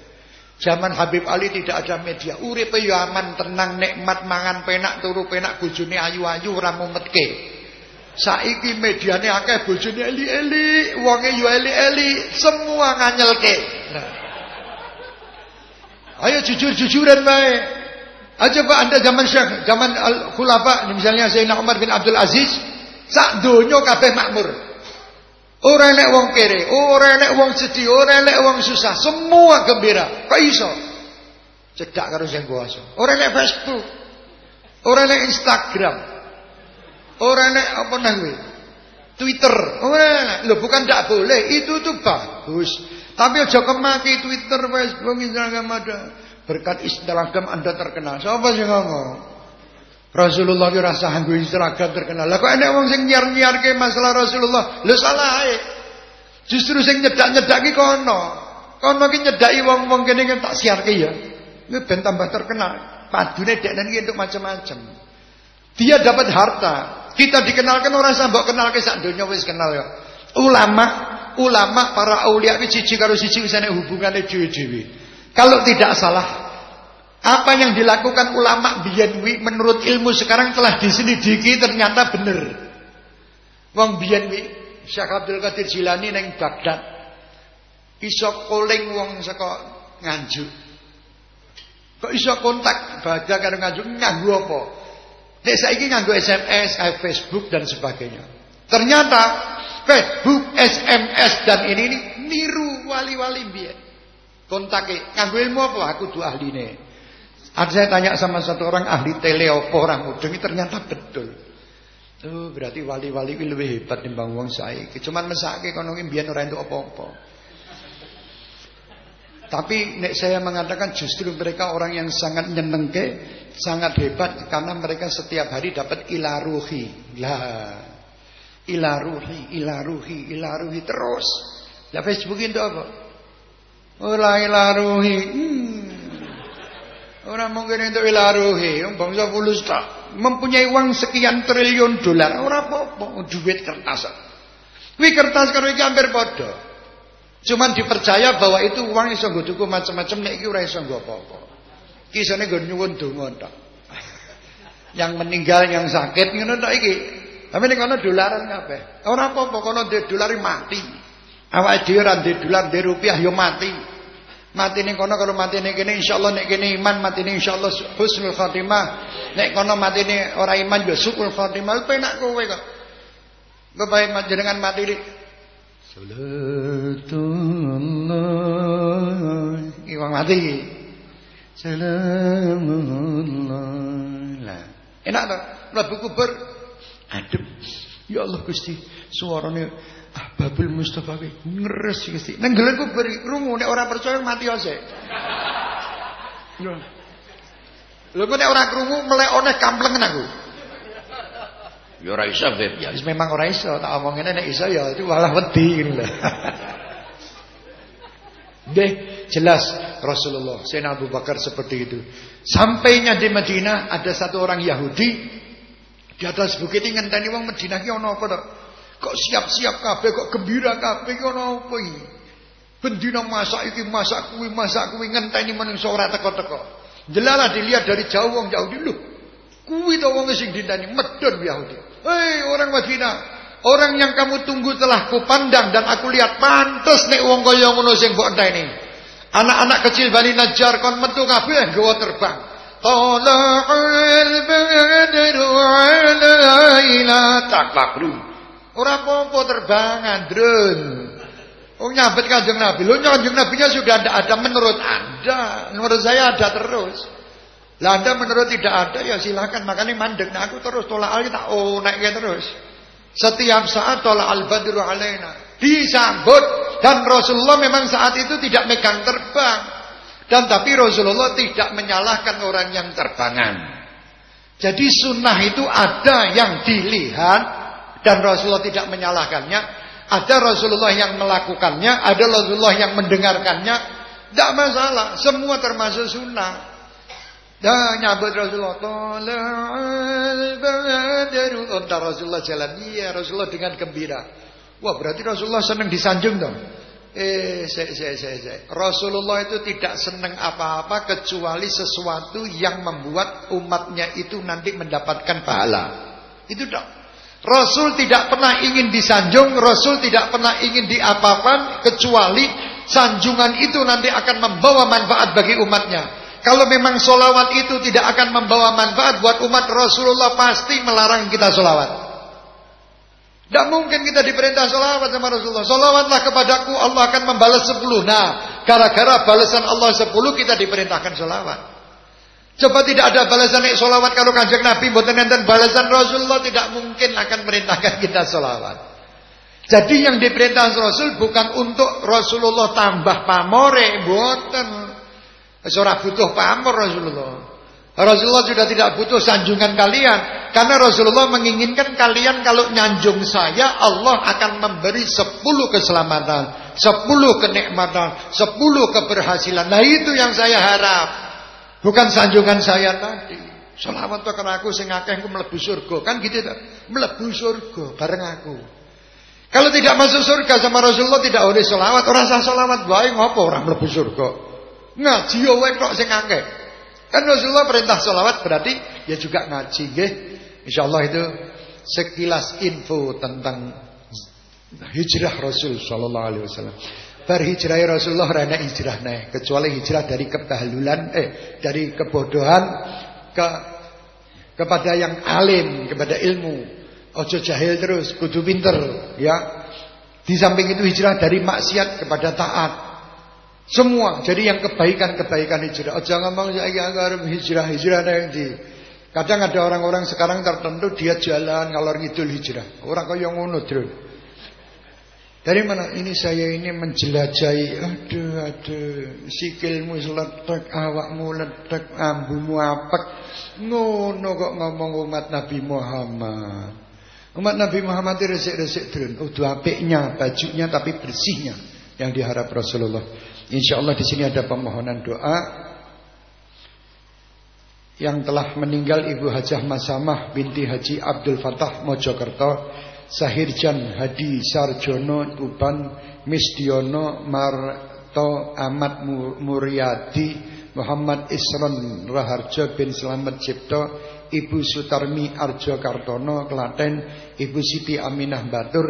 Zaman Habib Ali tidak ada media. Uripe yo aman, tenang, nikmat, mangan penak, turu penak, bojone ayu-ayu ora mumetke. Saiki mediane akeh bojone eli-eli, wonge yo eli-eli, semua nganyelke. Nah. Ayo jujur-jujuran bae. Aja Pak Anda zaman Syekh, zaman Al-Khulafa, misalnya Sayyidina Umar bin Abdul Aziz, sak donya kabeh makmur. Ora enek wong kere, ora enek wong sedih, ora enek wong susah, semua gembira. Kok iso? Cedak karo sing kuwasa. Ora enek Facebook. Ora enek Instagram. Ora enek apa nang Twitter. Ora enek. Lho bukan tidak boleh, itu tuh bagus. Tapi aja kemaki Twitter, Facebook, Instagram ada. Berkat Instagram Anda terkenal. Siapa sih ngomong? Rasulullah ki rasa nganggo seragam terkenal. Lah kok enek wong sing nyiar-nyiarke masalah Rasulullah. Lho salah ae. Justru sing nyedak-nyedak ki kono. Kono ki nyedaki wong-wong kene kan tak siarke ya. Ini ben tambah terkenal. Padune deknen ki untuk macam-macam. Dia dapat harta. Kita dikenalkan orang sambok kenal ke sak donya wis kenal ya. Ulama, ulama para aulia ki siji karo siji wis ana hubungane dhewe-dhewe. Kalau tidak salah Apa yang dilakukan ulama biyen menurut ilmu sekarang telah diselidiki ternyata benar. Wong biyen wi Syekh Abdul Qadir Jilani neng Baghdad iso koling wong saka Nganjuk. Kok iso kontak baca karo Nganjuk nganggo apa? Nek saiki nganggo SMS, Facebook dan sebagainya. Ternyata Facebook, SMS dan ini, ini niru wali-wali biyen. Kontake nganggo ilmu apa? Aku tuh ahline. Ada saya tanya sama satu orang ahli teleopo orang mudeng ternyata betul. Oh, berarti wali-wali ini lebih hebat timbang wong saiki. Cuman mesake kono ki biyen ora entuk apa-apa. Tapi nek saya mengatakan justru mereka orang yang sangat nyenengke, sangat hebat karena mereka setiap hari dapat ilaruhi. Lah. Ilaruhi, ilaruhi, ilaruhi terus. Ya Facebook itu apa? Ora ilaruhi. Hmm. Orang mungkin untuk ilaruhi, bangsa fulus tak mempunyai uang sekian triliun dolar, orang apa-apa, duit kertas. Wih kertas karo iki hampir padha. Cuman dipercaya bahwa itu uang iso nggo tuku macam-macam nek iki ora iso apa-apa. Kisane nggo nyuwun. Yang meninggal, yang sakit ngono tok iki. Tapi ning kono dolaran kabeh. Ora apa-apa kono dolar mati. Awake dhewe ora dolar, ndek rupiah yo mati. Mati ning kono kalau mati ning kene insyaallah nek kene iman mati ning insyaallah husnul khatimah. Nek kono mati ning ora iman yo suul khatimah. Penak kowe kok. Kebae jenengan mati dik. Salatullah. Iwang mati. Salamullah. Lah, enak to? Mlebu kubur adem. Ya Allah Gusti, suarane Ahbabul Mustafa kuwi ngeres Gusti. Nang beri krungu nek ora percaya mati ose. Lho kok nek ora krungu melek oneh kamplengen aku. Ya ora iso, Beb. Ya memang ora iso, tak omongene nek iso ya itu malah wedi ngono lho. Deh, jelas Rasulullah Sayyidina Abu Bakar seperti itu. Sampainya di Madinah ada satu orang Yahudi di atas bukit ini ngenteni wong Madinah ki ana apa to? Kok siap-siap kabeh kok gembira kabeh ana apa iki? Bendina masak iki masak kuwi masak kuwi ngenteni menungso ora teko-teko. Jelalah dilihat dari jauh wong Yahudi lho. Kuwi to wong sing dinteni medon Yahudi. Hei orang Madinah, orang yang kamu tunggu telah kupandang dan aku lihat pantes nek wong kaya ngono sing mbok enteni. Anak-anak kecil Bani Najjar kon metu kabeh nggawa terbang. Tala'al badru alaina takbakru. Ora apa-apa terbangan, drone. Oh nyambet kanjeng Nabi. Lo kanjeng Nabinya sudah ada, ada menurut Anda. Menurut saya ada terus. Lah Anda menurut tidak ada ya silakan. Makanya mandek. Nah aku terus tolak al kita oh naiknya terus. Setiap saat tolak al badru alaina. Disambut dan Rasulullah memang saat itu tidak megang terbang. Dan tapi Rasulullah tidak menyalahkan orang yang terbangan. Jadi sunnah itu ada yang dilihat dan Rasulullah tidak menyalahkannya. Ada Rasulullah yang melakukannya, ada Rasulullah yang mendengarkannya. Tidak masalah, semua termasuk sunnah. Dan nyabut Rasulullah. Badaru. Entah Rasulullah jalan. Iya Rasulullah dengan gembira. Wah berarti Rasulullah senang disanjung dong. Eh, saya, saya, saya, saya. Rasulullah itu tidak senang apa-apa kecuali sesuatu yang membuat umatnya itu nanti mendapatkan pahala. Itu dong. Rasul tidak pernah ingin disanjung, Rasul tidak pernah ingin diapakan kecuali sanjungan itu nanti akan membawa manfaat bagi umatnya. Kalau memang solawat itu tidak akan membawa manfaat buat umat Rasulullah pasti melarang kita solawat. Tidak mungkin kita diperintah solawat sama Rasulullah. Solawatlah kepadaku Allah akan membalas sepuluh. Nah, gara-gara balasan Allah sepuluh kita diperintahkan solawat. Coba tidak ada balasan nek solawat kalau kanjeng Nabi mboten enten balasan Rasulullah tidak mungkin akan merintahkan kita solawat. Jadi yang diperintah Rasul bukan untuk Rasulullah tambah pamore, mboten. Ora butuh pamor Rasulullah. Rasulullah sudah tidak butuh sanjungan kalian karena Rasulullah menginginkan kalian kalau nyanjung saya Allah akan memberi sepuluh keselamatan, sepuluh kenikmatan, sepuluh keberhasilan. Nah itu yang saya harap. Bukan sanjungan saya tadi. Selawat to karena aku sing akeh ku mlebu surga. Kan gitu ta? Mlebu surga bareng aku. Kalau tidak masuk surga sama Rasulullah tidak oleh selawat, orang sah selawat wae ngopo orang mlebu surga. Ngaji wae tok sing. Kan Rasulullah perintah sholawat berarti ya juga ngaji nggih. Insyaallah itu sekilas info tentang hijrah Rasul sallallahu alaihi wasallam. Berhijrah Rasulullah rana hijrah nih, kecuali hijrah dari ketahalulan eh dari kebodohan ke kepada yang alim, kepada ilmu. Ojo jahil terus, kudu pinter, ya. Di samping itu hijrah dari maksiat kepada taat. Semua. Jadi yang kebaikan-kebaikan hijrah. Ojo ngomong saya agar hijrah hijrah nanti. Kadang ada orang-orang sekarang tertentu dia jalan ngalor ngidul hijrah. Orang kaya ngono, Dron. Dari mana ini saya ini menjelajahi? Aduh aduh. Sikilmu letek awakmu letek ambumu apek. Ngono kok ngomong umat Nabi Muhammad. Umat Nabi Muhammad itu resik-resik drun udah apiknya bajunya tapi bersihnya yang diharap Rasulullah. Insyaallah di sini ada pemohonan doa. Yang telah meninggal Ibu Hajah Masamah binti Haji Abdul Fatah Mojokerto Sahirjan Hadi Sarjono Tuban Misdiono Marto Ahmad Muryadi Muhammad Isron Raharjo bin Selamat Cipto Ibu Sutarmi Arjo Kartono Klaten Ibu Siti Aminah Batur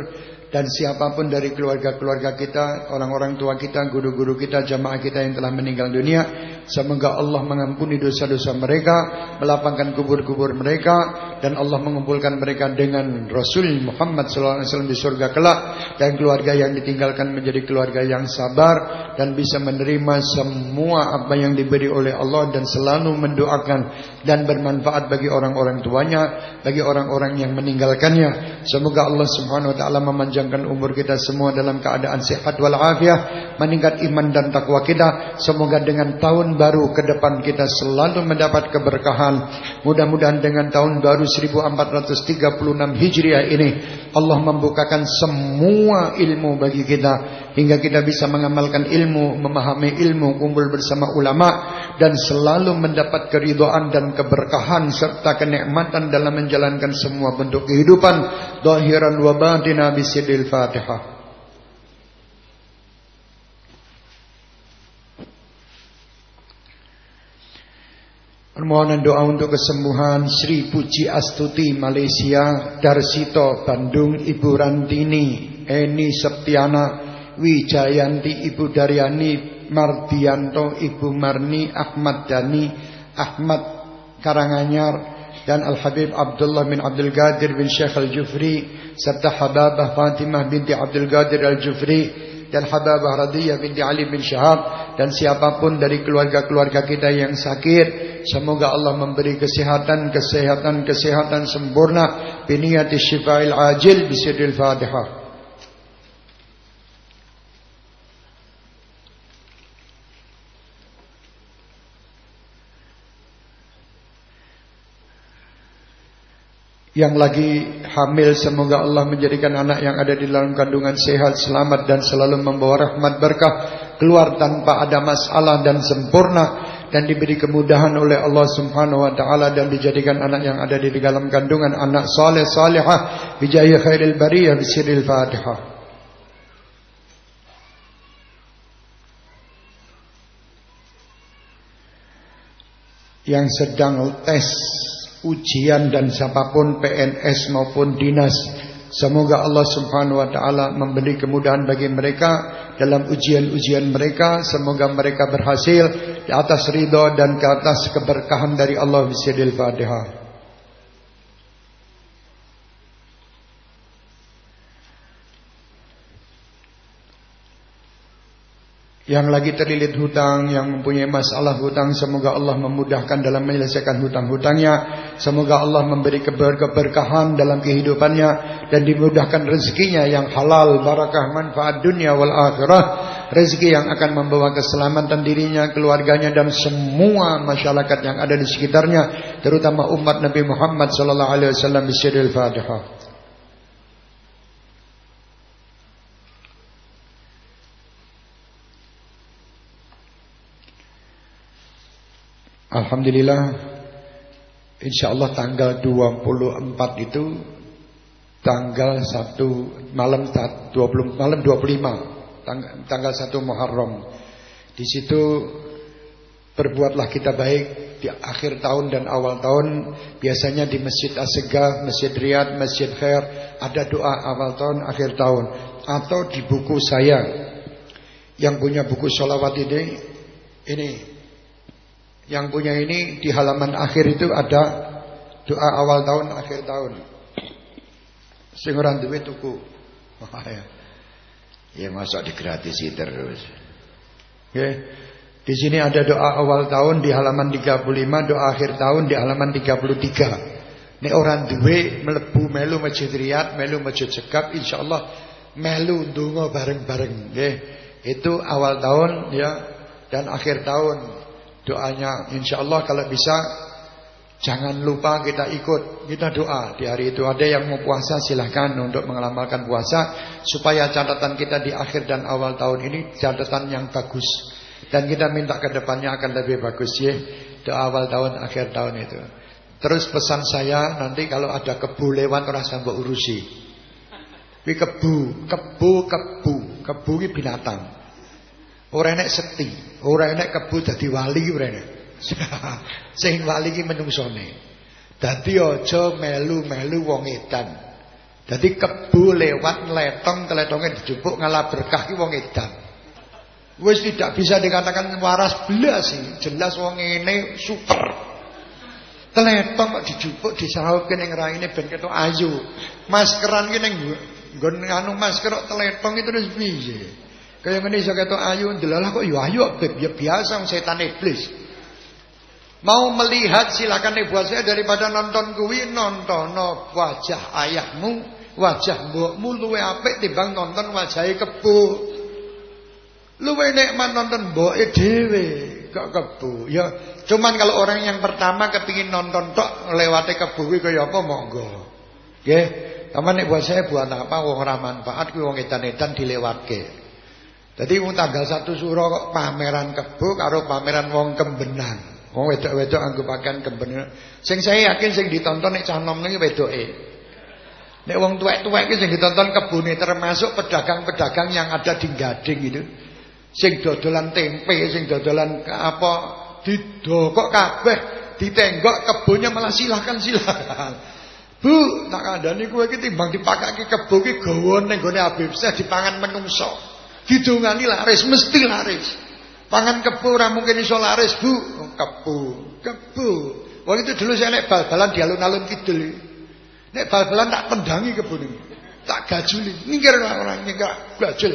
dan siapa pun dari keluarga-keluarga kita, orang-orang tua kita, guru-guru kita, jamaah kita yang telah meninggal dunia, semoga Allah mengampuni dosa-dosa mereka, melapangkan kubur-kubur mereka, dan Allah mengumpulkan mereka dengan Rasul Muhammad SAW di surga kelak, dan keluarga yang ditinggalkan menjadi keluarga yang sabar dan bisa menerima semua apa yang diberi oleh Allah dan selalu mendoakan dan bermanfaat bagi orang-orang tuanya, bagi orang-orang yang meninggalkannya. Semoga Allah Subhanahu wa taala memanjangkan umur kita semua dalam keadaan sehat walafiat, meningkat iman dan takwa kita. Semoga dengan tahun baru ke depan kita selalu mendapat keberkahan. Mudah-mudahan dengan tahun baru 1436 Hijriah ini Allah membukakan semua ilmu bagi kita hingga kita bisa mengamalkan ilmu, memahami ilmu, kumpul bersama ulama dan selalu mendapat keridhaan dan keberkahan serta kenikmatan dalam menjalankan semua bentuk kehidupan zahiran wa batina bisidil Fatihah. Permohonan doa untuk kesembuhan Sri Puji Astuti Malaysia Darsito Bandung Ibu Rantini Eni Septiana Wijayanti Ibu Daryani Mardianto Ibu Marni Ahmad Dani Ahmad Karanganyar dan Al-Habib Abdullah bin Abdul Qadir bin Syekh Al-Jufri serta Hababah Fatimah binti Abdul Qadir Al-Jufri dan Hababah Radiyah binti Ali bin Syahab dan siapa pun dari keluarga-keluarga kita yang sakit semoga Allah memberi kesehatan kesehatan kesehatan sempurna. Biniyati syifail ajil bisirril Fatihah yang lagi hamil semoga Allah menjadikan anak yang ada di dalam kandungan sehat, selamat dan selalu membawa rahmat berkah keluar tanpa ada masalah dan sempurna dan diberi kemudahan oleh Allah Subhanahu wa taala dan dijadikan anak yang ada di dalam kandungan anak saleh salihah bijahi khairil bariyah bisiril Fatihah. Yang sedang tes ujian dan siapa pun PNS maupun dinas. Semoga Allah Subhanahu wa taala memberi kemudahan bagi mereka dalam ujian-ujian mereka. Semoga mereka berhasil di atas ridha dan ke atas keberkahan dari Allah bisidil Yang lagi terlilit hutang, yang mempunyai masalah hutang, semoga Allah memudahkan dalam menyelesaikan hutang-hutangnya. Semoga Allah memberi keberkahan dalam kehidupannya dan dimudahkan rezekinya yang halal, barakah, manfaat dunia wal akhirah. Rezeki yang akan membawa keselamatan dirinya, keluarganya dan semua masyarakat yang ada di sekitarnya, terutama umat Nabi Muhammad sallallahu alaihi wasallam bisyadil Fatihah. Alhamdulillah InsyaAllah tanggal 24 itu Tanggal 1 Malam 20, malam 25 Tanggal, tanggal 1 Muharram Di situ Berbuatlah kita baik di akhir tahun dan awal tahun. Biasanya di Masjid Asegaf, Masjid Riyad, Masjid Khair ada doa awal tahun, akhir tahun. Atau di buku saya yang punya buku sholawat ini, ini yang punya ini di halaman akhir itu ada doa awal tahun, akhir tahun. Sing ora duwe tuku. ya. Ya masuk digratisi terus. Oke. Okay. Di sini ada doa awal tahun di halaman 35, doa akhir tahun di halaman 33. Nek orang duwe melebu melu masjid Riyad, melu masjid Sekap, insyaallah melu ndonga bareng-bareng nggih. Itu awal tahun ya dan akhir tahun doanya insyaallah kalau bisa jangan lupa kita ikut kita doa di hari itu ada yang mau puasa silahkan untuk mengamalkan puasa supaya catatan kita di akhir dan awal tahun ini catatan yang bagus dan kita minta ke depannya akan lebih bagus ya. Doa awal tahun, akhir tahun itu. Terus pesan saya nanti kalau ada kebu lewat orang sampai urusi. Wi kebu, kebu, kebu, kebu ini binatang. Orang enek seti, orang enek kebu jadi wali orang enek. Sing wali ini menungsone. Dadi aja melu-melu wong edan. Dadi kebu lewat letong teletongnya dijupuk ngalah berkah ki wong edan. Wis tidak bisa dikatakan waras belas sih. Jelas wong ini super. Teletong kok dijupuk disauke ning raine ben ketok ayu. Maskeran ki ning nggon anu masker kok teletong itu wis piye? Kaya ngene iso ketok ayu, delalah kok ya ayu ya biasa setan iblis. Mau melihat silakan buat saya daripada nonton kuwi nonton wajah ayahmu, wajah mbokmu luwe apik timbang nonton wajahe kebo. Luwe nikmat nonton mboke dhewe kok kebu. Ya cuman kalau orang yang pertama kepingin nonton tok lewate kebu kuwi kaya apa monggo. Nggih. Taman nek buat saya buat apa wong ora manfaat kuwi wong edan-edan dilewatke. Jadi wong tanggal 1 suro kok pameran kebu karo pameran wong kembenang. Wong wedok-wedok anggapaken kembenang. Sing saya yakin sing ditonton nek cah nom niki wedoke. Nek wong tuwek-tuwek iki sing ditonton kebune termasuk pedagang-pedagang yang ada di Gading itu sing dodolan tempe, sing dodolan apa didokok kabeh, ditenggok kebunnya malah silahkan silahkan. Bu, tak kandhani kowe iki timbang dipakake kebo iki gawa ning gone Habib Syekh dipangan menungso. Didongani laris mesti laris. Pangan kebo ora mungkin iso laris, Bu. Oh, kebo, kebo. Wong itu dulu saya nek bal-balan di alun-alun kidul. Nek bal-balan tak tendangi kebun ini. Tak gajuli. Minggir orang nyengak gajul.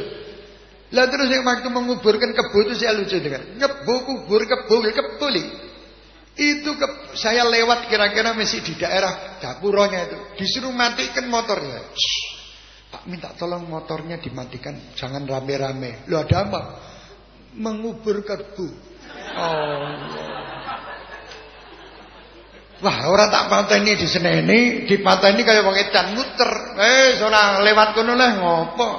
Lah terus yang waktu menguburkan kebo itu saya lucu dengan ngebu kubur kebo kebuli. Itu ke, saya lewat kira-kira masih di daerah Dapuronya itu disuruh matikan motornya. Shh, Pak minta tolong motornya dimatikan, jangan rame-rame. Lu ada apa? Mengubur kebo. Oh. Wah, orang tak pateni di seneni, di ini kayak wong edan muter. Eh, seorang lewat kono lah ngopo.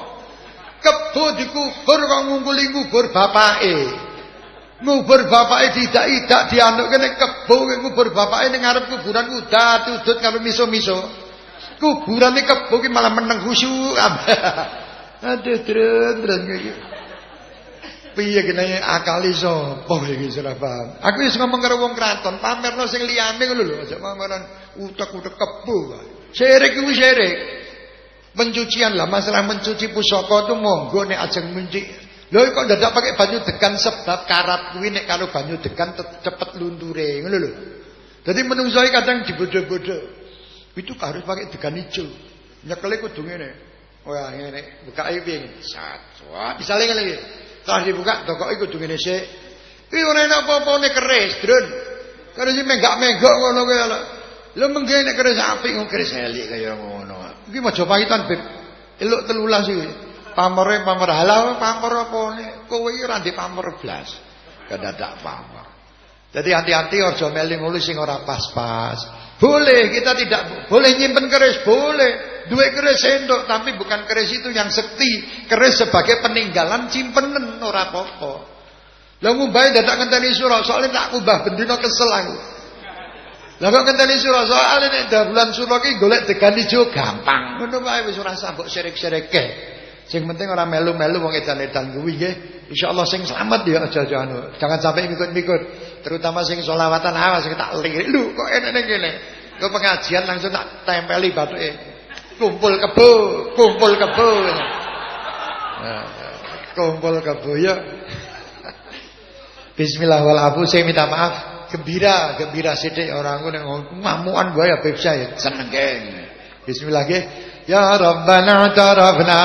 Kebo dikubur kok ngungkuli ngubur bapake. Ngubur bapake tidak-tidak dianuk kene kebo ngubur bapake ning ngarep kuburan udah tudut karo miso-miso. Kuburane kebo ki malah meneng khusyuk. Aduh terus terus iki. Piye kene akali sapa iki ora paham. Aku wis ngomong karo wong kraton, pamerno sing liyane ngono lho, aja pameran utek-utek kebo kae. Syirik kuwi syirik. Pencucian lah masalah mencuci pusaka itu monggo nek ajeng mencuci. Lho kok dadak pakai banyu degan sebab karat kuwi nek kalau banyu degan cepet lundure ngono lho. Jadi menungso kadang dibodoh-bodoh. Itu harus pakai degan hijau. Nyekele kudu ngene. Wah ngene, buka piye? Sat. Wah, misale ngene iki. Setelah dibuka dokoke kudu ngene sik. Kuwi ora enak apa-apane keris, Drun. Sih menggak-menggok ngono kuwi lho. Mengke nek keris apik ngono keris elik kaya ngono. Iki Majapaitan, Beb. Eluk telulas iki. Pamere pamer halal pamer apane? Kowe iki ora ndek pamer blas. Kedadak pamer. Jadi hati-hati aja meli ngulu sing ora pas-pas. Boleh kita tidak boleh nyimpen keris, boleh. Dua keris sendok, tapi bukan keris itu yang sekti. Keris sebagai peninggalan simpenan ora apa-apa. Lah ngumbahe dadak ngenteni surah, soalnya tak ubah bendina kesel aku. Lah kok ngenteni sira soal nek bulan sura ki golek degan ijo gampang. Ngono wae wis ora sambok syirik-syirike. Sing penting ora melu-melu wong edan-edan kuwi nggih. Insyaallah sing selamat ya aja-aja anu. Jangan sampai mikut-mikut. terutama sing solawatan awas tak lirik. Lho kok enek ngene. Ke pengajian langsung tak tempeli batuke. Kumpul kebo, kumpul kebo. Nah, kumpul kebo ya. Bismillah wal saya minta maaf. Gembira, gembira sithik orang ku nek ngamukan wae ya bebsa ya seneng Bismillah nggih. Ya Rabbana tarafna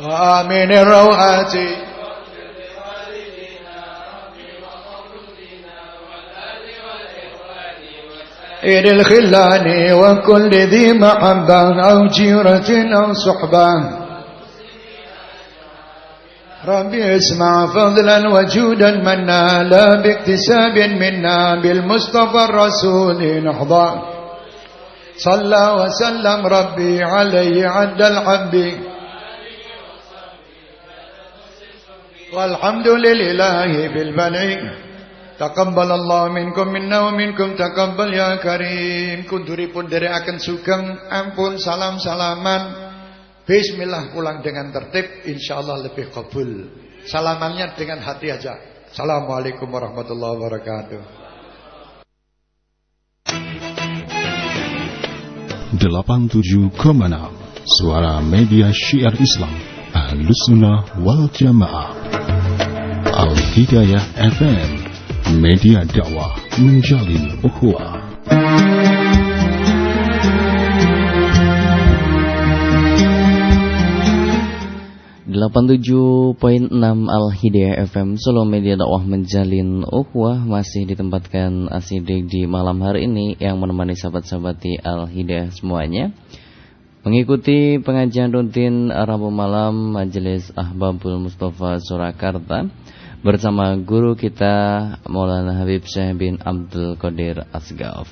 وآمن الروعات إلى الخلان وكل ذي محبة أو جيرة أو صحبة. ربي اسمع فضلا وجودا منا لا باكتساب منا بالمصطفى الرسول نحظى. صلى وسلم ربي عليه عد الحب. والحمد لله بالبلع تقبل الله منكم منا ومنكم تقبل ya karim kunduripun akan sugeng ampun salam-salaman Bismillah pulang dengan tertib insyaallah lebih kabul salamannya dengan hati aja Assalamualaikum warahmatullahi wabarakatuh 87,6 Suara Media Syiar Islam Ahlus Sunnah wal Jamaah Al-Hidayah FM Media dakwah menjalin ukhuwah 87.6 Al Hidayah FM Solo Media Dakwah Menjalin Ukhuwah masih ditempatkan asidik di malam hari ini yang menemani sahabat-sahabat di Al Hidayah semuanya. Mengikuti pengajian rutin Rabu malam Majelis Ahbabul Mustafa Surakarta bersama guru kita Maulana Habib Syekh bin Abdul Qadir Asgaf.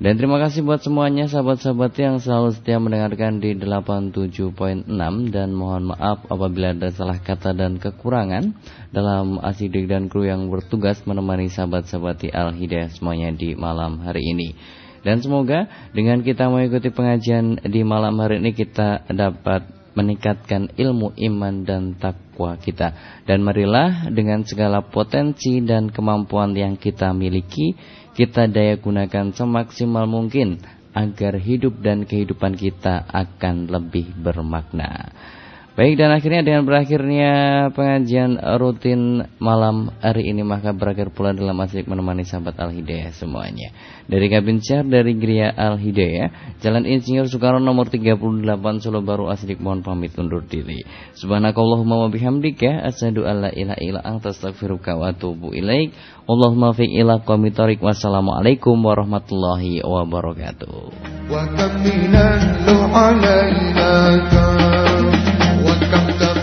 Dan terima kasih buat semuanya sahabat-sahabat yang selalu setia mendengarkan di 87.6 dan mohon maaf apabila ada salah kata dan kekurangan dalam asidik dan kru yang bertugas menemani sahabat-sahabat Al-Hidayah semuanya di malam hari ini. Dan semoga dengan kita mengikuti pengajian di malam hari ini kita dapat meningkatkan ilmu iman dan takwa kita. Dan marilah dengan segala potensi dan kemampuan yang kita miliki, kita daya gunakan semaksimal mungkin agar hidup dan kehidupan kita akan lebih bermakna. Baik dan akhirnya dengan berakhirnya pengajian rutin malam hari ini maka berakhir pula dalam asik menemani sahabat Al-Hidayah semuanya. Dari Kabin Syar dari Gria Al-Hidayah, Jalan Insinyur Soekarno nomor 38 Solo Baru Asik mohon pamit undur diri. Subhanakallahumma wa bihamdika asyhadu alla ilaha illa anta astaghfiruka wa atubu ilaik. Allahumma fi ila qawmi tariq wassalamualaikum warahmatullahi wabarakatuh. Wa capital.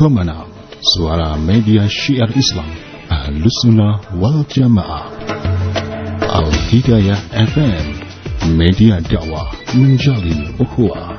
Komana, suara media syiar Islam, Ahlus Sunnah wal Jamaah. Al-Hidayah FM, media dakwah menjalin ukhuwah.